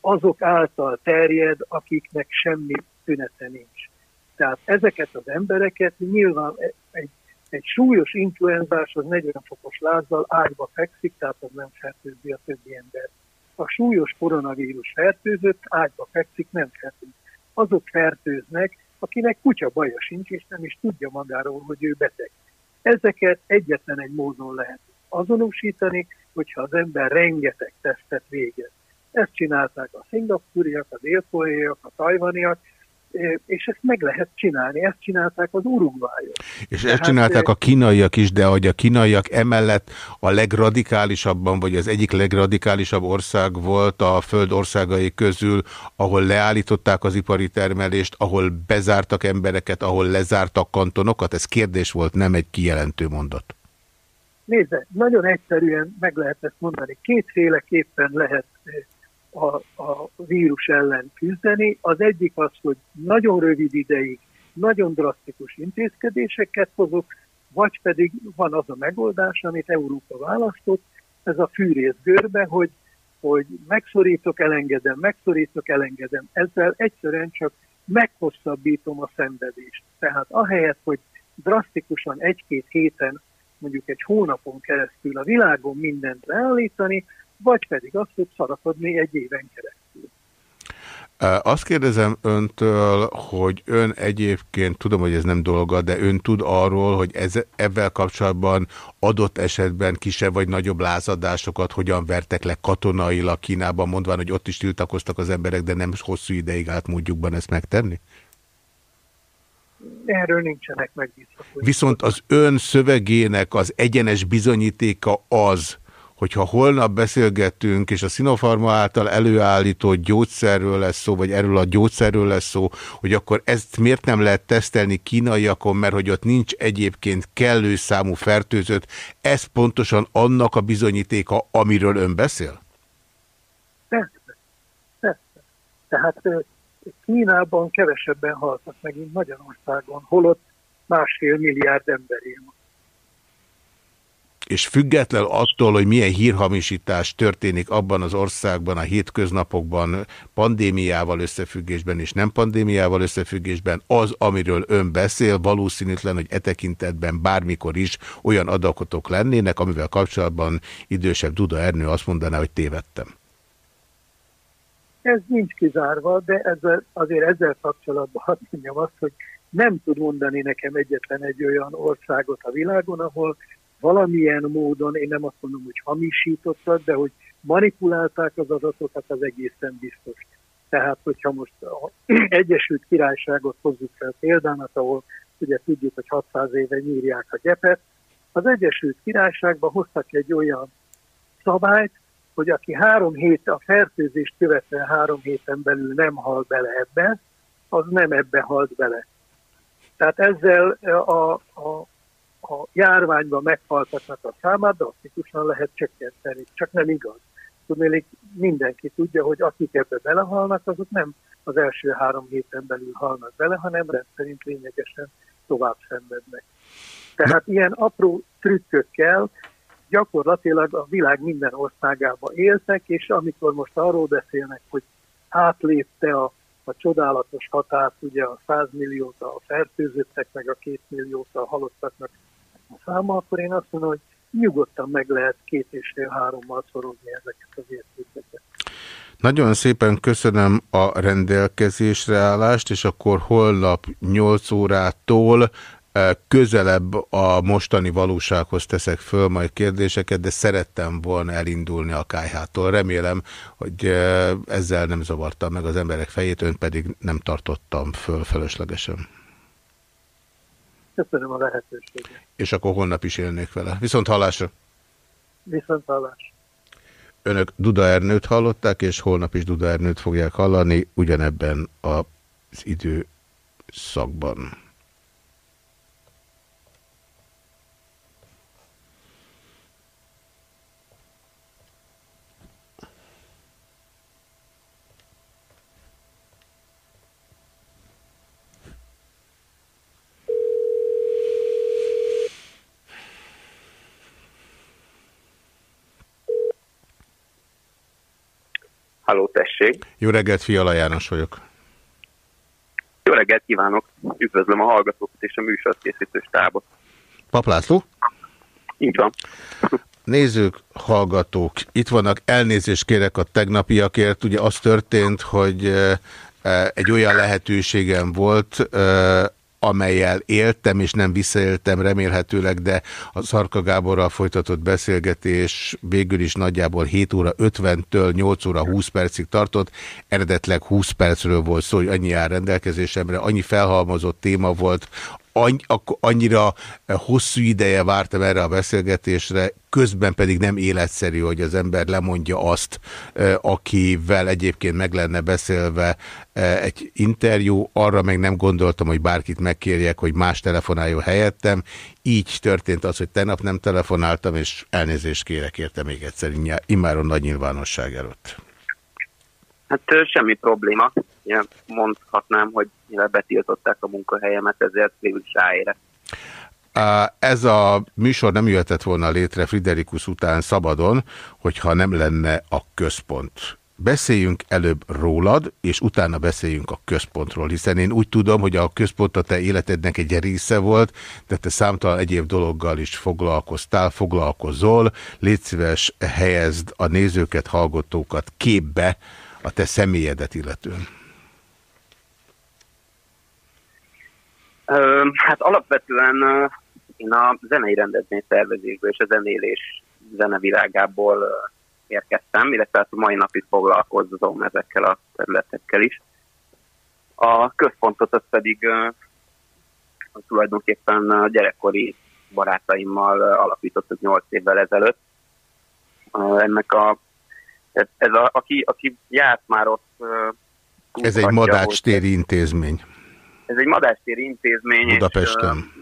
azok által terjed, akiknek semmi tünete nincs. Tehát ezeket az embereket nyilván egy, egy súlyos influenzás az 40 fokos lázzal ágyba fekszik, tehát az nem fertőzi a többi embert. A súlyos koronavírus fertőzött, ágyba fekszik, nem fertőz. Azok fertőznek, akinek kutya baja sincs, és nem is tudja magáról, hogy ő beteg. Ezeket egyetlen egy módon lehet azonosítani, hogyha az ember rengeteg tesztet végez. Ezt csinálták a szingapúriak, a délkoreaiak, a tajvaniak, és ezt meg lehet csinálni. Ezt csinálták az urugvályok. És ezt csinálták a kínaiak is, de hogy a kínaiak emellett a legradikálisabban, vagy az egyik legradikálisabb ország volt a föld országai közül, ahol leállították az ipari termelést, ahol bezártak embereket, ahol lezártak kantonokat. Ez kérdés volt, nem egy kijelentő mondat. Nézze, nagyon egyszerűen meg lehet ezt mondani. Kétféleképpen lehet eh, a, a vírus ellen küzdeni. Az egyik az, hogy nagyon rövid ideig nagyon drasztikus intézkedéseket hozok, vagy pedig van az a megoldás, amit Európa választott, ez a fűrész görbe, hogy, hogy megszorítok, elengedem, megszorítok, elengedem. Ezzel egyszerűen csak meghosszabbítom a szenvedést. Tehát ahelyett, hogy drasztikusan egy-két héten, mondjuk egy hónapon keresztül a világon mindent leállítani, vagy pedig azt, hogy szarakodni egy éven keresztül. Azt kérdezem öntől, hogy ön egyébként, tudom, hogy ez nem dolga, de ön tud arról, hogy ez, ebben kapcsolatban adott esetben kisebb vagy nagyobb lázadásokat hogyan vertek le katonailag Kínában, mondván, hogy ott is tiltakoztak az emberek, de nem hosszú ideig állt módjukban ezt megtenni? Erről nincsenek megbízható. Viszont az ön szövegének az egyenes bizonyítéka az, hogyha holnap beszélgetünk, és a Sinopharma által előállított gyógyszerről lesz szó, vagy erről a gyógyszerről lesz szó, hogy akkor ezt miért nem lehet tesztelni kínaiakon, mert hogy ott nincs egyébként kellő számú fertőzött, ez pontosan annak a bizonyítéka, amiről ön beszél? Persze. Tehát Kínában kevesebben haltak meg, mint Magyarországon, holott másfél milliárd ember él. És független attól, hogy milyen hírhamisítás történik abban az országban, a hétköznapokban, pandémiával összefüggésben és nem pandémiával összefüggésben, az, amiről ön beszél, valószínűtlen, hogy e tekintetben bármikor is olyan adakotok lennének, amivel kapcsolatban idősebb Duda Ernő azt mondaná, hogy tévedtem. Ez nincs kizárva, de ezzel, azért ezzel kapcsolatban hadd mondjam azt, hogy nem tud mondani nekem egyetlen egy olyan országot a világon, ahol valamilyen módon, én nem azt mondom, hogy hamisítottak, de hogy manipulálták az adatokat, az egészen biztos. Tehát, hogyha most az *clears throat* Egyesült Királyságot hozzuk fel példának, ahol ugye tudjuk, hogy 600 éve nyírják a gyepet, az Egyesült Királyságban hoztak egy olyan szabályt, hogy aki három hét, a fertőzést követően három héten belül nem hal bele ebbe, az nem ebbe halt bele. Tehát ezzel a, a, a járványban meghaltaknak a számát drasztikusan lehet csökkenteni, csak nem igaz. Tudnélik, mindenki tudja, hogy akik ebbe belehalnak, azok nem az első három héten belül halnak bele, hanem rendszerint lényegesen tovább szenvednek. Tehát ilyen apró trükkökkel gyakorlatilag a világ minden országába éltek, és amikor most arról beszélnek, hogy átlépte a, a csodálatos határt, ugye a 100 milliót a fertőzöttek, meg a 2 milliót a halottaknak száma, akkor én azt mondom, hogy nyugodtan meg lehet két és fél hárommal szorozni ezeket az értékeket. Nagyon szépen köszönöm a rendelkezésre állást, és akkor holnap 8 órától eh, közelebb a mostani valósághoz teszek föl majd kérdéseket, de szerettem volna elindulni a kájhától. Remélem, hogy eh, ezzel nem zavartam meg az emberek fejét, ön pedig nem tartottam föl fölöslegesen. Köszönöm a lehetőséget. És akkor holnap is élnék vele. Viszont hallásra! Viszont hallás. Önök Duda Ernőt hallották, és holnap is Duda Ernőt fogják hallani ugyanebben az időszakban. Halló, tessék. Jó reggelt, Fiala János vagyok. Jó reggelt kívánok. Üdvözlöm a hallgatókat és a műsorkészítő stábot. Paplászló? Így van. Nézők, hallgatók, itt vannak, elnézést kérek a tegnapiakért. Ugye az történt, hogy eh, eh, egy olyan lehetőségem volt, eh, amelyel éltem, és nem visszaéltem remélhetőleg, de a Szarka Gáborral folytatott beszélgetés végül is nagyjából 7 óra 50-től 8 óra 20 percig tartott. Eredetleg 20 percről volt szó, hogy annyi áll rendelkezésemre, annyi felhalmozott téma volt, annyira hosszú ideje vártam erre a beszélgetésre, közben pedig nem életszerű, hogy az ember lemondja azt, eh, akivel egyébként meg lenne beszélve eh, egy interjú, arra meg nem gondoltam, hogy bárkit megkérjek, hogy más telefonáljon helyettem. Így történt az, hogy tegnap nem telefonáltam, és elnézést kérek érte még egyszer, immáron nagy nyilvánosság előtt. Hát semmi probléma. Ugye mondhatnám, hogy mivel betiltották a munkahelyemet, ezért végül is ráérek. Ez a műsor nem jöhetett volna létre Friderikus után szabadon, hogyha nem lenne a központ. Beszéljünk előbb rólad, és utána beszéljünk a központról, hiszen én úgy tudom, hogy a központ a te életednek egy része volt, de te számtalan egyéb dologgal is foglalkoztál, foglalkozol. Légy szíves, helyezd a nézőket, hallgatókat képbe a te személyedet illetően. Hát alapvetően én a zenei rendezvény szervezésből és a zenélés zenevilágából érkeztem, illetve hát a mai napig foglalkozom ezekkel a területekkel is. A központot az pedig ö, tulajdonképpen a gyerekkori barátaimmal alapítottuk 8 évvel ezelőtt. Ennek a, ez ez a, aki, aki járt már ott Ez egy madácstéri intézmény ez egy madástéri intézmény, és Budapesten. ö,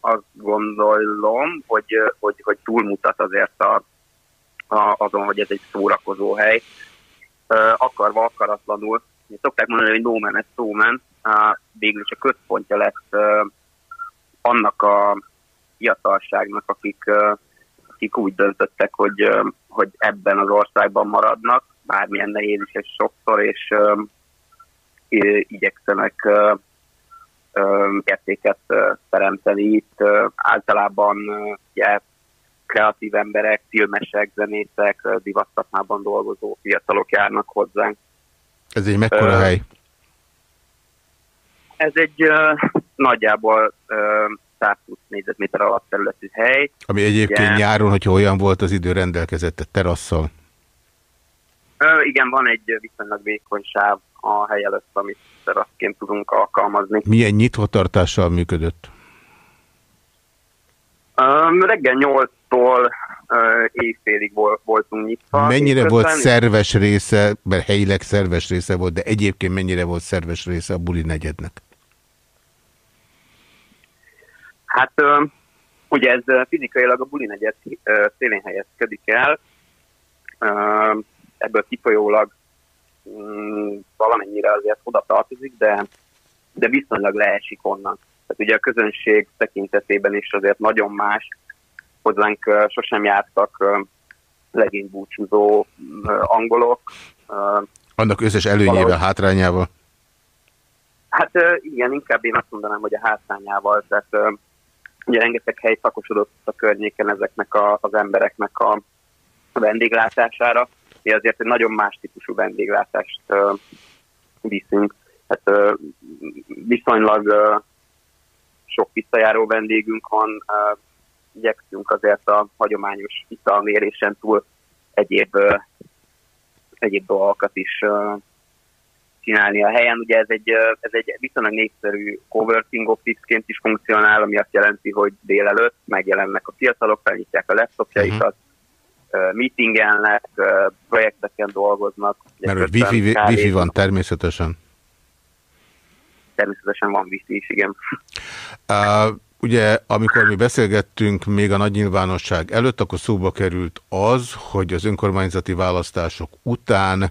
azt gondolom, hogy, hogy, hogy túlmutat azért a, a, azon, hogy ez egy szórakozó hely. Ö, Akarva, akaratlanul, szokták mondani, hogy no man, so man, Á, végül is a központja lesz ö, annak a fiatalságnak, akik, akik úgy döntöttek, hogy, hogy ebben az országban maradnak, bármilyen nehéz is ez sokszor, és ö, igyekszenek ö, ö, értéket ö, teremteni. Itt ö, általában ö, ugye, kreatív emberek, filmesek, zenészek, ö, divatszakmában dolgozó fiatalok járnak hozzánk. Ez egy mekkora Ö, hely? Ez egy ö, nagyjából ö, 120 négyzetméter alatt területű hely. Ami egyébként Ugye, nyáron, hogyha olyan volt az idő rendelkezett a terasszal. Ö, igen, van egy viszonylag vékony sáv a hely előtt, amit teraszként tudunk alkalmazni. Milyen nyitvatartással működött? Um, reggel 8-tól uh, éjfélig vol, voltunk nyitva. Mennyire volt szerves része, mert helyileg szerves része volt, de egyébként mennyire volt szerves része a buli negyednek? Hát ugye ez fizikailag a buli negyed ö, szélén helyezkedik el, ebből kifolyólag mm, valamennyire azért oda tartozik, de, de viszonylag leesik onnan. Tehát ugye a közönség tekintetében is azért nagyon más, hozzánk sosem jártak legénybúcsúzó angolok, Annak összes előnyével, Valahogy- hátrányával? Hát igen, inkább én azt mondanám, hogy a hátrányával, tehát ugye rengeteg hely szakosodott a környéken ezeknek a, az embereknek a vendéglátására. Mi azért egy nagyon más típusú vendéglátást ö, viszünk. Hát ö, viszonylag ö, sok visszajáró vendégünk van, ö, igyekszünk azért a hagyományos italmérésen túl egyéb, ö, egyéb dolgokat is ö, csinálni a helyen. Ugye ez egy, ez egy viszonylag népszerű coworking office-ként is funkcionál, ami azt jelenti, hogy délelőtt megjelennek a fiatalok, felnyitják a laptopjaikat, uh-huh. meetingelnek, projekteken dolgoznak. Mert hogy wifi, wifi van természetesen. Természetesen van wifi is, igen. Uh, ugye, amikor mi beszélgettünk még a nagy nyilvánosság előtt, akkor szóba került az, hogy az önkormányzati választások után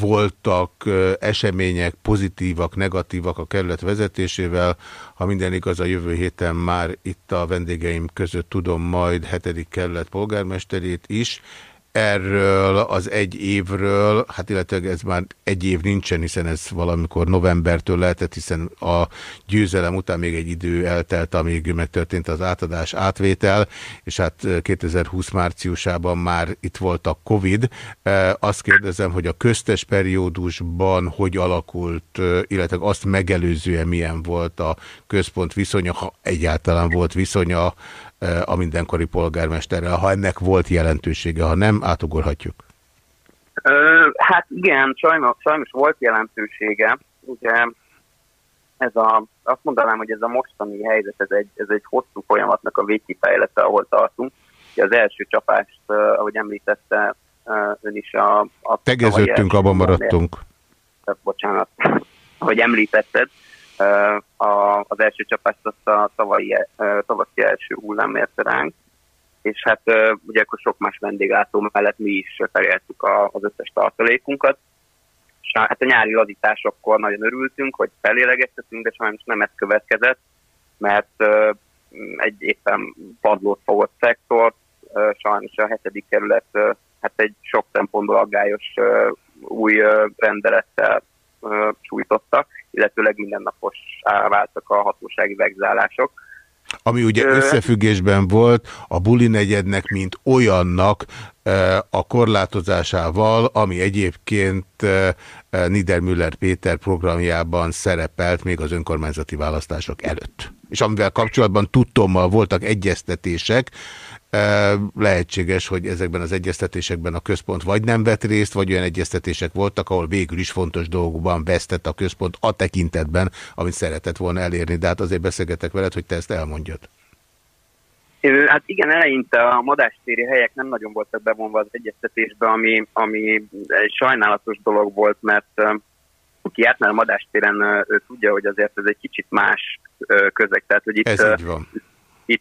voltak események pozitívak, negatívak a kerület vezetésével. Ha minden igaz, a jövő héten már itt a vendégeim között tudom majd hetedik kerület polgármesterét is. Erről az egy évről, hát illetve ez már egy év nincsen, hiszen ez valamikor novembertől lehetett, hiszen a győzelem után még egy idő eltelt, amíg megtörtént az átadás átvétel, és hát 2020 márciusában már itt volt a Covid. E, Azt kérdezem, hogy a köztes periódusban hogy alakult, e, illetve azt megelőzően milyen volt a központ viszonya, ha egyáltalán volt viszonya a mindenkori polgármesterrel, ha ennek volt jelentősége, ha nem, átugorhatjuk. Ö, hát igen, sajnos, sajnos volt jelentősége. Ugye ez a, azt mondanám, hogy ez a mostani helyzet, ez egy, ez egy hosszú folyamatnak a végkifejlete, ahol tartunk. Ugye az első csapást, ahogy említette ön is a... a Tegeződtünk, abban maradtunk. Bocsánat. *laughs* ahogy említetted, az első csapást azt a tavalyi, tavaszi első hullám mérte ránk, és hát ugye akkor sok más vendéglátó mellett mi is feléltük a, az összes tartalékunkat, és hát a nyári lazításokkor nagyon örültünk, hogy felélegeztetünk, de sajnos nem ez következett, mert egy éppen padlót fogott szektor, sajnos a hetedik kerület hát egy sok szempontból aggályos új rendelettel uh, sújtotta, illetőleg mindennapos váltak a hatósági vegzálások. Ami ugye összefüggésben volt a buli negyednek, mint olyannak a korlátozásával, ami egyébként Niedermüller Péter programjában szerepelt még az önkormányzati választások előtt. És amivel kapcsolatban tudtommal voltak egyeztetések, lehetséges, hogy ezekben az egyeztetésekben a központ vagy nem vett részt, vagy olyan egyeztetések voltak, ahol végül is fontos dolgokban vesztett a központ a tekintetben, amit szeretett volna elérni. De hát azért beszélgetek veled, hogy te ezt elmondjad. Hát igen, eleinte a madástéri helyek nem nagyon voltak bevonva az egyeztetésbe, ami, ami egy sajnálatos dolog volt, mert aki járt már a madástéren, ő tudja, hogy azért ez egy kicsit más közeg. Tehát, hogy itt, Ez így van. itt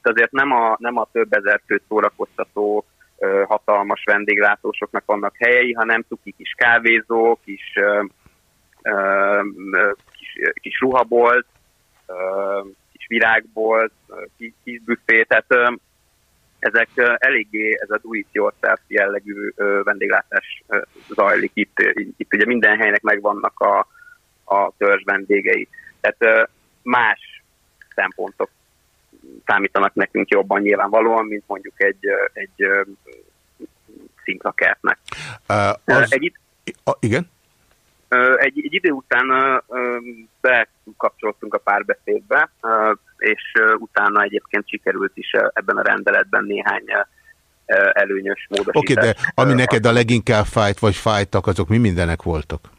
azért nem a, nem a több ezer főt szórakoztató hatalmas vendéglátósoknak vannak helyei, hanem tuki kis kávézó, kis, kis, kis ruhabolt, kis virágbolt, kis, kis büfé, tehát ezek eléggé, ez a do it yourself jellegű vendéglátás zajlik itt. Itt ugye minden helynek megvannak a, a törzs vendégei. Tehát más szempontok számítanak nekünk jobban nyilvánvalóan, mint mondjuk egy, egy szinklakertnek. Uh, Az... Egy, a, igen? Egy, egy idő után bekapcsoltunk a párbeszédbe, és utána egyébként sikerült is ebben a rendeletben néhány előnyös módosítás. Oké, de ami neked a leginkább fájt, vagy fájtak, azok mi mindenek voltak?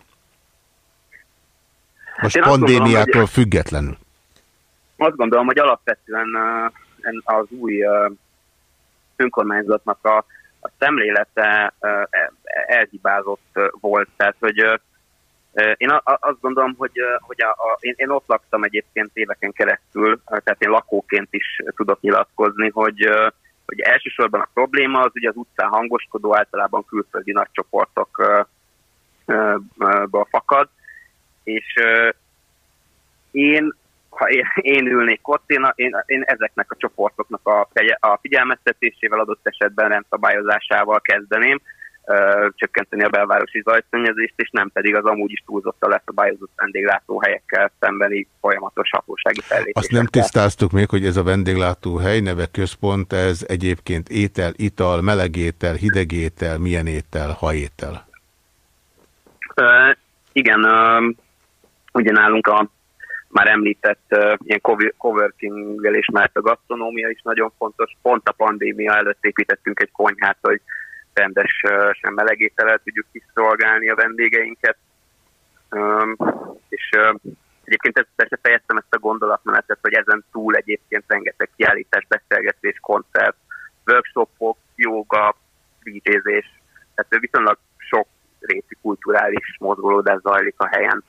Most én azt gondolom, pandémiától hogy- függetlenül. Azt gondolom, hogy alapvetően az új önkormányzatnak a, a szemlélete ö, e- elhibázott volt. Tehát, hogy én azt gondolom, hogy, hogy a, a, én, én ott laktam egyébként éveken keresztül, tehát én lakóként is tudok nyilatkozni, hogy, hogy elsősorban a probléma az ugye az utcán hangoskodó, általában külföldi nagycsoportokból fakad, és én, ha én, én ülnék ott, én, én, én ezeknek a csoportoknak a, a figyelmeztetésével, adott esetben rendszabályozásával kezdeném, ö, csökkenteni a belvárosi zajszennyezést, és nem pedig az amúgy is túlzottan leszabályozott vendéglátóhelyekkel szembeni folyamatos hatósági fellépés. Azt nem tisztáztuk még, hogy ez a vendéglátóhely neve központ, ez egyébként étel, ital, melegétel, hidegétel, milyen étel, haétel. Ö, igen, ö, ugye nálunk a már említett ö, ilyen covi- coworking-gel ismert a gasztronómia is nagyon fontos. Pont a pandémia előtt építettünk egy konyhát, hogy rendesen melegétellel tudjuk kiszolgálni a vendégeinket. Ö, és ö, egyébként ezt, ezt fejeztem ezt a gondolatmenetet, hogy ezen túl egyébként rengeteg kiállítás, beszélgetés, koncert, workshopok, joga, DJ-zés, tehát viszonylag sok réti kulturális mozgolódás zajlik a helyen.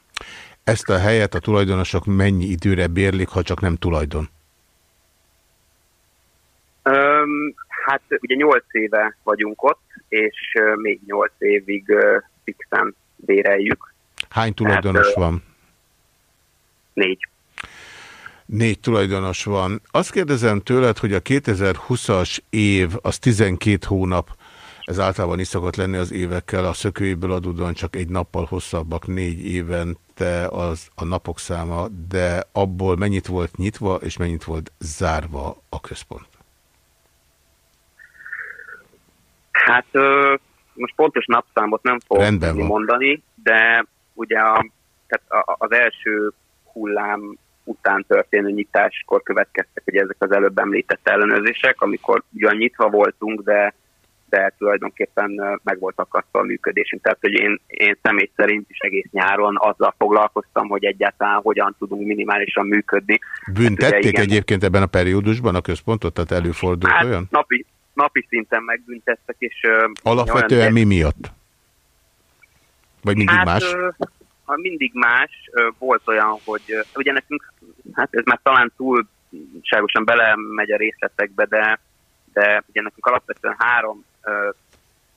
Ezt a helyet a tulajdonosok mennyi időre bérlik, ha csak nem tulajdon? Öm, hát ugye 8 éve vagyunk ott, és még 8 évig ö, fixen béreljük. Hány tulajdonos Hát, ö, van? Négy. Négy tulajdonos van. Azt kérdezem tőled, hogy a 2020-as év az 12 hónap Ez általában is szokott lenni az évekkel, a szökőiből adódóan csak egy nappal hosszabbak, négy évente az a napok száma, de abból mennyit volt nyitva, és mennyit volt zárva a központ? Hát most pontos napszámot nem fogok mondani, de ugye a, tehát a, az első hullám után történő nyitáskor következtek ugye ezek az előbb említett ellenőrzések, amikor ugyan nyitva voltunk, de, de tulajdonképpen meg volt akasztva a működésünk. Tehát, hogy én, én személy szerint is egész nyáron azzal foglalkoztam, hogy egyáltalán hogyan tudunk minimálisan működni. Büntették ugye igen. egyébként ebben a periódusban a központot, tehát előfordult Hát olyan? napi, napi szinten megbüntettek, és... Alapvetően olyan- mi miatt? Vagy mindig hát, más? Ha mindig más. Volt olyan, hogy ugye nekünk, hát ez már talán túlságosan belemegy a részletekbe, de, de ugye nekünk alapvetően három ö,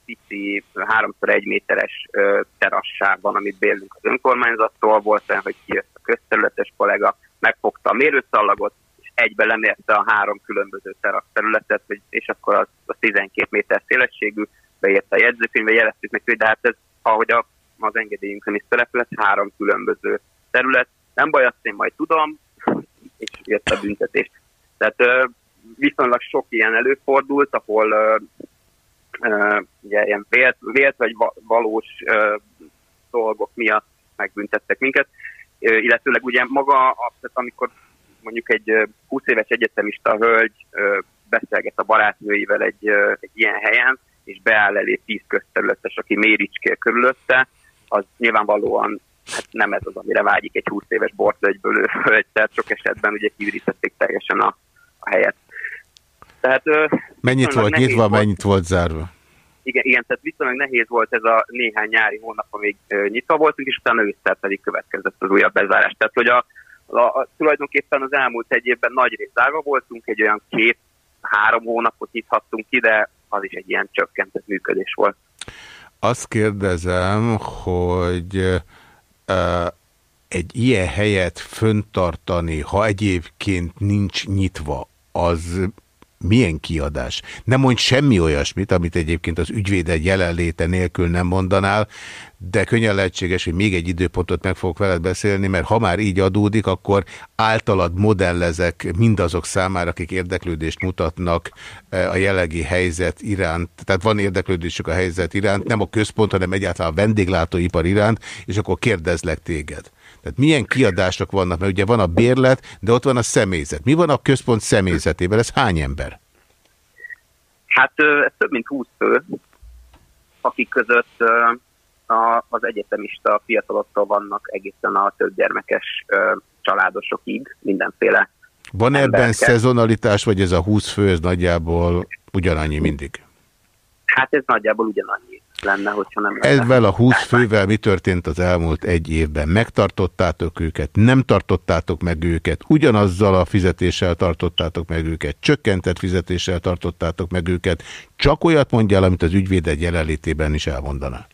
pici, háromszor egy méteres ö, terasság van, amit bérlünk az önkormányzattól. Volt olyan, hogy kijött a közterületes kollega, megfogta a mérőszallagot, és egybe lemérte a három különböző terasz területet, és akkor az, az 12 méter szélességű, beírta a jegyzőkönyvbe, jeleztük neki, hogy de hát ez, ahogy a, az engedélyünkön is szerepel, három különböző terület. Nem baj, azt én majd tudom, és jött a büntetés. Tehát viszonylag sok ilyen előfordult, ahol ö, ugye ilyen vélt, vélt vagy va- valós ö, dolgok miatt megbüntettek minket, Ö, illetőleg ugye maga, tehát amikor mondjuk egy ö, 20 éves egyetemista hölgy beszélget a barátnőivel egy, egy ilyen helyen, és beáll elé 10 közterületes, aki méricskél körülötte, az nyilvánvalóan hát nem ez az, amire vágyik egy 20 éves bortölgyből hölgy, tehát sok esetben ugye kiürítették teljesen a, a helyet. Tehát, Mennyit volt nyitva, mennyit volt zárva? igen, igen, tehát viszonylag nehéz volt ez a néhány nyári hónap, amíg nyitva voltunk, és utána ősszel pedig következett az újabb bezárás. Tehát, hogy a, a, a, tulajdonképpen az elmúlt egy évben nagy rész zárva voltunk, egy olyan két-három hónapot nyithattunk ki, de az is egy ilyen csökkentett működés volt. Azt kérdezem, hogy uh, egy ilyen helyet föntartani, ha egyébként nincs nyitva, az milyen kiadás? Nem mondj semmi olyasmit, amit egyébként az ügyvéded jelenléte nélkül nem mondanál, de könnyen lehetséges, hogy még egy időpontot meg fogok veled beszélni, mert ha már így adódik, akkor általad modellezek mindazok számára, akik érdeklődést mutatnak eh, a jelenlegi helyzet iránt. Tehát van érdeklődésük a helyzet iránt, nem a központ, hanem egyáltalán a vendéglátóipar iránt, és akkor kérdezlek téged. Tehát milyen kiadások vannak, mert ugye van a bérlet, de ott van a személyzet. Mi van a központ személyzetében? Ez hány ember? Hát ez több mint 20 fő, akik között a, az egyetemista fiataloktól vannak egészen a több gyermekes családosokig, mindenféle. Van ebben Emberke. szezonalitás, vagy ez a 20 fő, ez nagyjából ugyanannyi mindig? Hát ez nagyjából ugyanannyi lenne, hogyha nem lenne. Ezzel a 20 fővel mi történt az elmúlt egy évben? Megtartottátok őket, nem tartottátok meg őket, ugyanazzal a fizetéssel tartottátok meg őket, csökkentett fizetéssel tartottátok meg őket, csak olyat mondjál, amit az ügyvéded jelenlétében is elmondaná.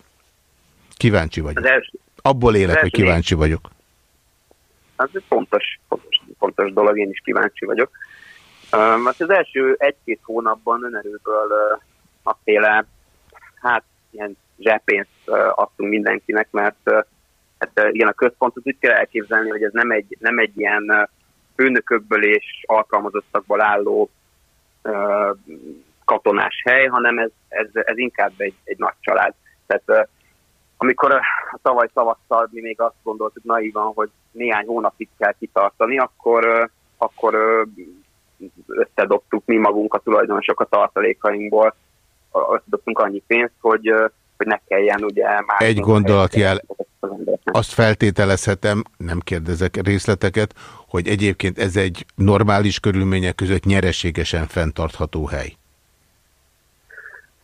Kíváncsi vagyok. első, Abból élek, hogy kíváncsi vagyok. az egy fontos, fontos, fontos dolog, én is kíváncsi vagyok. Hát az első egy-két hónapban önerőből a féle, hát ilyen zsepénzt uh, adtunk mindenkinek, mert hát, igen, a központot úgy kell elképzelni, hogy ez nem egy, nem egy ilyen főnökökből és alkalmazottakból álló katonás hely, hanem ez, ez, ez inkább egy, egy nagy család. Tehát amikor a tavaly tavasszal mi még azt gondoltuk naívan, hogy néhány hónapig kell kitartani, akkor, akkor összedobtuk mi magunk a tulajdonosok a tartalékainkból, összedobtunk annyi pénzt, hogy, hogy ne kelljen ugye már... Egy gondolatjel, azt feltételezhetem, nem kérdezek részleteket, hogy egyébként ez egy normális körülmények között nyereségesen fenntartható hely.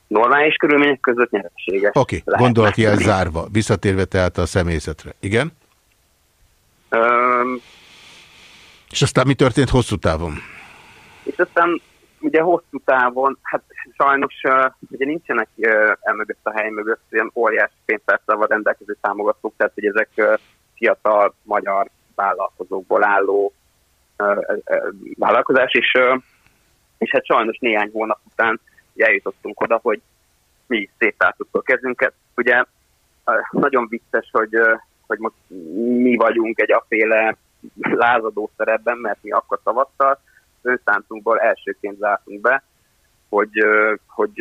Normális körülmények között nyereséges. Oké, okay, gondolatjel zárva, visszatérve tehát a személyzetre. Igen? Öm, És aztán mi történt hosszú távon? és aztán ugye hosszú távon, hát sajnos ugye nincsenek elmögött a hely mögött ilyen óriási pénztárcával rendelkező támogatók, tehát hogy ezek fiatal magyar vállalkozókból álló vállalkozás, és, és hát sajnos néhány hónap után eljutottunk oda, hogy mi is szétáltuk a kezünket. Ugye nagyon vicces, hogy, hogy most mi vagyunk egy aféle lázadó szerepben, mert mi akkor önszántunkból elsőként zártunk be, hogy, hogy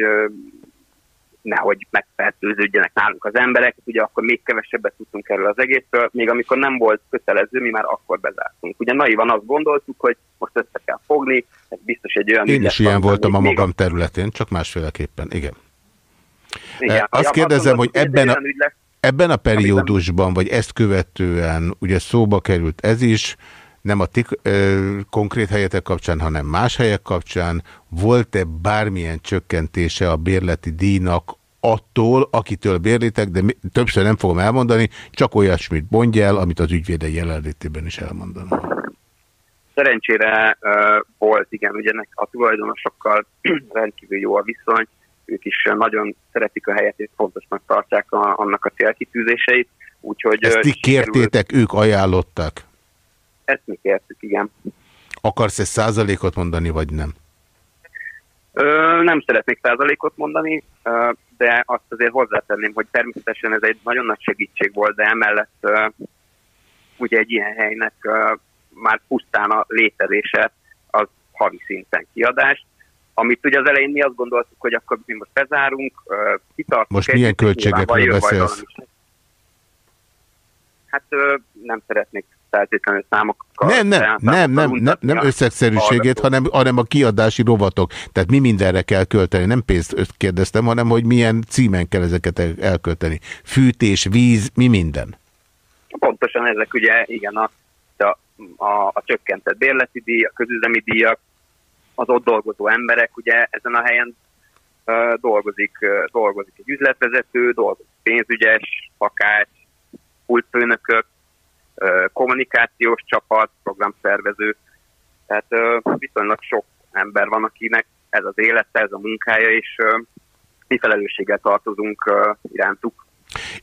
nehogy megfertőződjenek nálunk az emberek, ugye akkor még kevesebbet tudtunk erről az egészről, még amikor nem volt kötelező, mi már akkor bezártunk. Ugye naivan azt gondoltuk, hogy most össze kell fogni, ez biztos egy olyan Én is ilyen voltam a még- magam területén, csak másféleképpen, igen. Igen. Azt kérdezem, hogy ebben a, ebben a periódusban, vagy ezt követően ugye szóba került ez is, nem a ti ö, konkrét helyetek kapcsán, hanem más helyek kapcsán, volt-e bármilyen csökkentése a bérleti díjnak attól, akitől bérlitek, de többször nem fogom elmondani, csak olyasmit mondj el, amit az ügyvédei jelenlétében is elmondanak. Szerencsére uh, volt, igen, ugye nek- a tulajdonosokkal *clears throat* rendkívül jó a viszony, ők is nagyon szeretik a helyet, és fontosnak tartják a, annak a célkitűzéseit, úgyhogy... Ezt ti kértétek, ők ajánlották. Ezt mi kértük, igen. Akarsz egy százalékot mondani, vagy nem? Ö, nem szeretnék százalékot mondani, ö, de azt azért hozzátenném, hogy természetesen ez egy nagyon nagy segítség volt, de emellett ö, ugye egy ilyen helynek ö, már pusztán a létezése az havi szinten kiadás, amit ugye az elején mi azt gondoltuk, hogy akkor mi most bezárunk, ö, kitartunk. Most együtt, milyen költségekről beszélsz? Hát ö, nem szeretnék feltétlenül számokkal. Nem, nem, nem, nem, nem, nem összegszerűségét, hanem, hanem a kiadási rovatok. Tehát mi mindenre kell költeni. Nem pénzt kérdeztem, hanem hogy milyen címen kell ezeket el- elkölteni. Fűtés, víz, mi minden. Pontosan ezek ugye, igen, a, a, a, a csökkentett bérleti díj, a közüzemi díjak, az ott dolgozó emberek, ugye ezen a helyen uh, dolgozik, uh, dolgozik egy üzletvezető, dolgozik pénzügyes, szakács, pultfőnökök, uh, kommunikációs csapat, programszervező. Tehát viszonylag sok ember van, akinek ez az élete, ez a munkája, és mi felelősséggel tartozunk irántuk.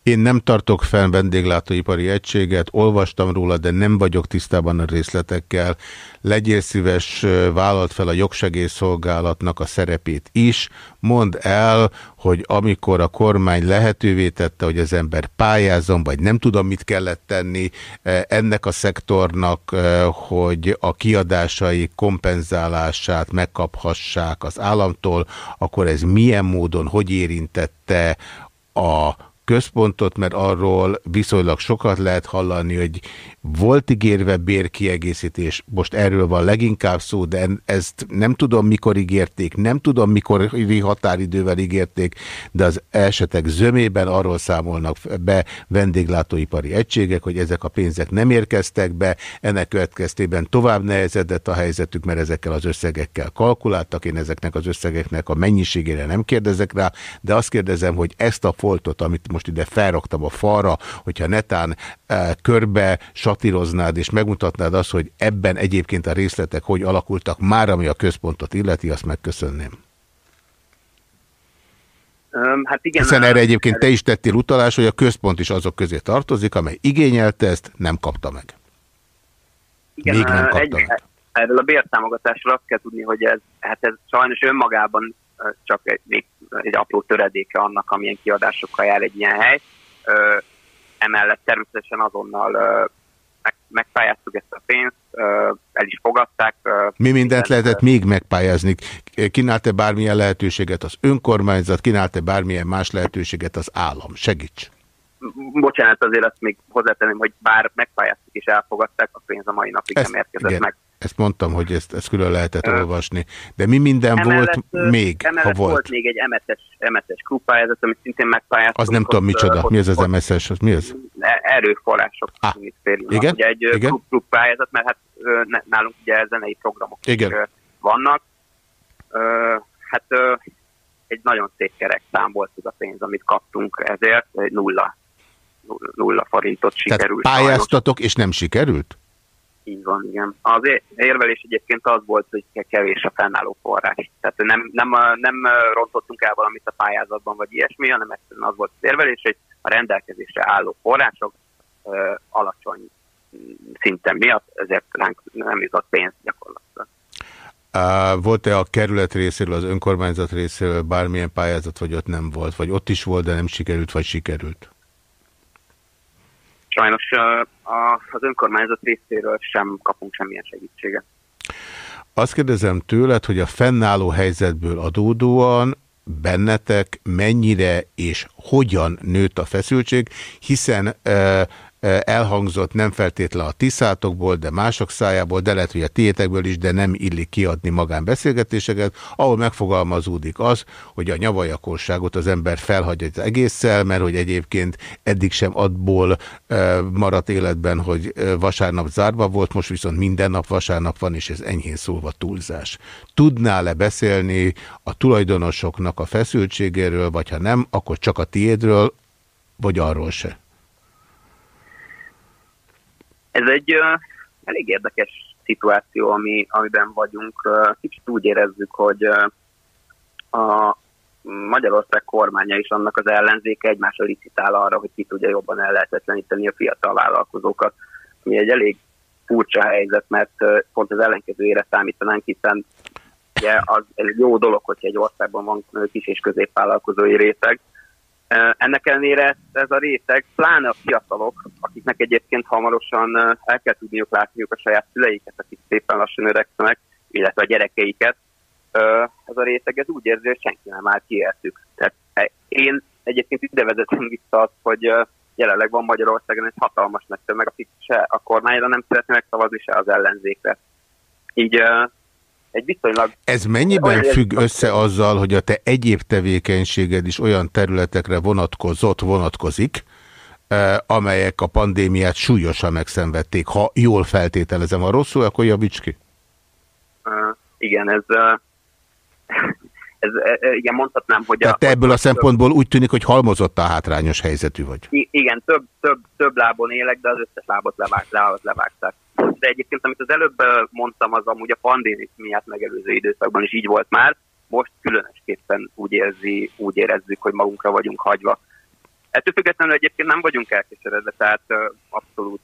Én nem tartok fenn vendéglátóipari egységet, olvastam róla, de nem vagyok tisztában a részletekkel. Legyél szíves, vállalt fel a jogsegélyszolgálatnak a szerepét is. Mondd el, hogy amikor a kormány lehetővé tette, hogy az ember pályázzon, vagy nem tudom, mit kellett tenni ennek a szektornak, hogy a kiadásai kompenzálását megkaphassák az államtól, akkor ez milyen módon, hogy érintette a központot, mert arról viszonylag sokat lehet hallani, hogy volt ígérve bérkiegészítés, most erről van leginkább szó, de ezt nem tudom mikor ígérték, nem tudom mikor határidővel ígérték, de az esetek zömében arról számolnak be vendéglátóipari egységek, hogy ezek a pénzek nem érkeztek be, ennek következtében tovább nehezedett a helyzetük, mert ezekkel az összegekkel kalkuláltak, én ezeknek az összegeknek a mennyiségére nem kérdezek rá, de azt kérdezem, hogy ezt a foltot, amit most ide felraktam a falra, hogyha netán e, körbe satíroznád és megmutatnád azt, hogy ebben egyébként a részletek hogy alakultak már, ami a központot illeti, azt megköszönném. Hát igen, Hiszen erre egyébként te is tettél utalás, hogy a központ is azok közé tartozik, amely igényelte ezt, nem kapta meg. Igen, Még nem kapta egy, meg. erről a bértámogatásról azt kell tudni, hogy ez, hát ez sajnos önmagában csak egy, egy apró töredéke annak, amilyen kiadásokkal jár egy ilyen hely. Emellett természetesen azonnal meg, megpályáztuk ezt a pénzt, el is fogadták. Mi mindent lehetett még megpályázni? Kínálta bármilyen lehetőséget az önkormányzat, kínálta bármilyen más lehetőséget az állam? Segíts! Bocsánat, azért azt még hozzátenném, hogy bár megpályáztuk és elfogadták, a pénz a mai napig nem érkezett igen, meg. Ezt mondtam, hogy ezt, ezt külön lehetett Ö, olvasni. De mi minden Emellett, volt még, ha volt? volt még egy emetes, emetes klubpályázat, amit szintén megpályáztunk. Az nem Ott, tudom micsoda. ott- Mi ez az MSZ-es? Az mi az? Erőforrások minisztérium. igen, Ugye egy igen. klub, klubpályázat, mert hát nálunk ugye zenei programok Igen. is vannak. Hát egy nagyon szép kerek szám volt ez a pénz, amit kaptunk ezért, nulla, nulla, forintot Tehát sikerült. sajnos. pályáztatok, és nem sikerült? Így van, igen. Az érvelés egyébként az volt, hogy ke- kevés a fennálló forrás. Tehát nem, nem, nem rontottunk el valamit a pályázatban, vagy ilyesmi, hanem az volt az érvelés, hogy a rendelkezésre álló források ö, alacsony mm, szinten miatt, ezért ránk nem jutott pénz gyakorlatilag. Volt-e a kerület részéről, az önkormányzat részéről bármilyen pályázat, vagy ott nem volt? Vagy ott is volt, de nem sikerült, vagy sikerült? Sajnos a, az önkormányzat részéről sem kapunk semmilyen segítséget. Azt kérdezem tőled, hogy a fennálló helyzetből adódóan bennetek mennyire és hogyan nőtt a feszültség, hiszen ö, elhangzott nem feltétlen a tisztátokból, de mások szájából, de lehet, hogy a tiétekből is, de nem illik kiadni magánbeszélgetéseket, ahol megfogalmazódik az, hogy a nyavajakorságot az ember felhagyja az egésszel, mert hogy egyébként eddig sem adból ö, maradt életben, hogy vasárnap zárva volt, most viszont minden nap vasárnap van, és ez enyhén szólva túlzás. Tudnál-e beszélni a tulajdonosoknak a feszültségéről, vagy ha nem, akkor csak a tiédről, vagy arról se? Ez egy ö, elég érdekes szituáció, ami, amiben vagyunk. Ö, Kicsit úgy érezzük, hogy ö, a Magyarország kormánya is annak az ellenzéke egymásra licitál arra, hogy ki tudja jobban ellehetetleníteni a fiatal vállalkozókat. Mi egy elég furcsa helyzet, mert pont az ellenkezőjére számítanánk, hiszen ugye az egy jó dolog, hogyha egy országban van kis és középvállalkozói réteg, Ennek ellenére ez a réteg, pláne a fiatalok, akiknek egyébként hamarosan el kell tudniuk látniuk a saját szüleiket, akik szépen lassan öregszenek, illetve a gyerekeiket, ez a réteg ez úgy érzi, hogy senki nem áll ki értük. Tehát e, én egyébként ide vezetem vissza azt, hogy jelenleg van Magyarországon egy hatalmas nagy tömeg, akik se a kormányra nem szeretne megszavazni, se az ellenzékre. Így egy viszonylag... Ez mennyiben olyan függ össze azzal, hogy a te egyéb tevékenységed is olyan területekre vonatkozott, vonatkozik, eh, amelyek a pandémiát súlyosan megszenvedték. Ha jól feltételezem, a rosszul, akkor javíts ki. Igen, ez, ö, ez, ö, igen, mondhatnám, hogy Tehát te ebből a szempontból úgy tűnik, hogy halmozott a hátrányos helyzetű vagy. I- igen, több, több, több lábon élek, de az összes lábot levág, lábot levágták. De egyébként, amit az előbb mondtam, az amúgy a pandémiát megelőző időszakban is így volt már, most különösképpen úgy, érzi, úgy érezzük, hogy magunkra vagyunk hagyva. Ettől függetlenül egyébként nem vagyunk elkeseredve, tehát abszolút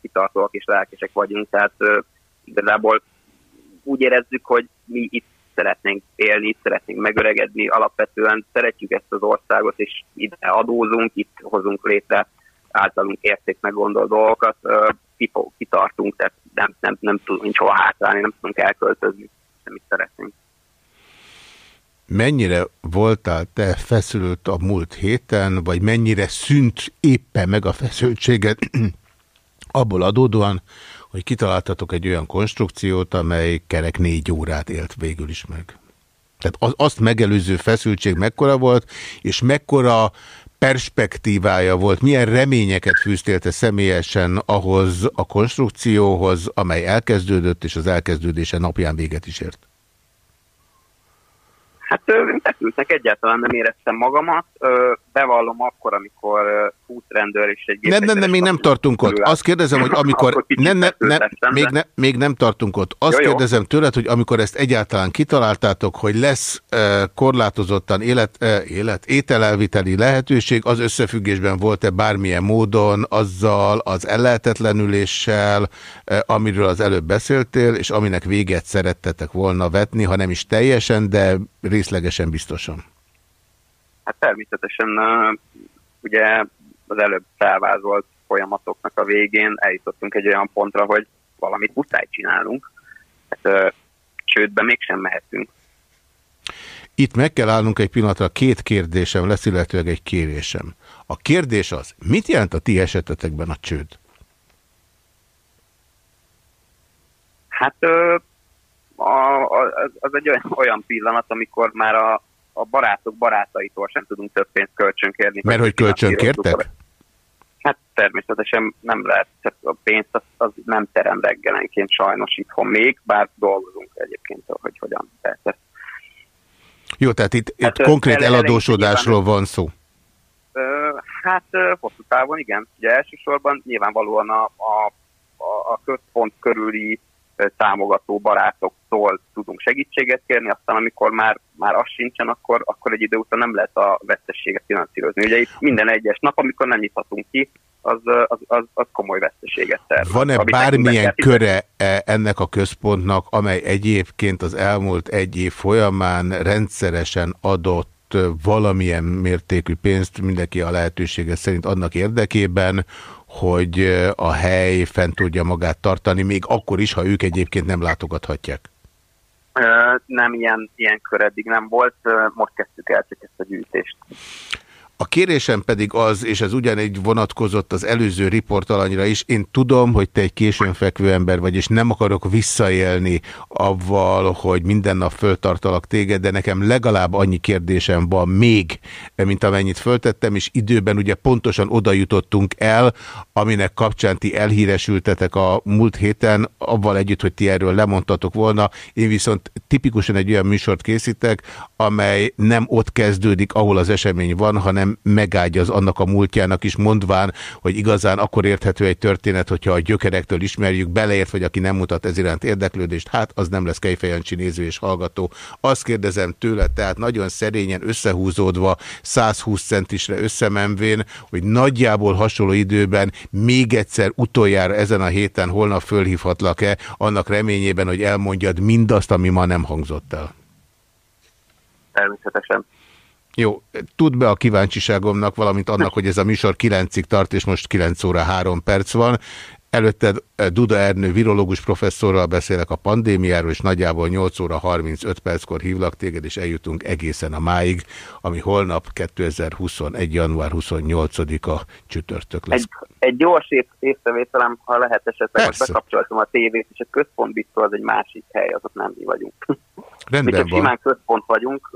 kitartóak és lelkesek vagyunk, tehát ö, igazából úgy érezzük, hogy mi itt szeretnénk élni, itt szeretnénk megöregedni, alapvetően szeretjük ezt az országot, és ide adózunk, itt hozunk létre általunk érték meggondol dolgokat, kitartunk, tehát nem, nem, nem tudunk nincs hova hátrálni, nem tudunk elköltözni, amit szeretnénk. Mennyire voltál te feszülött a múlt héten, vagy mennyire szűnt éppen meg a feszültséged *clears throat* abból adódóan, hogy kitaláltatok egy olyan konstrukciót, amely kerek négy órát élt végül is meg. Tehát az, azt megelőző feszültség mekkora volt, és mekkora perspektívája volt, milyen reményeket fűztél te személyesen ahhoz a konstrukcióhoz, amely elkezdődött, és az elkezdődése napján véget is ért? Hát feszültnek egyáltalán nem éreztem magamat. Bevallom akkor, amikor ö, útrendőr és egy Nem, nem, nem, még nem tartunk ott. Azt kérdezem, hogy *laughs* amikor... Nem, nem, nem, még, ne, még nem tartunk ott. Azt Jó, jó. kérdezem tőled, hogy amikor ezt egyáltalán kitaláltátok, hogy lesz korlátozottan élet, élet, ételelviteli lehetőség, az összefüggésben volt-e bármilyen módon azzal az ellehetetlenüléssel, amiről az előbb beszéltél, és aminek véget szerettetek volna vetni, ha nem is teljesen, de részlegesen biztosan. Hát természetesen ugye az előbb felvázolt folyamatoknak a végén eljutottunk egy olyan pontra, hogy valamit muszáj csinálnunk. Hát, csődbe mégsem mehetünk. Itt meg kell állnunk egy pillanatra, két kérdésem lesz, illetőleg egy kérésem. A kérdés az, mit jelent a ti esetetekben a csőd? Hát ö, a, a, az- egy olyan pillanat, amikor már a, a barátok barátaitól sem tudunk több pénzt kölcsönkérni. Mert hogy kölcsönkértek? Hát természetesen nem lehet, tehát a pénzt az, az nem terem reggelenként sajnos itthon még, bár dolgozunk egyébként, hogy hogyan persze. Jó, tehát itt, itt Hát, ö, konkrét eladósodásról van szó. Hát hosszú távon igen. Ugye elsősorban nyilvánvalóan a, a, a, a központ körüli támogató barátoktól tudunk segítséget kérni, aztán amikor már, már az sincsen, akkor, akkor egy idő után nem lehet a vesztességet finanszírozni. Ugye itt minden egyes nap, amikor nem nyithatunk ki, az, az, az, az komoly veszteséget termel. Van-e bármilyen köre e, ennek a központnak, amely egyébként az elmúlt egy év folyamán rendszeresen adott valamilyen mértékű pénzt mindenki a lehetősége szerint annak érdekében, hogy a hely fent tudja magát tartani, még akkor is, ha ők egyébként nem látogathatják? Nem ilyen, ilyen kör eddig nem volt, most kezdtük el csak ezt a gyűjtést. A kérésem pedig az, és ez ugyanígy vonatkozott az előző riportalanyra is, én tudom, hogy te egy későnfekvő ember vagy, és nem akarok visszaélni avval, hogy minden nap föltartalak téged, de nekem legalább annyi kérdésem van még, mint amennyit föltettem, és időben ugye pontosan oda jutottunk el, aminek kapcsán ti elhíresültetek a múlt héten, avval együtt, hogy ti erről lemondtatok volna. Én viszont tipikusan egy olyan műsort készítek, amely nem ott kezdődik, ahol az esemény van, hanem megágyaz annak a múltjának is, mondván, hogy igazán akkor érthető egy történet, hogyha a gyökerektől ismerjük, beleért, vagy aki nem mutat ez iránt érdeklődést, hát az nem lesz Kejfejancsi néző és hallgató. Azt kérdezem tőle, tehát nagyon szerényen összehúzódva, 120 centisre összemenvén, hogy nagyjából hasonló időben még egyszer utoljára ezen a héten holnap fölhívhatlak-e, annak reményében, hogy elmondjad mindazt, ami ma nem hangzott el. Természetesen. Jó, tudd be a kíváncsiságomnak, valamint annak, hogy ez a műsor 9-ig tart, és most 9 óra 3 perc van. Előtted eh, Duda Ernő virológus professzorral beszélek a pandémiáról, és nagyjából 8 óra 35 perckor hívlak téged, és eljutunk egészen a máig, ami holnap 2021. január 28-a csütörtök lesz. Egy, egy gyors ész, észrevételem, ha lehet esetleg, most bekapcsoltam a tévét, és a központbiztó az egy másik hely, azok nem mi vagyunk. Mi Rendben csak van. simán központ vagyunk,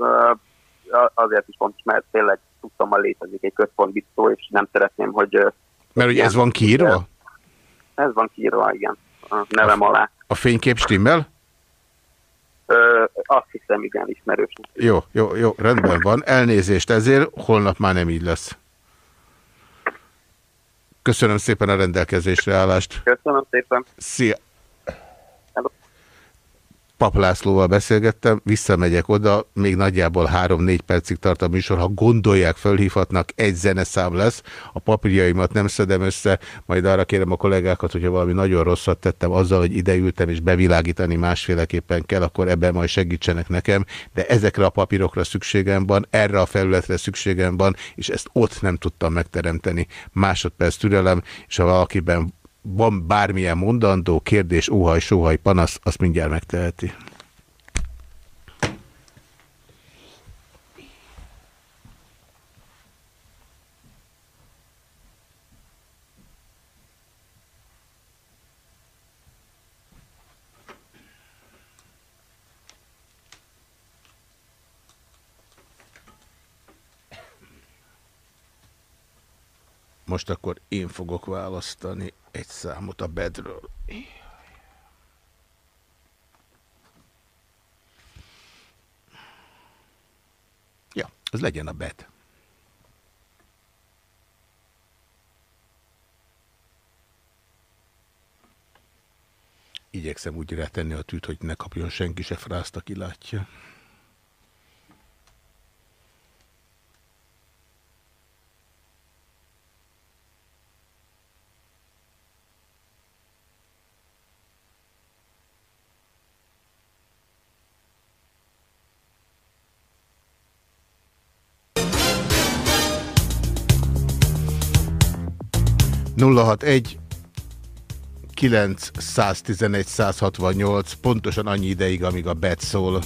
azért is fontos, mert tényleg tudtommal létezik egy központbiztó, és nem szeretném, hogy... Mert hogy ez van kiírva? Ez van kiírva, igen. A nevem alá. A fénykép stimmel? Ö, azt hiszem, igen, ismerős. Jó, jó, jó, rendben van. Elnézést ezért, holnap már nem így lesz. Köszönöm szépen a rendelkezésre állást. Köszönöm szépen. Szia! Pap Lászlóval beszélgettem, visszamegyek oda, még nagyjából 3-4 percig tart a műsor, ha gondolják, fölhívhatnak, egy zeneszám lesz, a papírjaimat nem szedem össze, majd arra kérem a kollégákat, hogyha valami nagyon rosszat tettem azzal, hogy ideültem és bevilágítani másféleképpen kell, akkor ebben majd segítsenek nekem, de ezekre a papírokra szükségem van, erre a felületre szükségem van, és ezt ott nem tudtam megteremteni. Másodperc türelem, és ha valakiben van bármilyen mondandó, kérdés, óhaj, sóhaj, panasz, azt mindjárt megteheti. Most akkor én fogok választani egy számot a bedről. Ja, az legyen a bed. Igyekszem úgy retenni a tűt, hogy ne kapjon senki se frászt, aki látja. Nulla hat egy 911 168, pontosan annyi ideig, amíg a bet szól.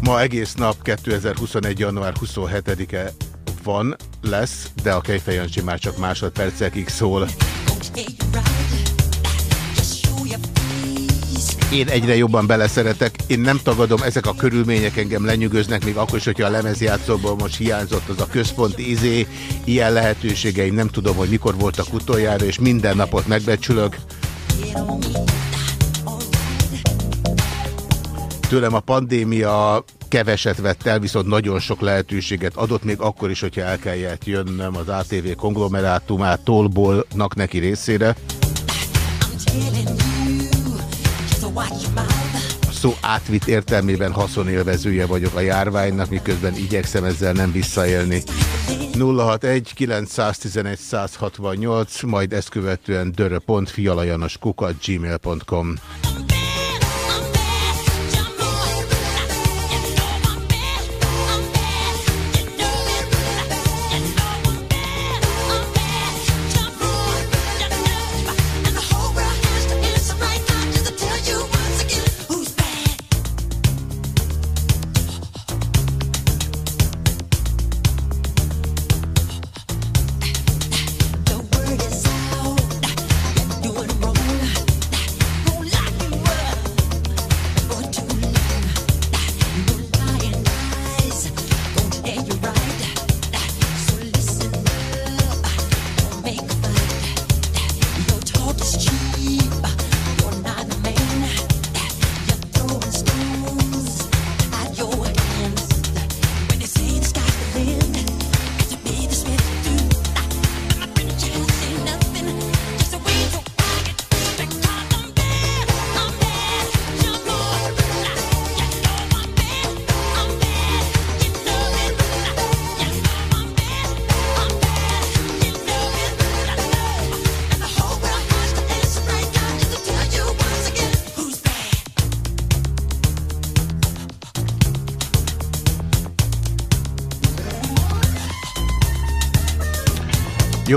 Ma egész nap 2021. január 27-e van, lesz, de a Kejfej Jancsi már csak másodpercekig szól. Én egyre jobban beleszeretek, én nem tagadom, ezek a körülmények engem lenyűgöznek, még akkor is, hogyha a lemezjátszóból most hiányzott az a központi izé, ilyen lehetőségeim, nem tudom, hogy mikor voltak utoljára, és minden napot megbecsülök. Tőlem a pandémia keveset vett el, viszont nagyon sok lehetőséget adott, még akkor is, hogyha el kellett jönnöm az ATV konglomerátumától neki részére. A szó átvitt értelmében haszonélvezője vagyok a járványnak, miközben igyekszem ezzel nem visszaélni. 061 911 168, majd ezt követően dörö.fialajanos kukat gmail.com.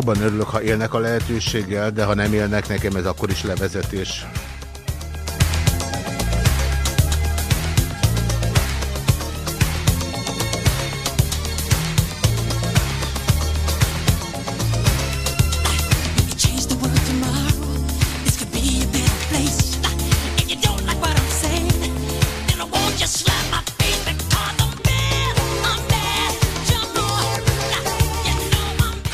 Jobban örülök, ha élnek a lehetőséggel, de ha nem élnek, nekem ez akkor is levezetés.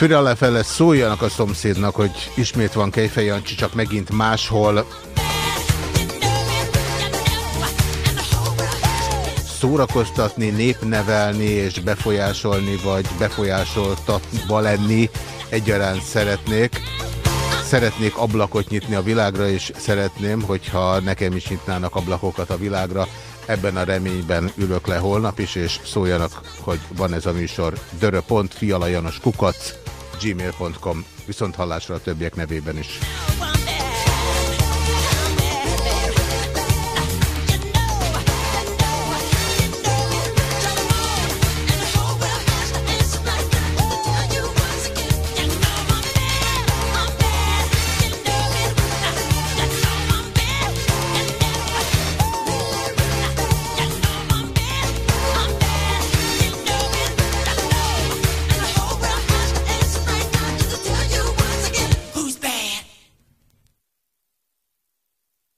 Főre lefele szóljanak a szomszédnak, hogy ismét van Kejfej Jancsi, csak megint máshol. Szórakoztatni, népnevelni és befolyásolni, vagy befolyásoltatva lenni egyaránt szeretnék. Szeretnék ablakot nyitni a világra, és szeretném, hogyha nekem is nyitnának ablakokat a világra. Ebben a reményben ülök le holnap is, és szóljanak, hogy van ez a műsor. dörö.fialajanos kukac gmail.com viszont hallásra a többiek nevében is.